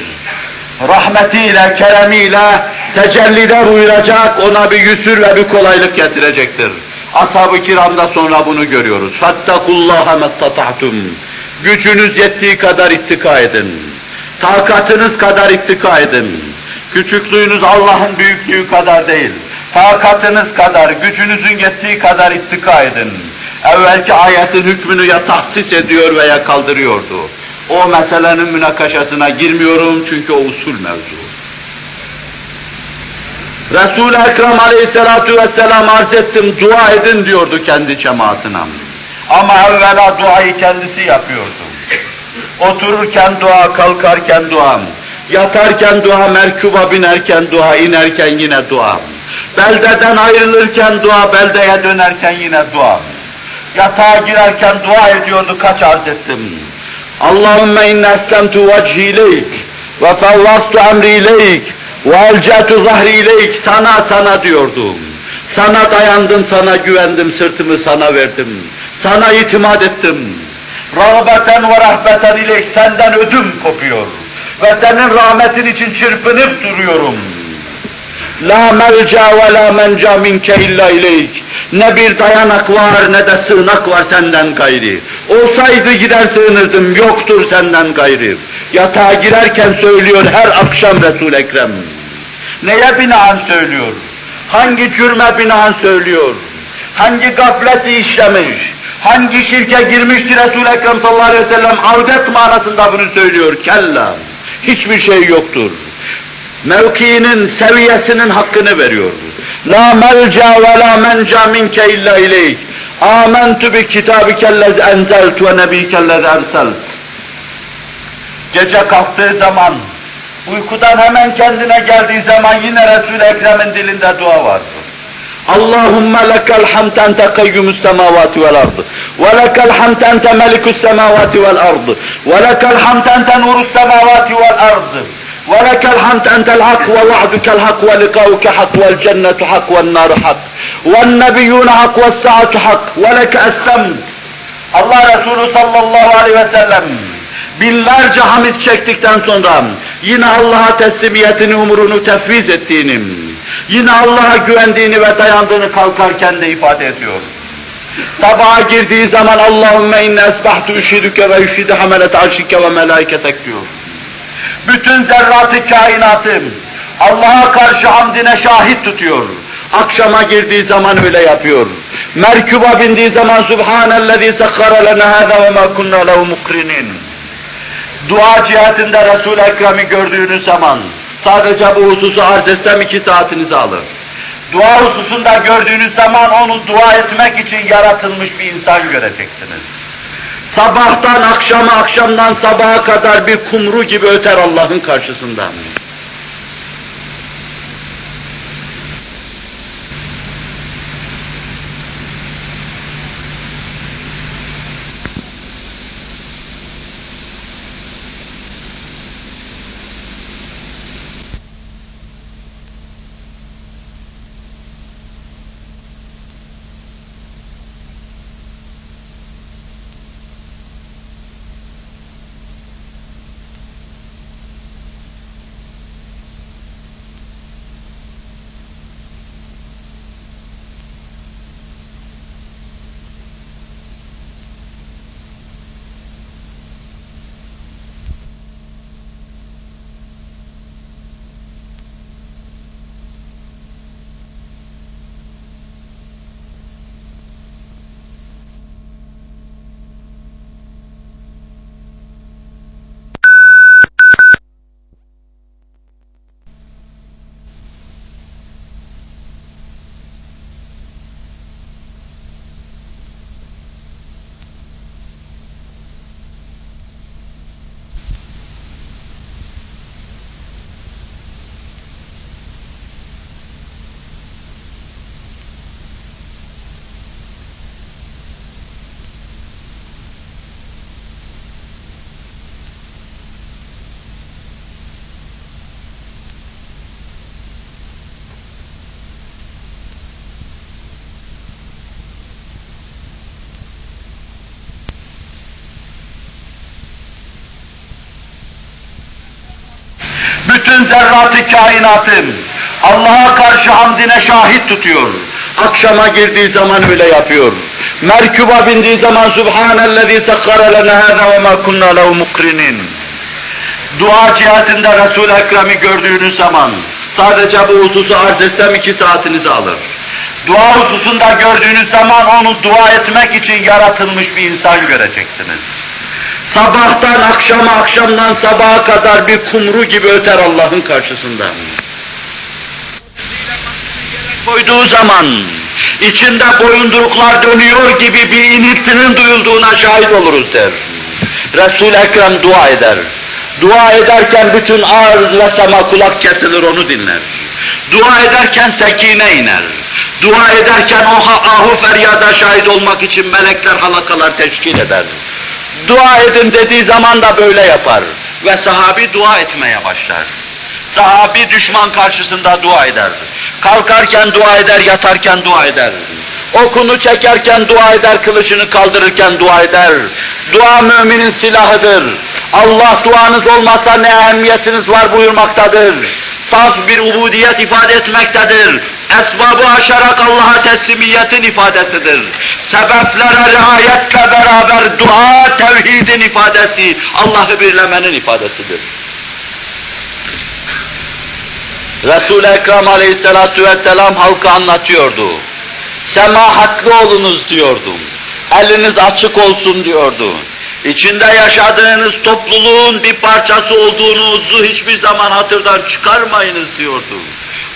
Rahmetiyle, keremiyle tecellide buyuracak, ona bir yüsür ve bir kolaylık getirecektir. Ashab-ı kiramda sonra bunu görüyoruz. Fattakullaha mestata'tum. Gücünüz yettiği kadar ittika edin. Takatınız kadar ittika edin. Küçüklüğünüz Allah'ın büyüklüğü kadar değil. Takatınız kadar, gücünüzün yettiği kadar ittika edin. Evvelki ayetin hükmünü ya tahsis ediyor veya kaldırıyordu. O meselenin münakaşasına girmiyorum çünkü o usul mevzu. Resul-i Ekrem aleyhissalatu vesselam arz ettim, dua edin diyordu kendi cemaatine. Ama evvela duayı kendisi yapıyordu. Otururken dua, kalkarken dua, yatarken dua, merkuba binerken dua, inerken yine dua. Beldeden ayrılırken dua, beldeye dönerken yine dua. Yatağa girerken dua ediyordu, kaç arz ettim. Allahümme inne eslemtu vecihi ileyk ve fevvastu emri ileyk ve elcetu zahri ileyk sana sana diyordum. Sana dayandım, sana güvendim, sırtımı sana verdim. Sana itimat ettim. Rağbeten ve rahbeten ileyk senden ödüm kopuyor. Ve senin rahmetin için çırpınıp duruyorum. La melca ve la menca minke illa ileyk. Ne bir dayanak var ne de sığınak var senden gayri. Olsaydı gider sığınırdım, yoktur senden gayri. Yatağa girerken söylüyor her akşam Resul Ekrem. Neye binaen söylüyor? Hangi cürme binaen söylüyor? Hangi gafleti işlemiş? Hangi şirke girmiştir Resul Ekrem sallallahu aleyhi ve sellem? Avdet manasında bunu söylüyor. Kella. Hiçbir şey yoktur. Mevkiinin, seviyesinin hakkını veriyor. La melca ve la menca minke illa ileyk. Âmentu bi kitabikellezi enzelt ve nebikellezi erselt. Gece kalktığı zaman, uykudan hemen kendine geldiği zaman yine Resul-i Ekrem'in dilinde dua vardır. Allahümme lekel hamd ente kayyumus semavati vel ard. Ve lekel hamd ente melikus semavati vel ard. Ve lekel hamd ente nurus semavati vel ard. ولك الحمد أنت الحق ووعدك الحق ولقاؤك حق والجنة حق والنار حق والنبيون حق والساعة حق ولك أسلمت Allah Resulü sallallahu aleyhi ve sellem binlerce hamid çektikten sonra yine Allah'a teslimiyetini, umurunu tefviz ettiğini, yine Allah'a güvendiğini ve dayandığını kalkarken de ifade ediyor. Sabaha girdiği zaman Allahümme inne esbahtu üşidüke ve üşidi hamelet arşike ve melaiketek diyor bütün zerratı kainatı Allah'a karşı hamdine şahit tutuyor. Akşama girdiği zaman öyle yapıyor. Merkuba bindiği zaman Subhanellezî sekkara lena hâzâ ve mâ kunnâ lehu mukrinin. Dua cihetinde Resul-i Ekrem'i gördüğünüz zaman sadece bu hususu arz etsem iki saatinizi alır. Dua hususunda gördüğünüz zaman onu dua etmek için yaratılmış bir insan göreceksiniz. Sabahtan akşama, akşamdan sabaha kadar bir kumru gibi öter Allah'ın karşısında. bütün zerratı kainatın Allah'a karşı hamdine şahit tutuyor. Akşama girdiği zaman öyle yapıyor. Merkuba bindiği zaman Subhanellezî sekkara lena hâzâ ve mâ kunnâ lehu mukrinin. Dua cihetinde Resul-i Ekrem'i gördüğünüz zaman sadece bu hususu arz etsem iki saatinizi alır. Dua hususunda gördüğünüz zaman onu dua etmek için yaratılmış bir insan göreceksiniz. Sabahtan akşama, akşamdan sabaha kadar bir kumru gibi öter Allah'ın karşısında. Koyduğu zaman içinde boyunduruklar dönüyor gibi bir iniltinin duyulduğuna şahit oluruz der. Resul-i Ekrem dua eder. Dua ederken bütün arz ve sema kulak kesilir onu dinler. Dua ederken sekine iner. Dua ederken o ahu feryada şahit olmak için melekler halakalar teşkil eder. Dua edin dediği zaman da böyle yapar. Ve sahabi dua etmeye başlar. Sahabi düşman karşısında dua eder. Kalkarken dua eder, yatarken dua eder. Okunu çekerken dua eder, kılıcını kaldırırken dua eder. Dua müminin silahıdır. Allah duanız olmasa ne ehemmiyetiniz var buyurmaktadır. Saf bir ubudiyet ifade etmektedir. Esbabı aşarak Allah'a teslimiyetin ifadesidir. Sebeplere riayetle beraber dua tevhidin ifadesi, Allah'ı birlemenin ifadesidir. Resul-i Ekrem aleyhissalatu vesselam halka anlatıyordu. Semahatli olunuz diyordu. Eliniz açık olsun diyordu. İçinde yaşadığınız topluluğun bir parçası olduğunuzu hiçbir zaman hatırdan çıkarmayınız diyordu.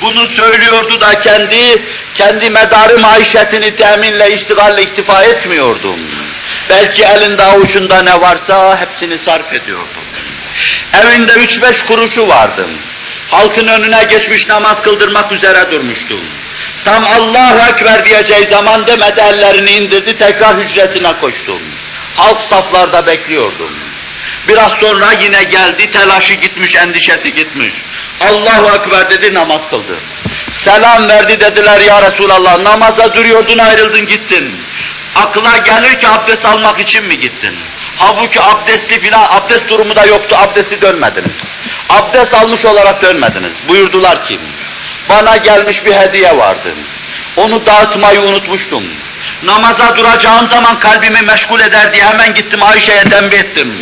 Bunu söylüyordu da kendi, kendi medarı maişetini teminle, iştigalle iktifa etmiyordum. Belki elinde avucunda ne varsa hepsini sarf ediyordum. Evinde üç beş kuruşu vardı. Halkın önüne geçmiş namaz kıldırmak üzere durmuştum. Tam Allahu Ekber diyeceği zaman demedi ellerini indirdi tekrar hücresine koştum. Halk saflarda bekliyordum. Biraz sonra yine geldi, telaşı gitmiş, endişesi gitmiş. Allahu Ekber dedi, namaz kıldı. Selam verdi dediler ya Resulallah, namaza duruyordun ayrıldın gittin. Akla gelir ki abdest almak için mi gittin? Halbuki abdestli filan, abdest durumu da yoktu, abdesti dönmediniz. Abdest almış olarak dönmediniz. Buyurdular ki, bana gelmiş bir hediye vardı. Onu dağıtmayı unutmuştum. Namaza duracağım zaman kalbimi meşgul eder diye hemen gittim Ayşe'ye tembih ettim.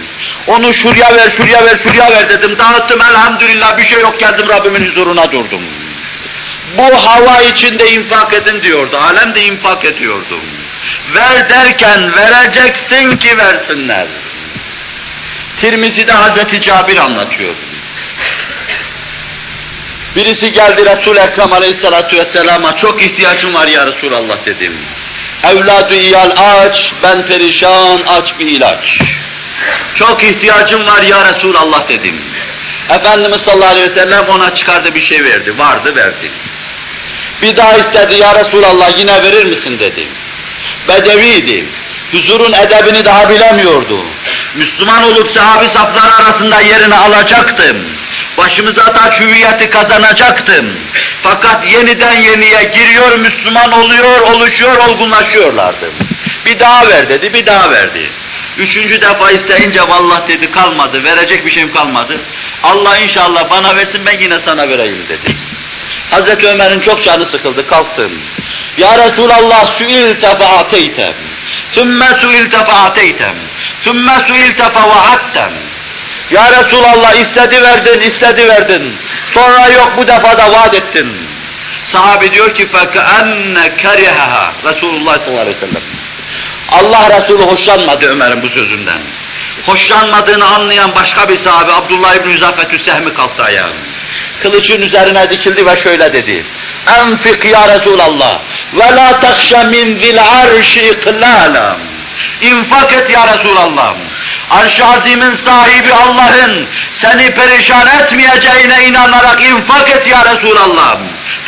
Onu şuraya ver, şuraya ver, şuraya ver dedim. Dağıttım elhamdülillah bir şey yok geldim Rabbimin huzuruna durdum. Bu hava içinde infak edin diyordu. Alem de infak ediyordu. Ver derken vereceksin ki versinler. Tirmizi'de Hazreti Cabir anlatıyor. Birisi geldi Resul-i Ekrem aleyhissalatu vesselama çok ihtiyacım var ya Resulallah dedim. Evladı iyal aç, ben perişan aç bir ilaç. Çok ihtiyacım var ya Resulallah dedim. Efendimiz sallallahu aleyhi ve sellem ona çıkardı bir şey verdi, vardı verdi. Bir daha istedi ya Resulallah yine verir misin dedi. Bedeviydi. Huzurun edebini daha bilemiyordu. Müslüman olup sahabi safları arasında yerini alacaktım. Başımıza taç hüviyeti kazanacaktım. Fakat yeniden yeniye giriyor, Müslüman oluyor, oluşuyor, olgunlaşıyorlardı. Bir daha ver dedi, bir daha verdi. Üçüncü defa isteyince vallahi dedi kalmadı, verecek bir şeyim kalmadı. Allah inşallah bana versin ben yine sana vereyim dedi. Hazreti Ömer'in çok canı sıkıldı, kalktım. Ya Resulallah su'ilte fe'ateytem. Sümme su'ilte fe'ateytem. Sümme su'ilte fe'vaattem. Ya Resulallah istedi verdin, istedi verdin. Sonra yok bu defa da vaat ettin. Sahabe diyor ki فَكَأَنَّ كَرِهَهَا Resulullah sallallahu aleyhi ve sellem. Allah Resulü hoşlanmadı Ömer'in bu sözünden. Hoşlanmadığını anlayan başka bir sahabe Abdullah İbni Hüzafetü Sehmi kalktı ayağa. Kılıcın üzerine dikildi ve şöyle dedi. Enfik ya Resulallah ve la takşa min zil arşi iklala. İnfak et ya Resulallah. Arş-ı azimin sahibi Allah'ın seni perişan etmeyeceğine inanarak infak et ya Resulallah.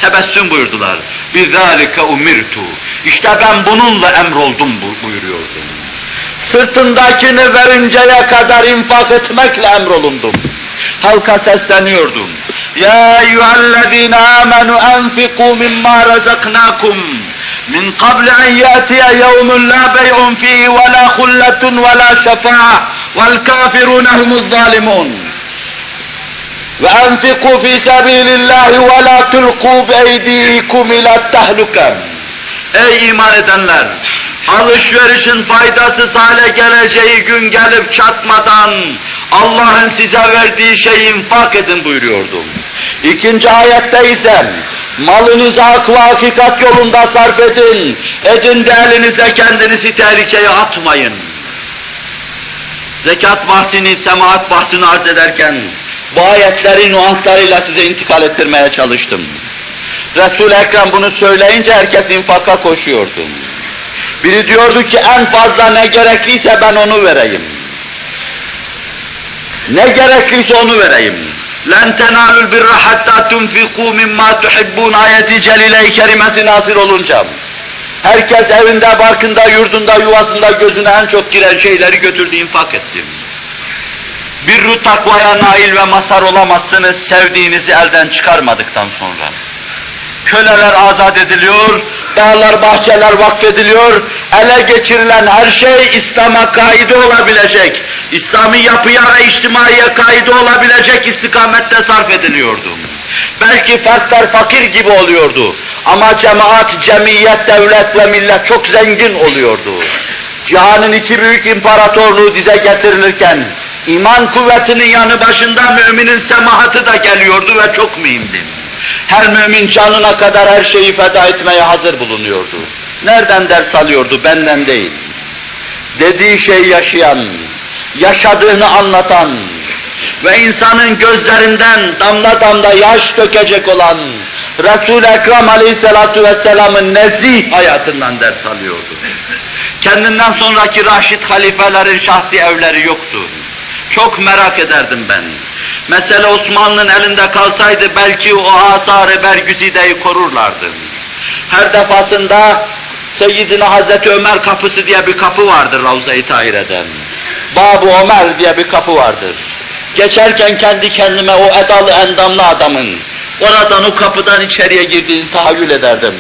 Tebessüm buyurdular. بِذَٰلِكَ umirtu. İşte ben bununla emroldum buyuruyordu. Sırtındakini verinceye kadar infak etmekle emrolundum. Halka sesleniyordum. Ya eyyühellezine amenu enfiku mimma razaknakum min qabl en yatiye yevmun la bey'un fihi ve la hulletun ve la şefa'a vel kafirun humuz zalimun. Ve enfiku fi sabilillahi ve la tulqu beydikum ila tehlukem. Ey iman edenler! Alışverişin faydasız hale geleceği gün gelip çatmadan Allah'ın size verdiği şeyi infak edin buyuruyordum. İkinci ayette ise malınızı hak ve hakikat yolunda sarf edin. Edin de elinize kendinizi tehlikeye atmayın. zekat bahsini, semaat bahsini arz ederken bu ayetleri nuanslarıyla size intikal ettirmeye çalıştım. Resul-i Ekrem bunu söyleyince herkes infaka koşuyordu. Biri diyordu ki en fazla ne gerekliyse ben onu vereyim. Ne gerekliyse onu vereyim. لَنْ تَنَالُوا الْبِرَّ حَتَّى تُنْفِقُوا مِمَّا تُحِبُّونَ ayeti celile-i kerimesi nasıl olunca herkes evinde, barkında, yurdunda, yuvasında gözüne en çok giren şeyleri götürdü, infak etti. Bir takvaya nail ve masar olamazsınız sevdiğinizi elden çıkarmadıktan sonra. Köleler azat ediliyor, dağlar, bahçeler vakfediliyor, ele geçirilen her şey İslam'a kaide olabilecek, İslami yapıya ve içtimaiye kaide olabilecek istikamette sarf ediliyordu. Belki fertler fakir gibi oluyordu ama cemaat, cemiyet, devlet ve millet çok zengin oluyordu. Cihanın iki büyük imparatorluğu dize getirilirken, iman kuvvetinin yanı başında müminin semahatı da geliyordu ve çok mühimdi. Her mümin canına kadar her şeyi feda etmeye hazır bulunuyordu. Nereden ders alıyordu? Benden değil. Dediği şey yaşayan, yaşadığını anlatan ve insanın gözlerinden damla damla yaş dökecek olan Resul-i Ekrem Aleyhisselatü Vesselam'ın nezih hayatından ders alıyordu. Kendinden sonraki Raşid halifelerin şahsi evleri yoktu. Çok merak ederdim ben. Mesele Osmanlı'nın elinde kalsaydı belki o asar-ı bergüzideyi korurlardı. Her defasında Seyyidina Hazreti Ömer kapısı diye bir kapı vardır Ravza-i Tahire'den. Bab-ı Ömer diye bir kapı vardır. Geçerken kendi kendime o edalı endamlı adamın oradan o kapıdan içeriye girdiğini tahayyül ederdim.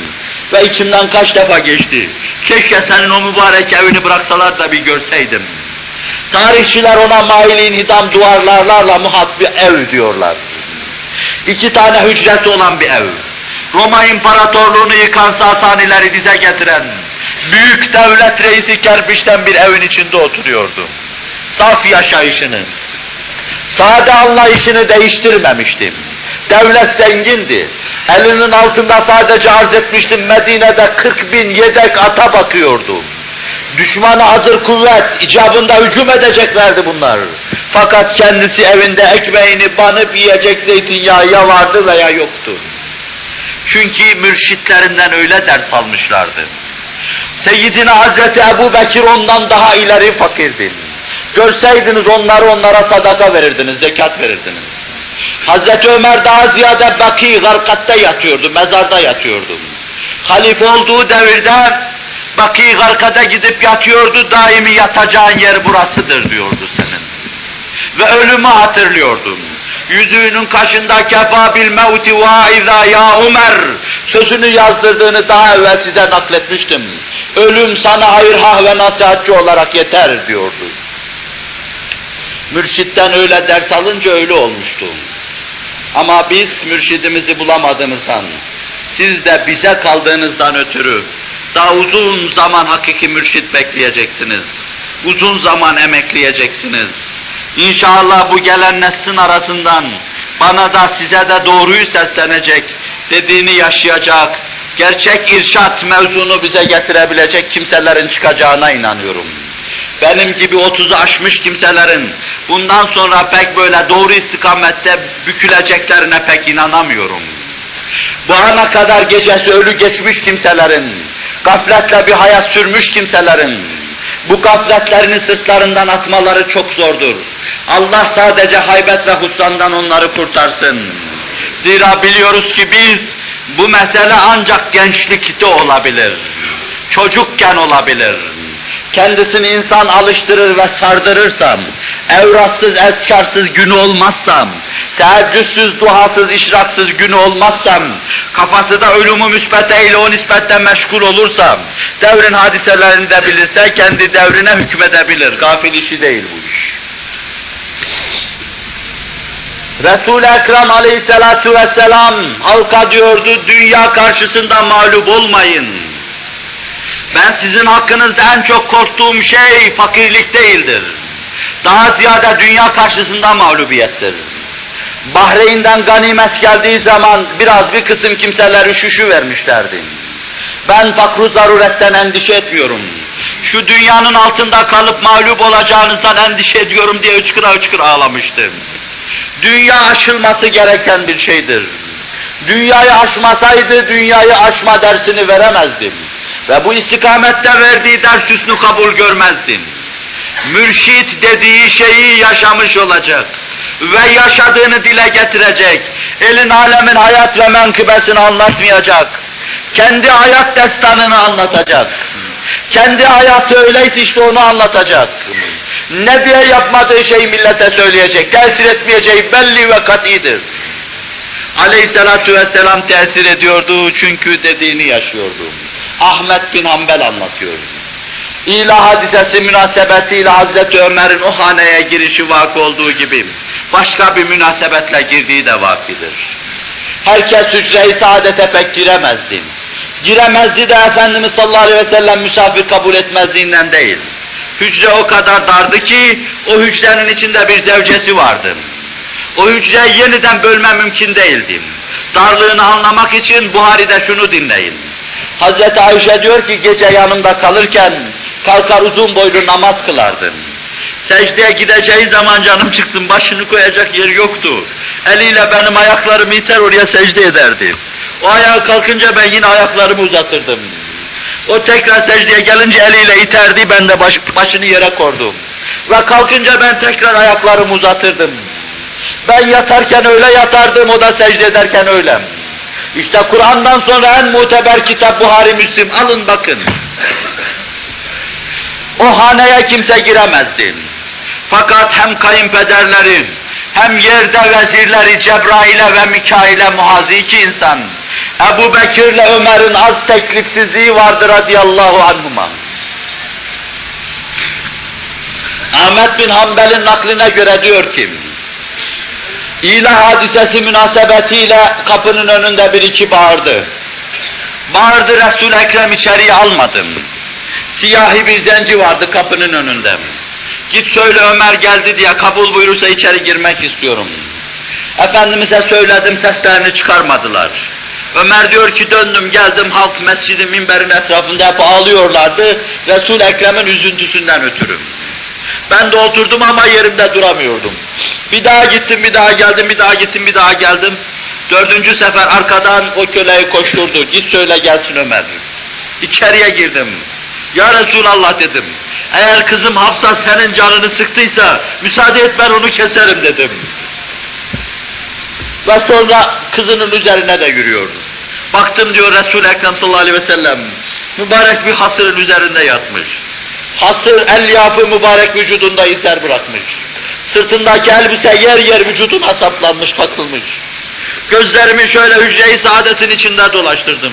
Ve içimden kaç defa geçti. Keşke senin o mübarek evini bıraksalar da bir görseydim. Tarihçiler ona mailin hidam duvarlarla muhat bir ev diyorlar. İki tane hücreti olan bir ev. Roma İmparatorluğunu yıkan Sasanileri dize getiren, büyük devlet reisi kerpiçten bir evin içinde oturuyordu. Saf yaşayışını, sade anlayışını değiştirmemiştim. Devlet zengindi. Elinin altında sadece arz etmiştim Medine'de 40 bin yedek ata bakıyordu. Düşmana hazır kuvvet, icabında hücum edeceklerdi bunlar. Fakat kendisi evinde ekmeğini banıp yiyecek zeytinyağı ya vardı veya yoktu. Çünkü mürşitlerinden öyle ders almışlardı. Seyyidina Hazreti Ebu Bekir ondan daha ileri fakirdi. Görseydiniz onları onlara sadaka verirdiniz, zekat verirdiniz. Hazreti Ömer daha ziyade baki garkatta yatıyordu, mezarda yatıyordu. Halife olduğu devirde baki garkada gidip yatıyordu, daimi yatacağın yer burasıdır diyordu senin. Ve ölümü hatırlıyordum. Yüzüğünün kaşında kefa bil mevti vaiza ya Ömer sözünü yazdırdığını daha evvel size nakletmiştim. Ölüm sana hayır hah ve nasihatçı olarak yeter diyordu. Mürşitten öyle ders alınca öyle olmuştu. Ama biz mürşidimizi bulamadığımızdan, siz de bize kaldığınızdan ötürü daha uzun zaman hakiki mürşit bekleyeceksiniz. Uzun zaman emekleyeceksiniz. İnşallah bu gelen neslin arasından bana da size de doğruyu seslenecek, dediğini yaşayacak, gerçek irşat mevzunu bize getirebilecek kimselerin çıkacağına inanıyorum. Benim gibi otuzu aşmış kimselerin bundan sonra pek böyle doğru istikamette büküleceklerine pek inanamıyorum. Bu ana kadar gecesi ölü geçmiş kimselerin, gafletle bir hayat sürmüş kimselerin, bu gafletlerini sırtlarından atmaları çok zordur. Allah sadece haybet ve husrandan onları kurtarsın. Zira biliyoruz ki biz bu mesele ancak gençlikte olabilir. Çocukken olabilir. Kendisini insan alıştırır ve sardırırsam, evratsız, eskarsız günü olmazsam, teheccüdsüz, duhasız, işraksız günü olmazsam, kafası da ölümü müspete ile o nispetten meşgul olursam, devrin hadiselerini de bilirse kendi devrine hükmedebilir. Gafil işi değil bu iş. Resul-i Ekrem aleyhissalatu vesselam halka diyordu, dünya karşısında mağlup olmayın. Ben sizin hakkınızda en çok korktuğum şey fakirlik değildir. Daha ziyade dünya karşısında mağlubiyettir. Bahreyn'den ganimet geldiği zaman biraz bir kısım kimseler üşüşü vermişlerdi. Ben fakru zaruretten endişe etmiyorum. şu dünyanın altında kalıp mağlup olacağınızdan endişe ediyorum diye hıçkıra hıçkıra ağlamıştım. Dünya aşılması gereken bir şeydir. Dünyayı aşmasaydı dünyayı aşma dersini veremezdim. Ve bu istikamette verdiği ders hüsnü kabul görmezdim. Mürşit dediği şeyi yaşamış olacak ve yaşadığını dile getirecek. Elin alemin hayat ve menkıbesini anlatmayacak. Kendi hayat destanını anlatacak. Kendi hayatı öyleyse işte onu anlatacak. Ne diye yapmadığı şeyi millete söyleyecek. Tesir etmeyeceği belli ve katidir. Aleyhissalatu vesselam tesir ediyordu çünkü dediğini yaşıyordu. Ahmet bin Hanbel anlatıyor. İlah hadisesi münasebetiyle Hazreti Ömer'in o haneye girişi vakı olduğu gibi başka bir münasebetle girdiği de vakidir. Herkes hücre-i saadete pek giremezdi. Giremezdi de Efendimiz sallallahu aleyhi ve sellem misafir kabul etmezliğinden değil. Hücre o kadar dardı ki o hücrenin içinde bir zevcesi vardı. O hücreyi yeniden bölme mümkün değildi. Darlığını anlamak için Buhari'de şunu dinleyin. Hazreti Ayşe diyor ki gece yanımda kalırken kalkar uzun boylu namaz kılardım. Secdeye gideceği zaman canım çıksın başını koyacak yer yoktu. Eliyle benim ayaklarımı iter oraya secde ederdi. O ayağa kalkınca ben yine ayaklarımı uzatırdım. O tekrar secdeye gelince eliyle iterdi ben de baş, başını yere koydum. Ve kalkınca ben tekrar ayaklarımı uzatırdım. Ben yatarken öyle yatardım, o da secde ederken öyle. İşte Kur'an'dan sonra en muteber kitap Buhari Müslim. Alın bakın. O haneye kimse giremezdi. Fakat hem kayınpederleri, hem yerde vezirleri Cebrail'e ve Mikail'e muhazi iki insan. Ebu Bekir'le Ömer'in az teklifsizliği vardır radıyallahu anhuma. Ahmet bin Hanbel'in nakline göre diyor ki, İlah hadisesi münasebetiyle kapının önünde bir iki bağırdı. Bağırdı resul Ekrem içeriye almadım. Siyahi bir zenci vardı kapının önünde. Git söyle Ömer geldi diye kabul buyurursa içeri girmek istiyorum. Efendimiz'e söyledim seslerini çıkarmadılar. Ömer diyor ki döndüm geldim halk mescidin minberin etrafında hep ağlıyorlardı. resul Ekrem'in üzüntüsünden ötürü. Ben de oturdum ama yerimde duramıyordum. Bir daha gittim, bir daha geldim, bir daha gittim, bir daha geldim. Dördüncü sefer arkadan o köleyi koşturdu. Git söyle gelsin Ömer. İçeriye girdim. Ya Resulallah dedim. Eğer kızım Hafsa senin canını sıktıysa müsaade et ben onu keserim dedim. Ve sonra kızının üzerine de yürüyordu. Baktım diyor Resul-i Ekrem sallallahu aleyhi ve sellem mübarek bir hasırın üzerinde yatmış. Hasır elyafı mübarek vücudunda izler bırakmış. Sırtındaki elbise yer yer vücuduna saplanmış, katılmış. Gözlerimi şöyle hücre-i saadetin içinde dolaştırdım.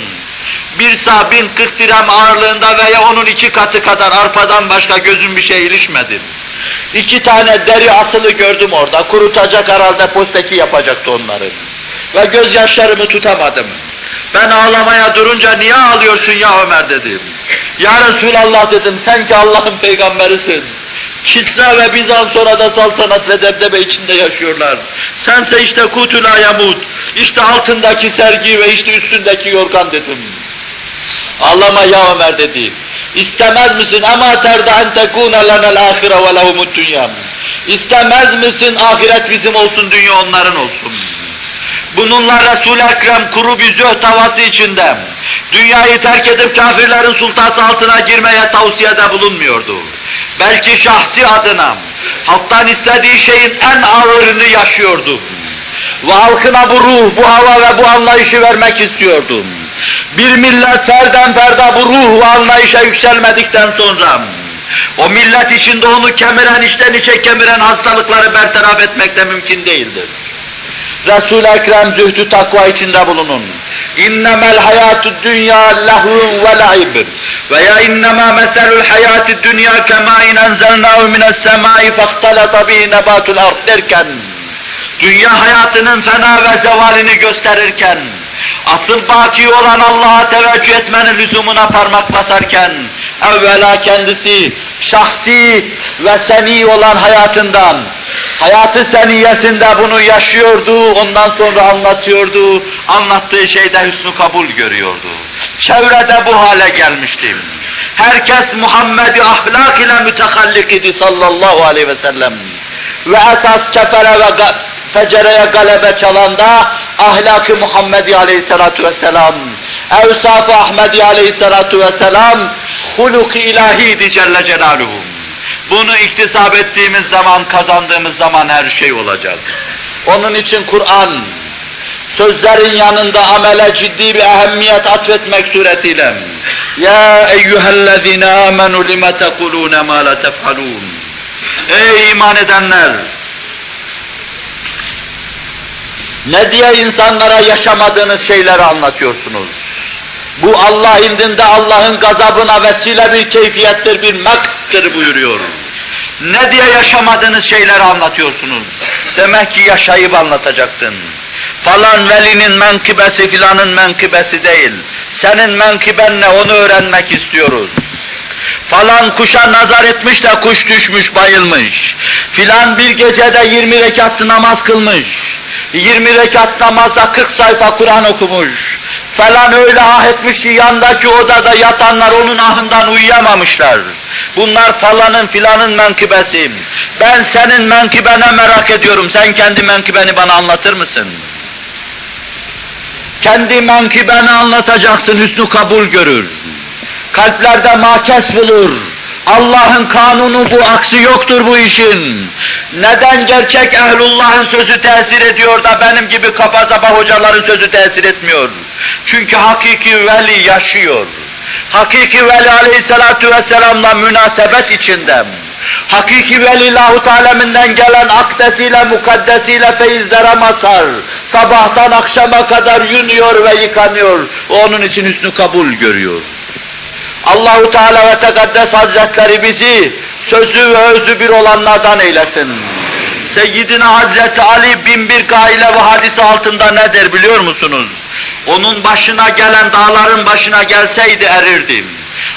Bir sağ bin kırk dirhem ağırlığında veya onun iki katı kadar arpadan başka gözüm bir şey ilişmedi. İki tane deri asılı gördüm orada. Kurutacak herhalde posteki yapacaktı onları. Ve gözyaşlarımı tutamadım. Ben ağlamaya durunca niye ağlıyorsun ya Ömer dedim. Ya Resulallah dedim sen ki Allah'ın peygamberisin. Kisra ve Bizans orada saltanat ve debdebe içinde yaşıyorlar. Sense işte kutula yamut, işte altındaki sergi ve işte üstündeki yorgan dedim. Ağlama ya Ömer dedi. İstemez misin ama terda en tekune lenel ahire ve lehumut dünya. İstemez misin ahiret bizim olsun, dünya onların olsun. Bununla Resul-i Ekrem kuru bir zöht havası içinde dünyayı terk edip kafirlerin sultası altına girmeye tavsiyede bulunmuyordu. Belki şahsi adına halktan istediği şeyin en ağırını yaşıyordu. Ve halkına bu ruh, bu hava ve bu anlayışı vermek istiyordu. Bir millet ferden ferda bu ruh ve anlayışa yükselmedikten sonra o millet içinde onu kemiren, içten içe kemiren hastalıkları bertaraf etmek de mümkün değildir. Resul-i Ekrem zühdü takva içinde bulunun. İnnemel hayatü dünya lehvun ve laib. Veya innema meselul hayatü dünya kema in enzelnahu mines semai fahtalata bihi nebatul ard derken dünya hayatının fena ve zevalini gösterirken asıl baki olan Allah'a teveccüh etmenin lüzumuna parmak basarken evvela kendisi şahsi ve seni olan hayatından hayatı seniyesinde bunu yaşıyordu, ondan sonra anlatıyordu, anlattığı şeyde hüsnü kabul görüyordu. Çevrede bu hale gelmiştim. Herkes Muhammed'i ahlak ile mütehallik idi sallallahu aleyhi ve sellem. Ve esas kefere ve ga fecereye galebe çalanda ahlak-ı Muhammedi aleyhissalatu vesselam, evsaf-ı Ahmedi aleyhissalatu vesselam, huluk-i ilahiydi Celle Celaluhu. Bunu iktisap ettiğimiz zaman, kazandığımız zaman her şey olacak. Onun için Kur'an, sözlerin yanında amele ciddi bir ehemmiyet atfetmek suretiyle Ya eyyühellezine amenu lime tekulune ma la tef'alun Ey iman edenler! Ne diye insanlara yaşamadığınız şeyleri anlatıyorsunuz? Bu Allah indinde Allah'ın gazabına vesile bir keyfiyettir, bir maktır buyuruyor. Ne diye yaşamadığınız şeyleri anlatıyorsunuz? Demek ki yaşayıp anlatacaksın. Falan velinin menkıbesi filanın menkıbesi değil. Senin menkıben ne onu öğrenmek istiyoruz. Falan kuşa nazar etmiş de kuş düşmüş bayılmış. Filan bir gecede 20 rekat namaz kılmış. 20 rekat namazda 40 sayfa Kur'an okumuş. Falan öyle ah etmiş ki yandaki odada yatanlar onun ahından uyuyamamışlar. Bunlar falanın filanın menkıbesi. Ben senin menkıbene merak ediyorum. Sen kendi menkıbeni bana anlatır mısın? Kendi menkıbeni anlatacaksın, hüsnü kabul görür. Kalplerde makes bulur. Allah'ın kanunu bu, aksi yoktur bu işin. Neden gerçek ehlullahın sözü tesir ediyor da benim gibi kapazaba hocaların sözü tesir etmiyor? Çünkü hakiki veli yaşıyor. Hakiki veli aleyhissalatu vesselamla münasebet içinde. Hakiki veli lahut aleminden gelen akdesiyle, mukaddesiyle feyizlere mazhar. Sabahtan akşama kadar yünüyor ve yıkanıyor. Onun için hüsnü kabul görüyor. Allahu Teala ve Tekaddes Hazretleri bizi sözü ve özü bir olanlardan eylesin. Seyyidina Hazreti Ali bin bir gaile ve hadisi altında nedir biliyor musunuz? Onun başına gelen dağların başına gelseydi erirdim.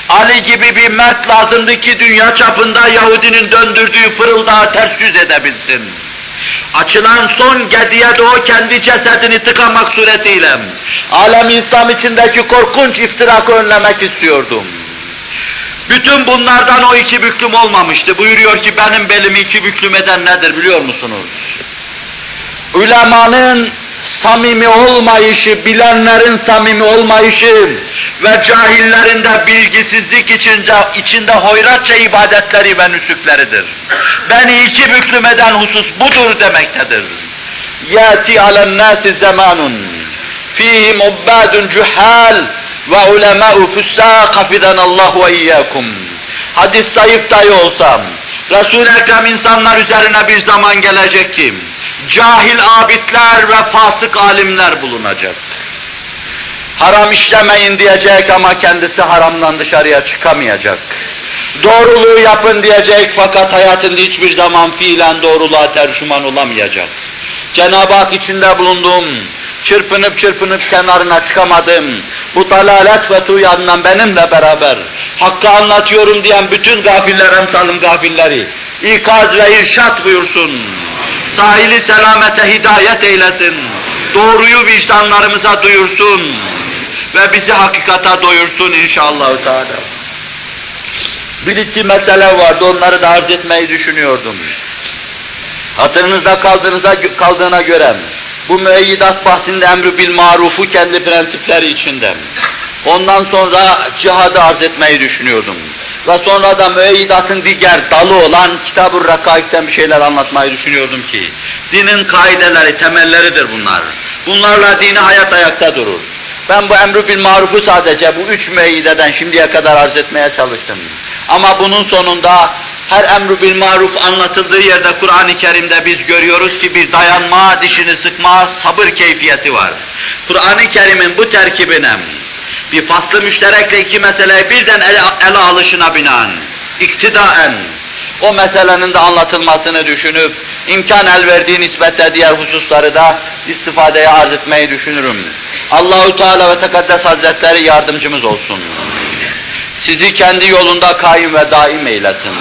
Ali gibi bir mert lazımdı ki dünya çapında Yahudinin döndürdüğü fırıldağı ters yüz edebilsin. Açılan son gediye de o kendi cesedini tıkamak suretiyle alem İslam içindeki korkunç iftirakı önlemek istiyordum. Bütün bunlardan o iki büklüm olmamıştı. Buyuruyor ki benim belimi iki büklüm eden nedir biliyor musunuz? Ulemanın samimi olmayışı, bilenlerin samimi olmayışı ve cahillerin de bilgisizlik içinde, içinde hoyratça ibadetleri ve nüsükleridir. Beni iki büklüm eden husus budur demektedir. يَاتِ عَلَى النَّاسِ زَمَانٌ فِيهِمْ عُبَّادٌ جُحَالٌ وَعُلَمَاءُ فُسَّاقَ فِدَنَ اللّٰهُ وَاِيَّاكُمْ Hadis zayıf dahi olsam, Resul-i Ekrem insanlar üzerine bir zaman gelecek ki, cahil abidler ve fasık alimler bulunacak. Haram işlemeyin diyecek ama kendisi haramdan dışarıya çıkamayacak. Doğruluğu yapın diyecek fakat hayatında hiçbir zaman fiilen doğruluğa tercüman olamayacak. Cenab-ı Hak içinde bulunduğum, çırpınıp çırpınıp kenarına çıkamadım. Bu dalalet ve tuyanla benimle beraber hakkı anlatıyorum diyen bütün gafiller emsalım gafilleri ikaz ve irşat buyursun. Sahili selamete hidayet eylesin. Doğruyu vicdanlarımıza duyursun ve bizi hakikata doyursun inşallah Teala. Bir iki mesele vardı, onları da arz etmeyi düşünüyordum. Hatırınızda kaldığınıza, kaldığına göre bu müeyyidat bahsinde emri bil marufu kendi prensipleri içinde. Ondan sonra cihadı arz etmeyi düşünüyordum. Ve sonra da müeyyidatın diğer dalı olan Kitab-ı Rakaik'ten bir şeyler anlatmayı düşünüyordum ki, dinin kaideleri, temelleridir bunlar. Bunlarla dini hayat ayakta durur. Ben bu emri bil marufu sadece bu üç müeyyideden şimdiye kadar arz etmeye çalıştım. Ama bunun sonunda her emru bil maruf anlatıldığı yerde Kur'an-ı Kerim'de biz görüyoruz ki bir dayanma, dişini sıkma, sabır keyfiyeti var. Kur'an-ı Kerim'in bu terkibine bir faslı müşterekle iki meseleyi birden ele, ele alışına binaen, iktidaen o meselenin de anlatılmasını düşünüp imkan el verdiği nispetle diğer hususları da istifadeye arz etmeyi düşünürüm. Allahu Teala ve Tekaddes Hazretleri yardımcımız olsun. Sizi kendi yolunda kaim ve daim eylesin.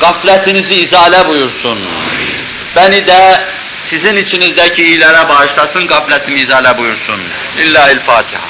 Gafletinizi izale buyursun. Beni de sizin içinizdeki iyilere bağışlasın, gafletimi izale buyursun. İllahil Fatiha.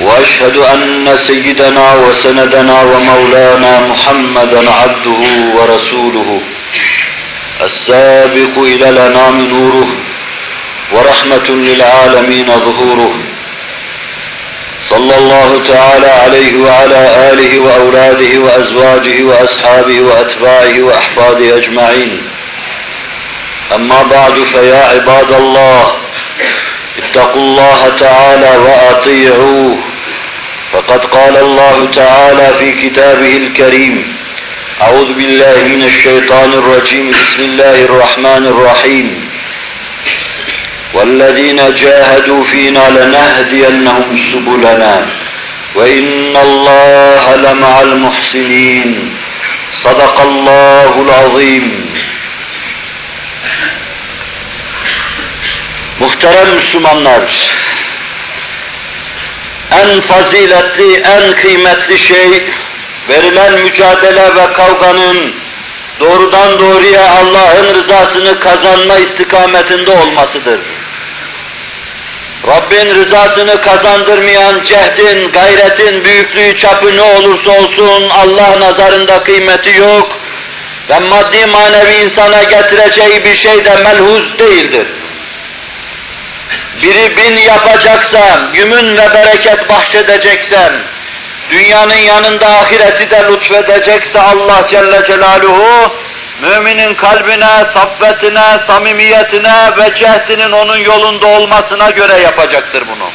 وأشهد أن سيدنا وسندنا ومولانا محمدا عبده ورسوله السابق إلى الأنام نوره ورحمة للعالمين ظهوره. صلى الله تعالى عليه وعلى آله وأولاده وأزواجه وأصحابه وأتباعه وأحفاده أجمعين. أما بعد فيا عباد الله اتقوا الله تعالى وأطيعوه. فقد قال الله تعالى في كتابه الكريم أعوذ بالله من الشيطان الرجيم. بسم الله الرحمن الرحيم. والذين جاهدوا فينا لنهدينهم سبلنا وإن الله لمع المحسنين. صدق الله العظيم. Muhterem Müslümanlar, en faziletli, en kıymetli şey, verilen mücadele ve kavganın doğrudan doğruya Allah'ın rızasını kazanma istikametinde olmasıdır. Rabbin rızasını kazandırmayan cehdin, gayretin büyüklüğü çapı ne olursa olsun Allah nazarında kıymeti yok ve maddi manevi insana getireceği bir şey de melhuz değildir biri bin yapacaksa, gümün ve bereket bahşedeceksen, dünyanın yanında ahireti de lütfedecekse Allah Celle Celaluhu, müminin kalbine, saffetine, samimiyetine ve cehdinin onun yolunda olmasına göre yapacaktır bunu.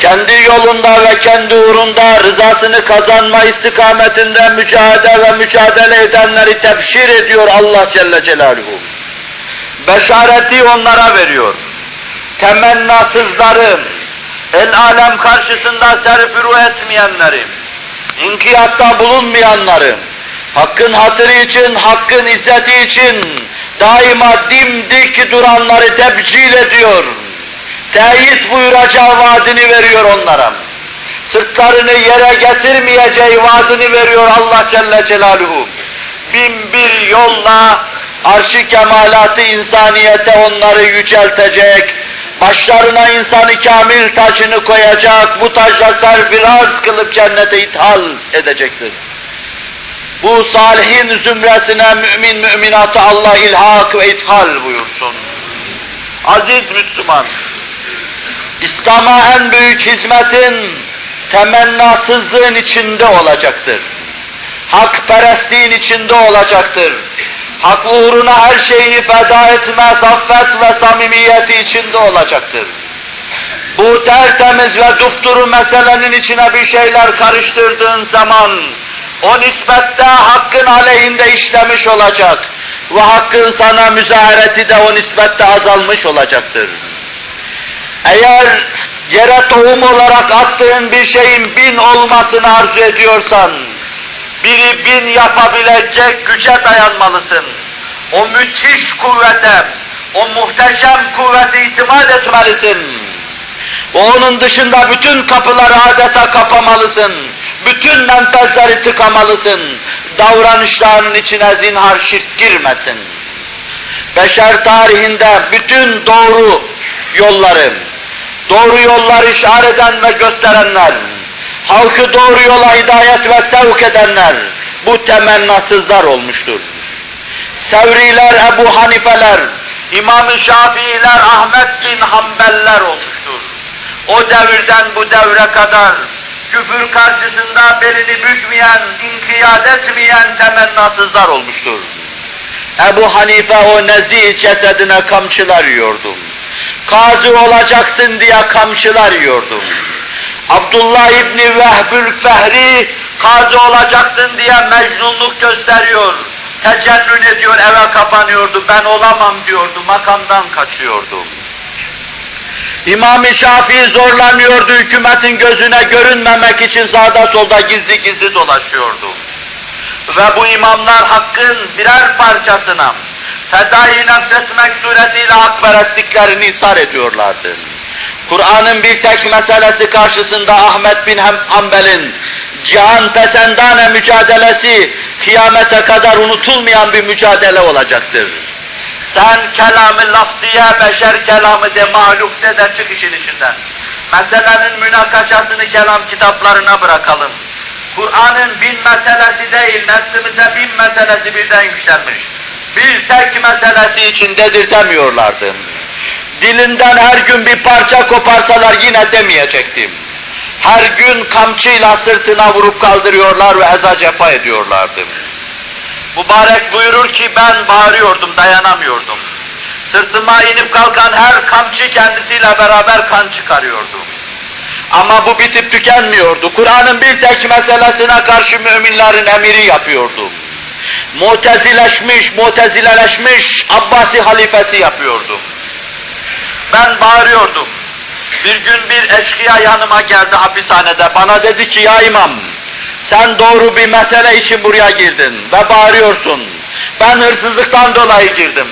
Kendi yolunda ve kendi uğrunda rızasını kazanma istikametinde mücadele ve mücadele edenleri tebşir ediyor Allah Celle Celaluhu. Beşareti onlara veriyor temennasızları, el alem karşısında serfuru etmeyenleri, inkiyatta bulunmayanları, hakkın hatırı için, hakkın izzeti için daima dimdik duranları tebcil ediyor. Teyit buyuracağı vaadini veriyor onlara. Sırtlarını yere getirmeyeceği vaadini veriyor Allah Celle Celaluhu. Bin bir yolla arş-ı kemalatı insaniyete onları yüceltecek, başlarına insanı kamil tacını koyacak, bu tacla serfiraz kılıp cennete ithal edecektir. Bu salihin zümresine mümin müminatı Allah ilhak ve ithal buyursun. Aziz Müslüman, İslam'a en büyük hizmetin temennasızlığın içinde olacaktır. Hakperestliğin içinde olacaktır hak uğruna her şeyini feda etme, saffet ve samimiyeti içinde olacaktır. Bu tertemiz ve dupduru meselenin içine bir şeyler karıştırdığın zaman, o nispette hakkın aleyhinde işlemiş olacak ve hakkın sana müzahereti de o nispette azalmış olacaktır. Eğer yere tohum olarak attığın bir şeyin bin olmasını arzu ediyorsan, biri bin yapabilecek güce dayanmalısın. O müthiş kuvvete, o muhteşem kuvvete itimat etmelisin. O onun dışında bütün kapıları adeta kapamalısın. Bütün menfezleri tıkamalısın. Davranışlarının içine zinhar şirk girmesin. Beşer tarihinde bütün doğru yolları, doğru yolları işaret eden ve gösterenler, halkı doğru yola hidayet ve sevk edenler bu temennasızlar olmuştur. Sevriler, Ebu Hanifeler, İmam-ı Şafiiler, Ahmet bin Hanbeller olmuştur. O devirden bu devre kadar küfür karşısında belini bükmeyen, inkiyat etmeyen temennasızlar olmuştur. Ebu Hanife o nezih cesedine kamçılar yiyordu. Kazi olacaksın diye kamçılar yiyordum. Abdullah İbni Vehbül Fehri kazi olacaksın diye mecnunluk gösteriyor. Tecennün ediyor, eve kapanıyordu. Ben olamam diyordu, makamdan kaçıyordu. İmam-ı Şafii zorlanıyordu hükümetin gözüne görünmemek için sağda solda gizli gizli dolaşıyordu. Ve bu imamlar hakkın birer parçasına fedai nefsetmek suretiyle hakperestliklerini ishar ediyorlardı. Kur'an'ın bir tek meselesi karşısında Ahmet bin Hanbel'in cihan pesendane mücadelesi kıyamete kadar unutulmayan bir mücadele olacaktır. Sen kelamı lafziye, beşer kelamı de mahluk de de çık işin içinden. Meselenin münakaşasını kelam kitaplarına bırakalım. Kur'an'ın bin meselesi değil, nefsimize bin meselesi birden yükselmiş. Bir tek meselesi için dedirtemiyorlardı. Dilinden her gün bir parça koparsalar yine demeyecektim. Her gün kamçıyla sırtına vurup kaldırıyorlar ve eza cefa ediyorlardı. Mübarek buyurur ki ben bağırıyordum, dayanamıyordum. Sırtıma inip kalkan her kamçı kendisiyle beraber kan çıkarıyordu. Ama bu bitip tükenmiyordu. Kur'an'ın bir tek meselesine karşı müminlerin emiri yapıyordu. Mutezileşmiş, mutezileleşmiş Abbasi halifesi yapıyordu. Ben bağırıyordum. Bir gün bir eşkıya yanıma geldi hapishanede. Bana dedi ki ya imam, sen doğru bir mesele için buraya girdin ve bağırıyorsun. Ben hırsızlıktan dolayı girdim.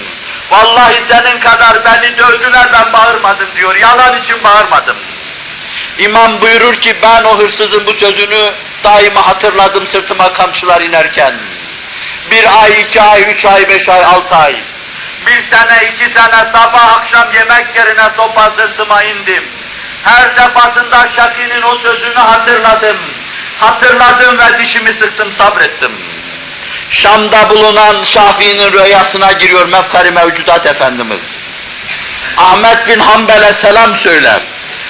Vallahi senin kadar beni dövdüler ben bağırmadım diyor. Yalan için bağırmadım. İmam buyurur ki ben o hırsızın bu sözünü daima hatırladım sırtıma kamçılar inerken. Bir ay, iki ay, üç ay, beş ay, altı ay. Bir sene, iki sene sabah akşam yemek yerine sopa sırtıma indim. Her defasında Şaki'nin o sözünü hatırladım. Hatırladım ve dişimi sıktım, sabrettim. Şam'da bulunan Şafii'nin rüyasına giriyor mefkari mevcudat Efendimiz. Ahmet bin Hanbel'e selam söyler.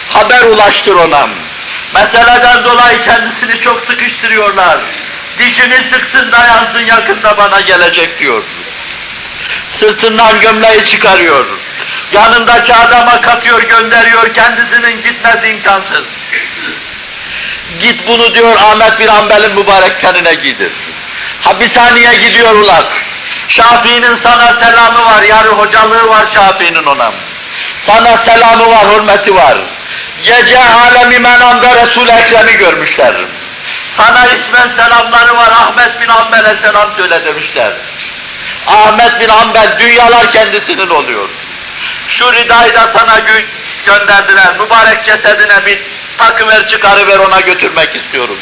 Haber ulaştır ona. Meseleden dolayı kendisini çok sıkıştırıyorlar. Dişini sıksın dayansın yakında bana gelecek diyor. Sırtından gömleği çıkarıyor. Yanındaki adama katıyor gönderiyor kendisinin gitmesi imkansız. Git bunu diyor Ahmet bin Hanbel'in mübarek tenine giydir. Hapishaneye gidiyor ulak. Şafii'nin sana selamı var, yarı hocalığı var Şafii'nin ona. Sana selamı var, hürmeti var. Gece alemi menamda Resul-i Ekrem'i görmüşler. Sana ismen selamları var, Ahmet bin Hanbel'e selam söyle demişler. Ahmet bin Hanbel dünyalar kendisinin oluyor. Şu ridayı da sana gö gönderdiler, mübarek cesedine bir takıver çıkarıver ona götürmek istiyorum.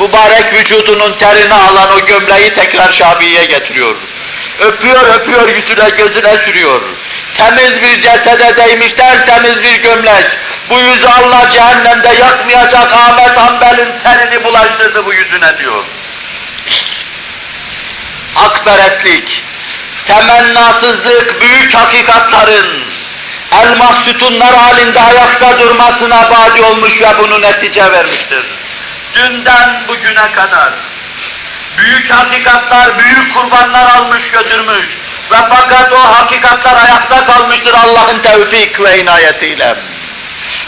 Mübarek vücudunun terini alan o gömleği tekrar Şabi'ye getiriyor. Öpüyor öpüyor yüzüne gözüne sürüyor. Temiz bir cesede değmiş temiz bir gömlek. Bu yüzü Allah cehennemde yakmayacak Ahmet Hanbel'in terini bulaştırdı bu yüzüne diyor. Akperestlik, temennasızlık büyük hakikatların elmas sütunlar halinde ayakta durmasına badi olmuş ve bunu netice vermiştir. Dünden bugüne kadar büyük hakikatlar, büyük kurbanlar almış götürmüş ve fakat o hakikatlar ayakta kalmıştır Allah'ın tevfik ve inayetiyle.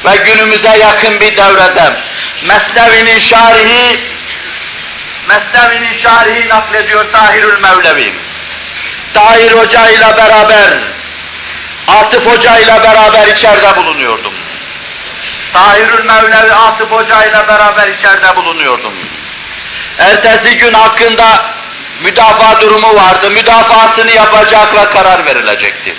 Ve günümüze yakın bir devrede Mesnevi'nin şarihi Mesnevi'nin şarihi naklediyor Tahirül Mevlevi. Tahir Hoca ile beraber Atıf Hoca ile beraber içeride bulunuyordum. Tahirül Mevlevi Atıf Hoca ile beraber içeride bulunuyordum. Ertesi gün hakkında müdafaa durumu vardı. Müdafasını yapacak ve karar verilecekti.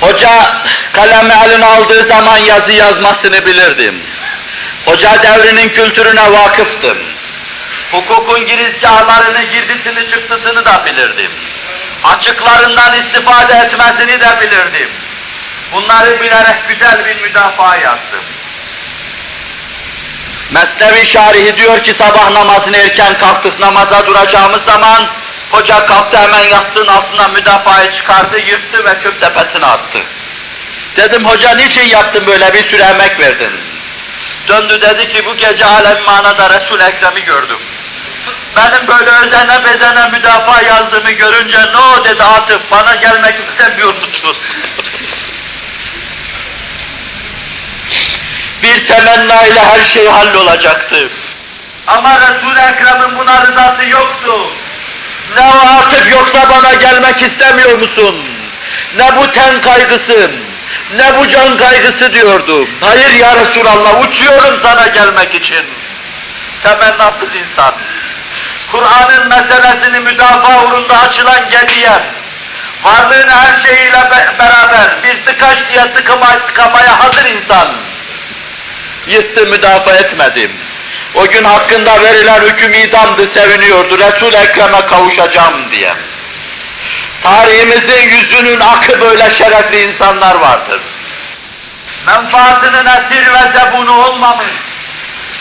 Hoca kalemi eline aldığı zaman yazı yazmasını bilirdim. Hoca devrinin kültürüne vakıftım. Hukukun girizgahlarını, girdisini, çıktısını da bilirdim. Açıklarından istifade etmesini de bilirdim. Bunları bilerek güzel bir müdafaa yaptım. Mesnevi şarihi diyor ki sabah namazını erken kalktık namaza duracağımız zaman hoca kalktı hemen yastığın altına müdafayı çıkardı, yırttı ve çöp sepetine attı. Dedim hoca niçin yaptın böyle bir sürü emek verdin? Döndü dedi ki bu gece alem manada Resul Ekrem'i gördüm. benim böyle özene bezene müdafaa yazdığımı görünce ne o dedi Atıf bana gelmek istemiyor musun? bir temenna ile her şey hallolacaktı. Ama Resul-i Ekrem'in buna rızası yoktu. Ne o Atıf yoksa bana gelmek istemiyor musun? Ne bu ten kaygısı, ne bu can kaygısı diyordu. Hayır ya Resulallah uçuyorum sana gelmek için. Temennasız insan. Kur'an'ın meselesini müdafaa uğrunda açılan gediye, varlığını her şeyiyle be beraber bir tıkaç diye tıkama, tıkamaya hazır insan. Yıttı müdafaa etmedim. O gün hakkında verilen hüküm idamdı, seviniyordu. Resul-i Ekrem'e kavuşacağım diye. Tarihimizin yüzünün akı böyle şerefli insanlar vardır. Menfaatinin esir ve zebunu olmamış,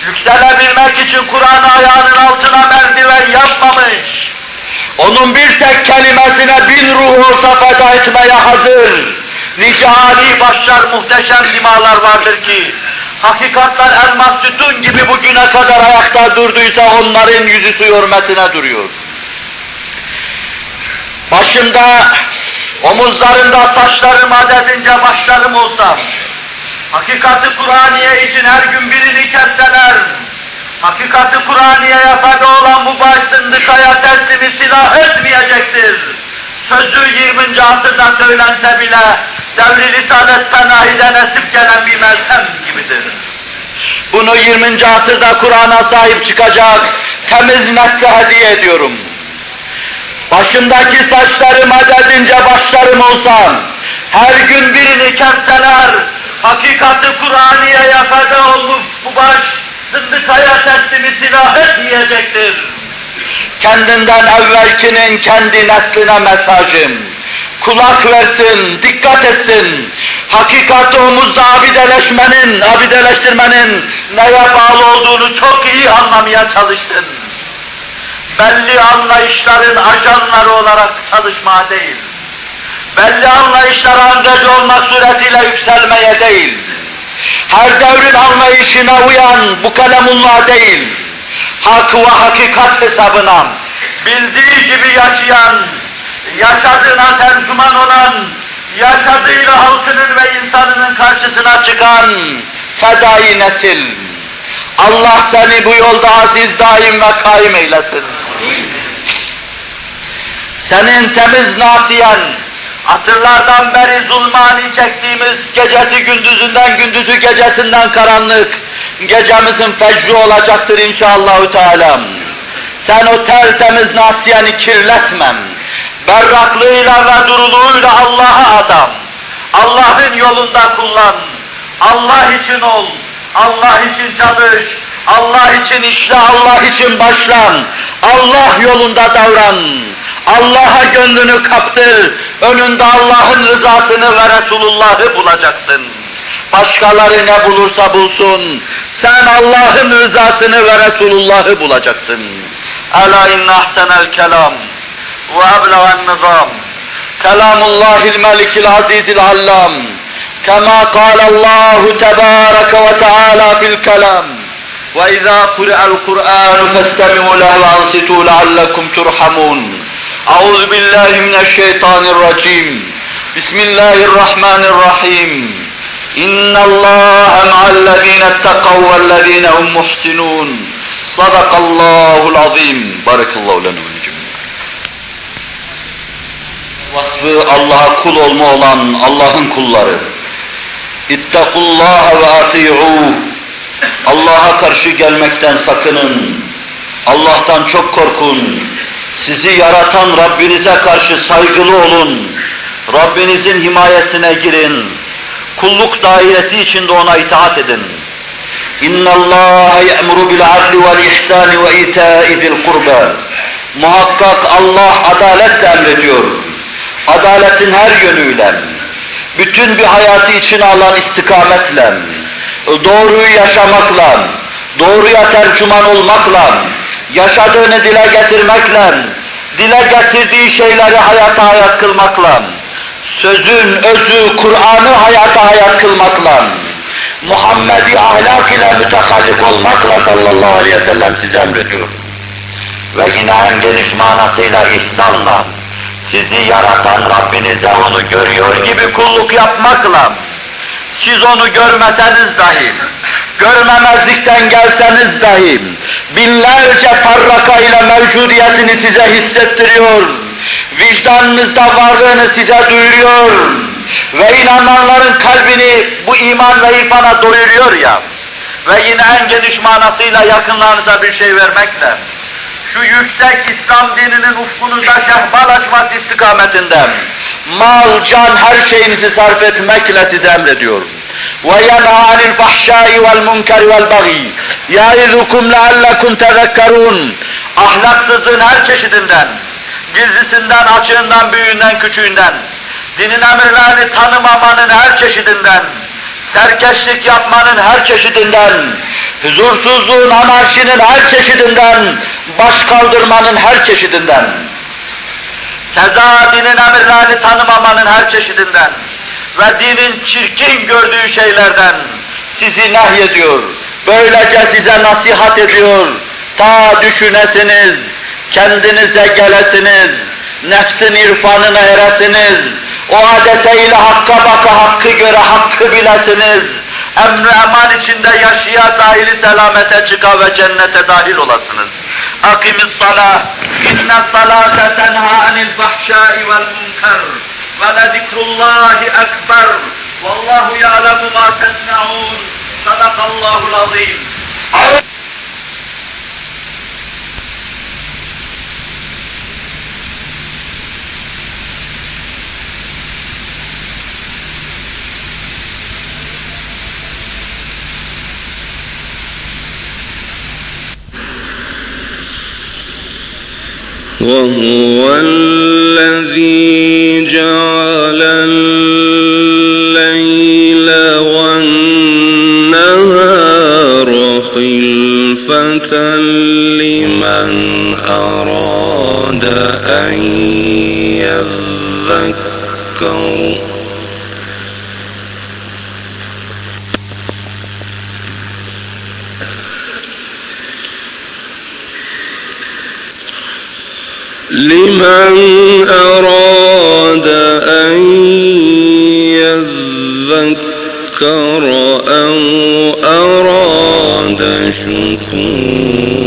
yükselebilmek için Kur'an'ı ayağının altına merdiven yapmamış, onun bir tek kelimesine bin ruh olsa feda etmeye hazır, nice âli başlar muhteşem limalar vardır ki, hakikatler elmas sütun gibi bugüne kadar ayakta durduysa onların yüzü su hürmetine duruyor. Başımda, omuzlarında saçlarım adedince başlarım olsa, hakikati Kur'aniye için her gün birini kesseler, hakikati Kur'aniye'ye feda olan bu baş zındıkaya teslimi silah etmeyecektir. Sözü 20. asırda söylense bile, devri risalet sanayiden esip gelen bir meltem gibidir. Bunu 20. asırda Kur'an'a sahip çıkacak temiz nesle hediye ediyorum. Başımdaki saçlarım adedince başlarım olsam, her gün birini kesseler, hakikati Kur'aniye'ye feda olmuş bu baş, zındıkaya teslimi silah etmeyecektir. Kendinden evvelkinin kendi nesline mesajım. Kulak versin, dikkat etsin. Hakikati omuzda abideleşmenin, abideleştirmenin neye bağlı olduğunu çok iyi anlamaya çalışsın belli anlayışların ajanları olarak çalışmaya değil, belli anlayışlara angaj olmak suretiyle yükselmeye değil, her devrin anlayışına uyan bu kalemullah değil, hak ve hakikat hesabına bildiği gibi yaşayan, yaşadığına tercüman olan, yaşadığıyla halkının ve insanının karşısına çıkan fedai nesil. Allah seni bu yolda aziz daim ve kaim eylesin. Senin temiz nasiyen, asırlardan beri zulmani çektiğimiz gecesi gündüzünden, gündüzü gecesinden karanlık, gecemizin fecri olacaktır inşallahü teala. Sen o tertemiz nasiyeni kirletmem. Berraklığıyla ve duruluğuyla Allah'a adam. Allah'ın yolunda kullan. Allah için ol. Allah için çalış. Allah için işle, Allah için başlan. Allah yolunda davran. Allah'a gönlünü kaptır. Önünde Allah'ın rızasını ve Resulullah'ı bulacaksın. Başkaları ne bulursa bulsun, sen Allah'ın rızasını ve Resulullah'ı bulacaksın. Ela inne ahsenel kelam ve ebleven nizam. Kelamullahil melikil azizil allam. Kema kâle Allahu tebâreke ve teâlâ fil kelam. وإذا قرأ القرآن فاستمعوا له وأنصتوا لعلكم ترحمون أعوذ بالله من الشيطان الرجيم بسم الله الرحمن الرحيم إن الله مع الذين اتقوا والذين هم محسنون صدق الله العظيم بارك الله لنا ولجميع vasfı Allah'a kul olma olan Allah'ın kulları. İttakullaha ve ati'u. Allah'a karşı gelmekten sakının. Allah'tan çok korkun. Sizi yaratan Rabbinize karşı saygılı olun. Rabbinizin himayesine girin. Kulluk dairesi içinde ona itaat edin. Bil adli vel ihsani ve ita'i zil kurba. Muhakkak Allah adaletle emrediyor. Adaletin her yönüyle, bütün bir hayatı içine alan istikametle, doğruyu yaşamakla, doğruya tercüman olmakla, yaşadığını dile getirmekle, dile getirdiği şeyleri hayata hayat kılmakla, sözün özü Kur'an'ı hayata hayat kılmakla, Muhammedi ahlak ile mütehallik olmakla sallallahu aleyhi ve sellem size emrediyor. ve yine en geniş manasıyla ihsanla sizi yaratan Rabbinize onu görüyor gibi kulluk yapmakla siz onu görmeseniz dahi, görmemezlikten gelseniz dahi, binlerce farraka ile mevcudiyetini size hissettiriyor, vicdanınızda varlığını size duyuruyor ve inananların kalbini bu iman ve irfana doyuruyor ya ve yine en geniş manasıyla yakınlarınıza bir şey vermekle, şu yüksek İslam dininin ufkunuza şehbal açması istikametinden mal, can, her şeyinizi sarf etmekle size emrediyor. وَيَنْهَا عَنِ الْفَحْشَاءِ وَالْمُنْكَرِ وَالْبَغِيِ يَعِذُكُمْ لَعَلَّكُمْ تَذَكَّرُونَ Ahlaksızlığın her çeşidinden, gizlisinden, açığından, büyüğünden, küçüğünden, dinin emirlerini tanımamanın her çeşidinden, serkeşlik yapmanın her çeşidinden, huzursuzluğun, anarşinin her çeşidinden, baş kaldırmanın her çeşidinden, keza dinin emirlerini tanımamanın her çeşidinden ve dinin çirkin gördüğü şeylerden sizi nehyediyor. Böylece size nasihat ediyor. Ta düşünesiniz, kendinize gelesiniz, nefsin irfanına eresiniz, o adeseyle hakka baka hakkı göre hakkı bilesiniz, emri eman içinde yaşaya sahili selamete çıka ve cennete dahil olasınız. أقم الصلاة. إن الصلاة تنهى عن الفحشاء والمنكر ولذكر الله أكبر. والله يعلم ما تصنعون. صدق الله العظيم. وهو الذي جعل الليل والنهار خلفة لمن أراد أن يذكر. لمن أراد أن يذكر أو أراد شكورا.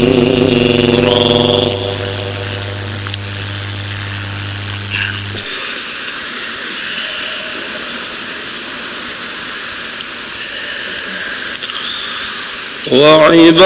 وعباد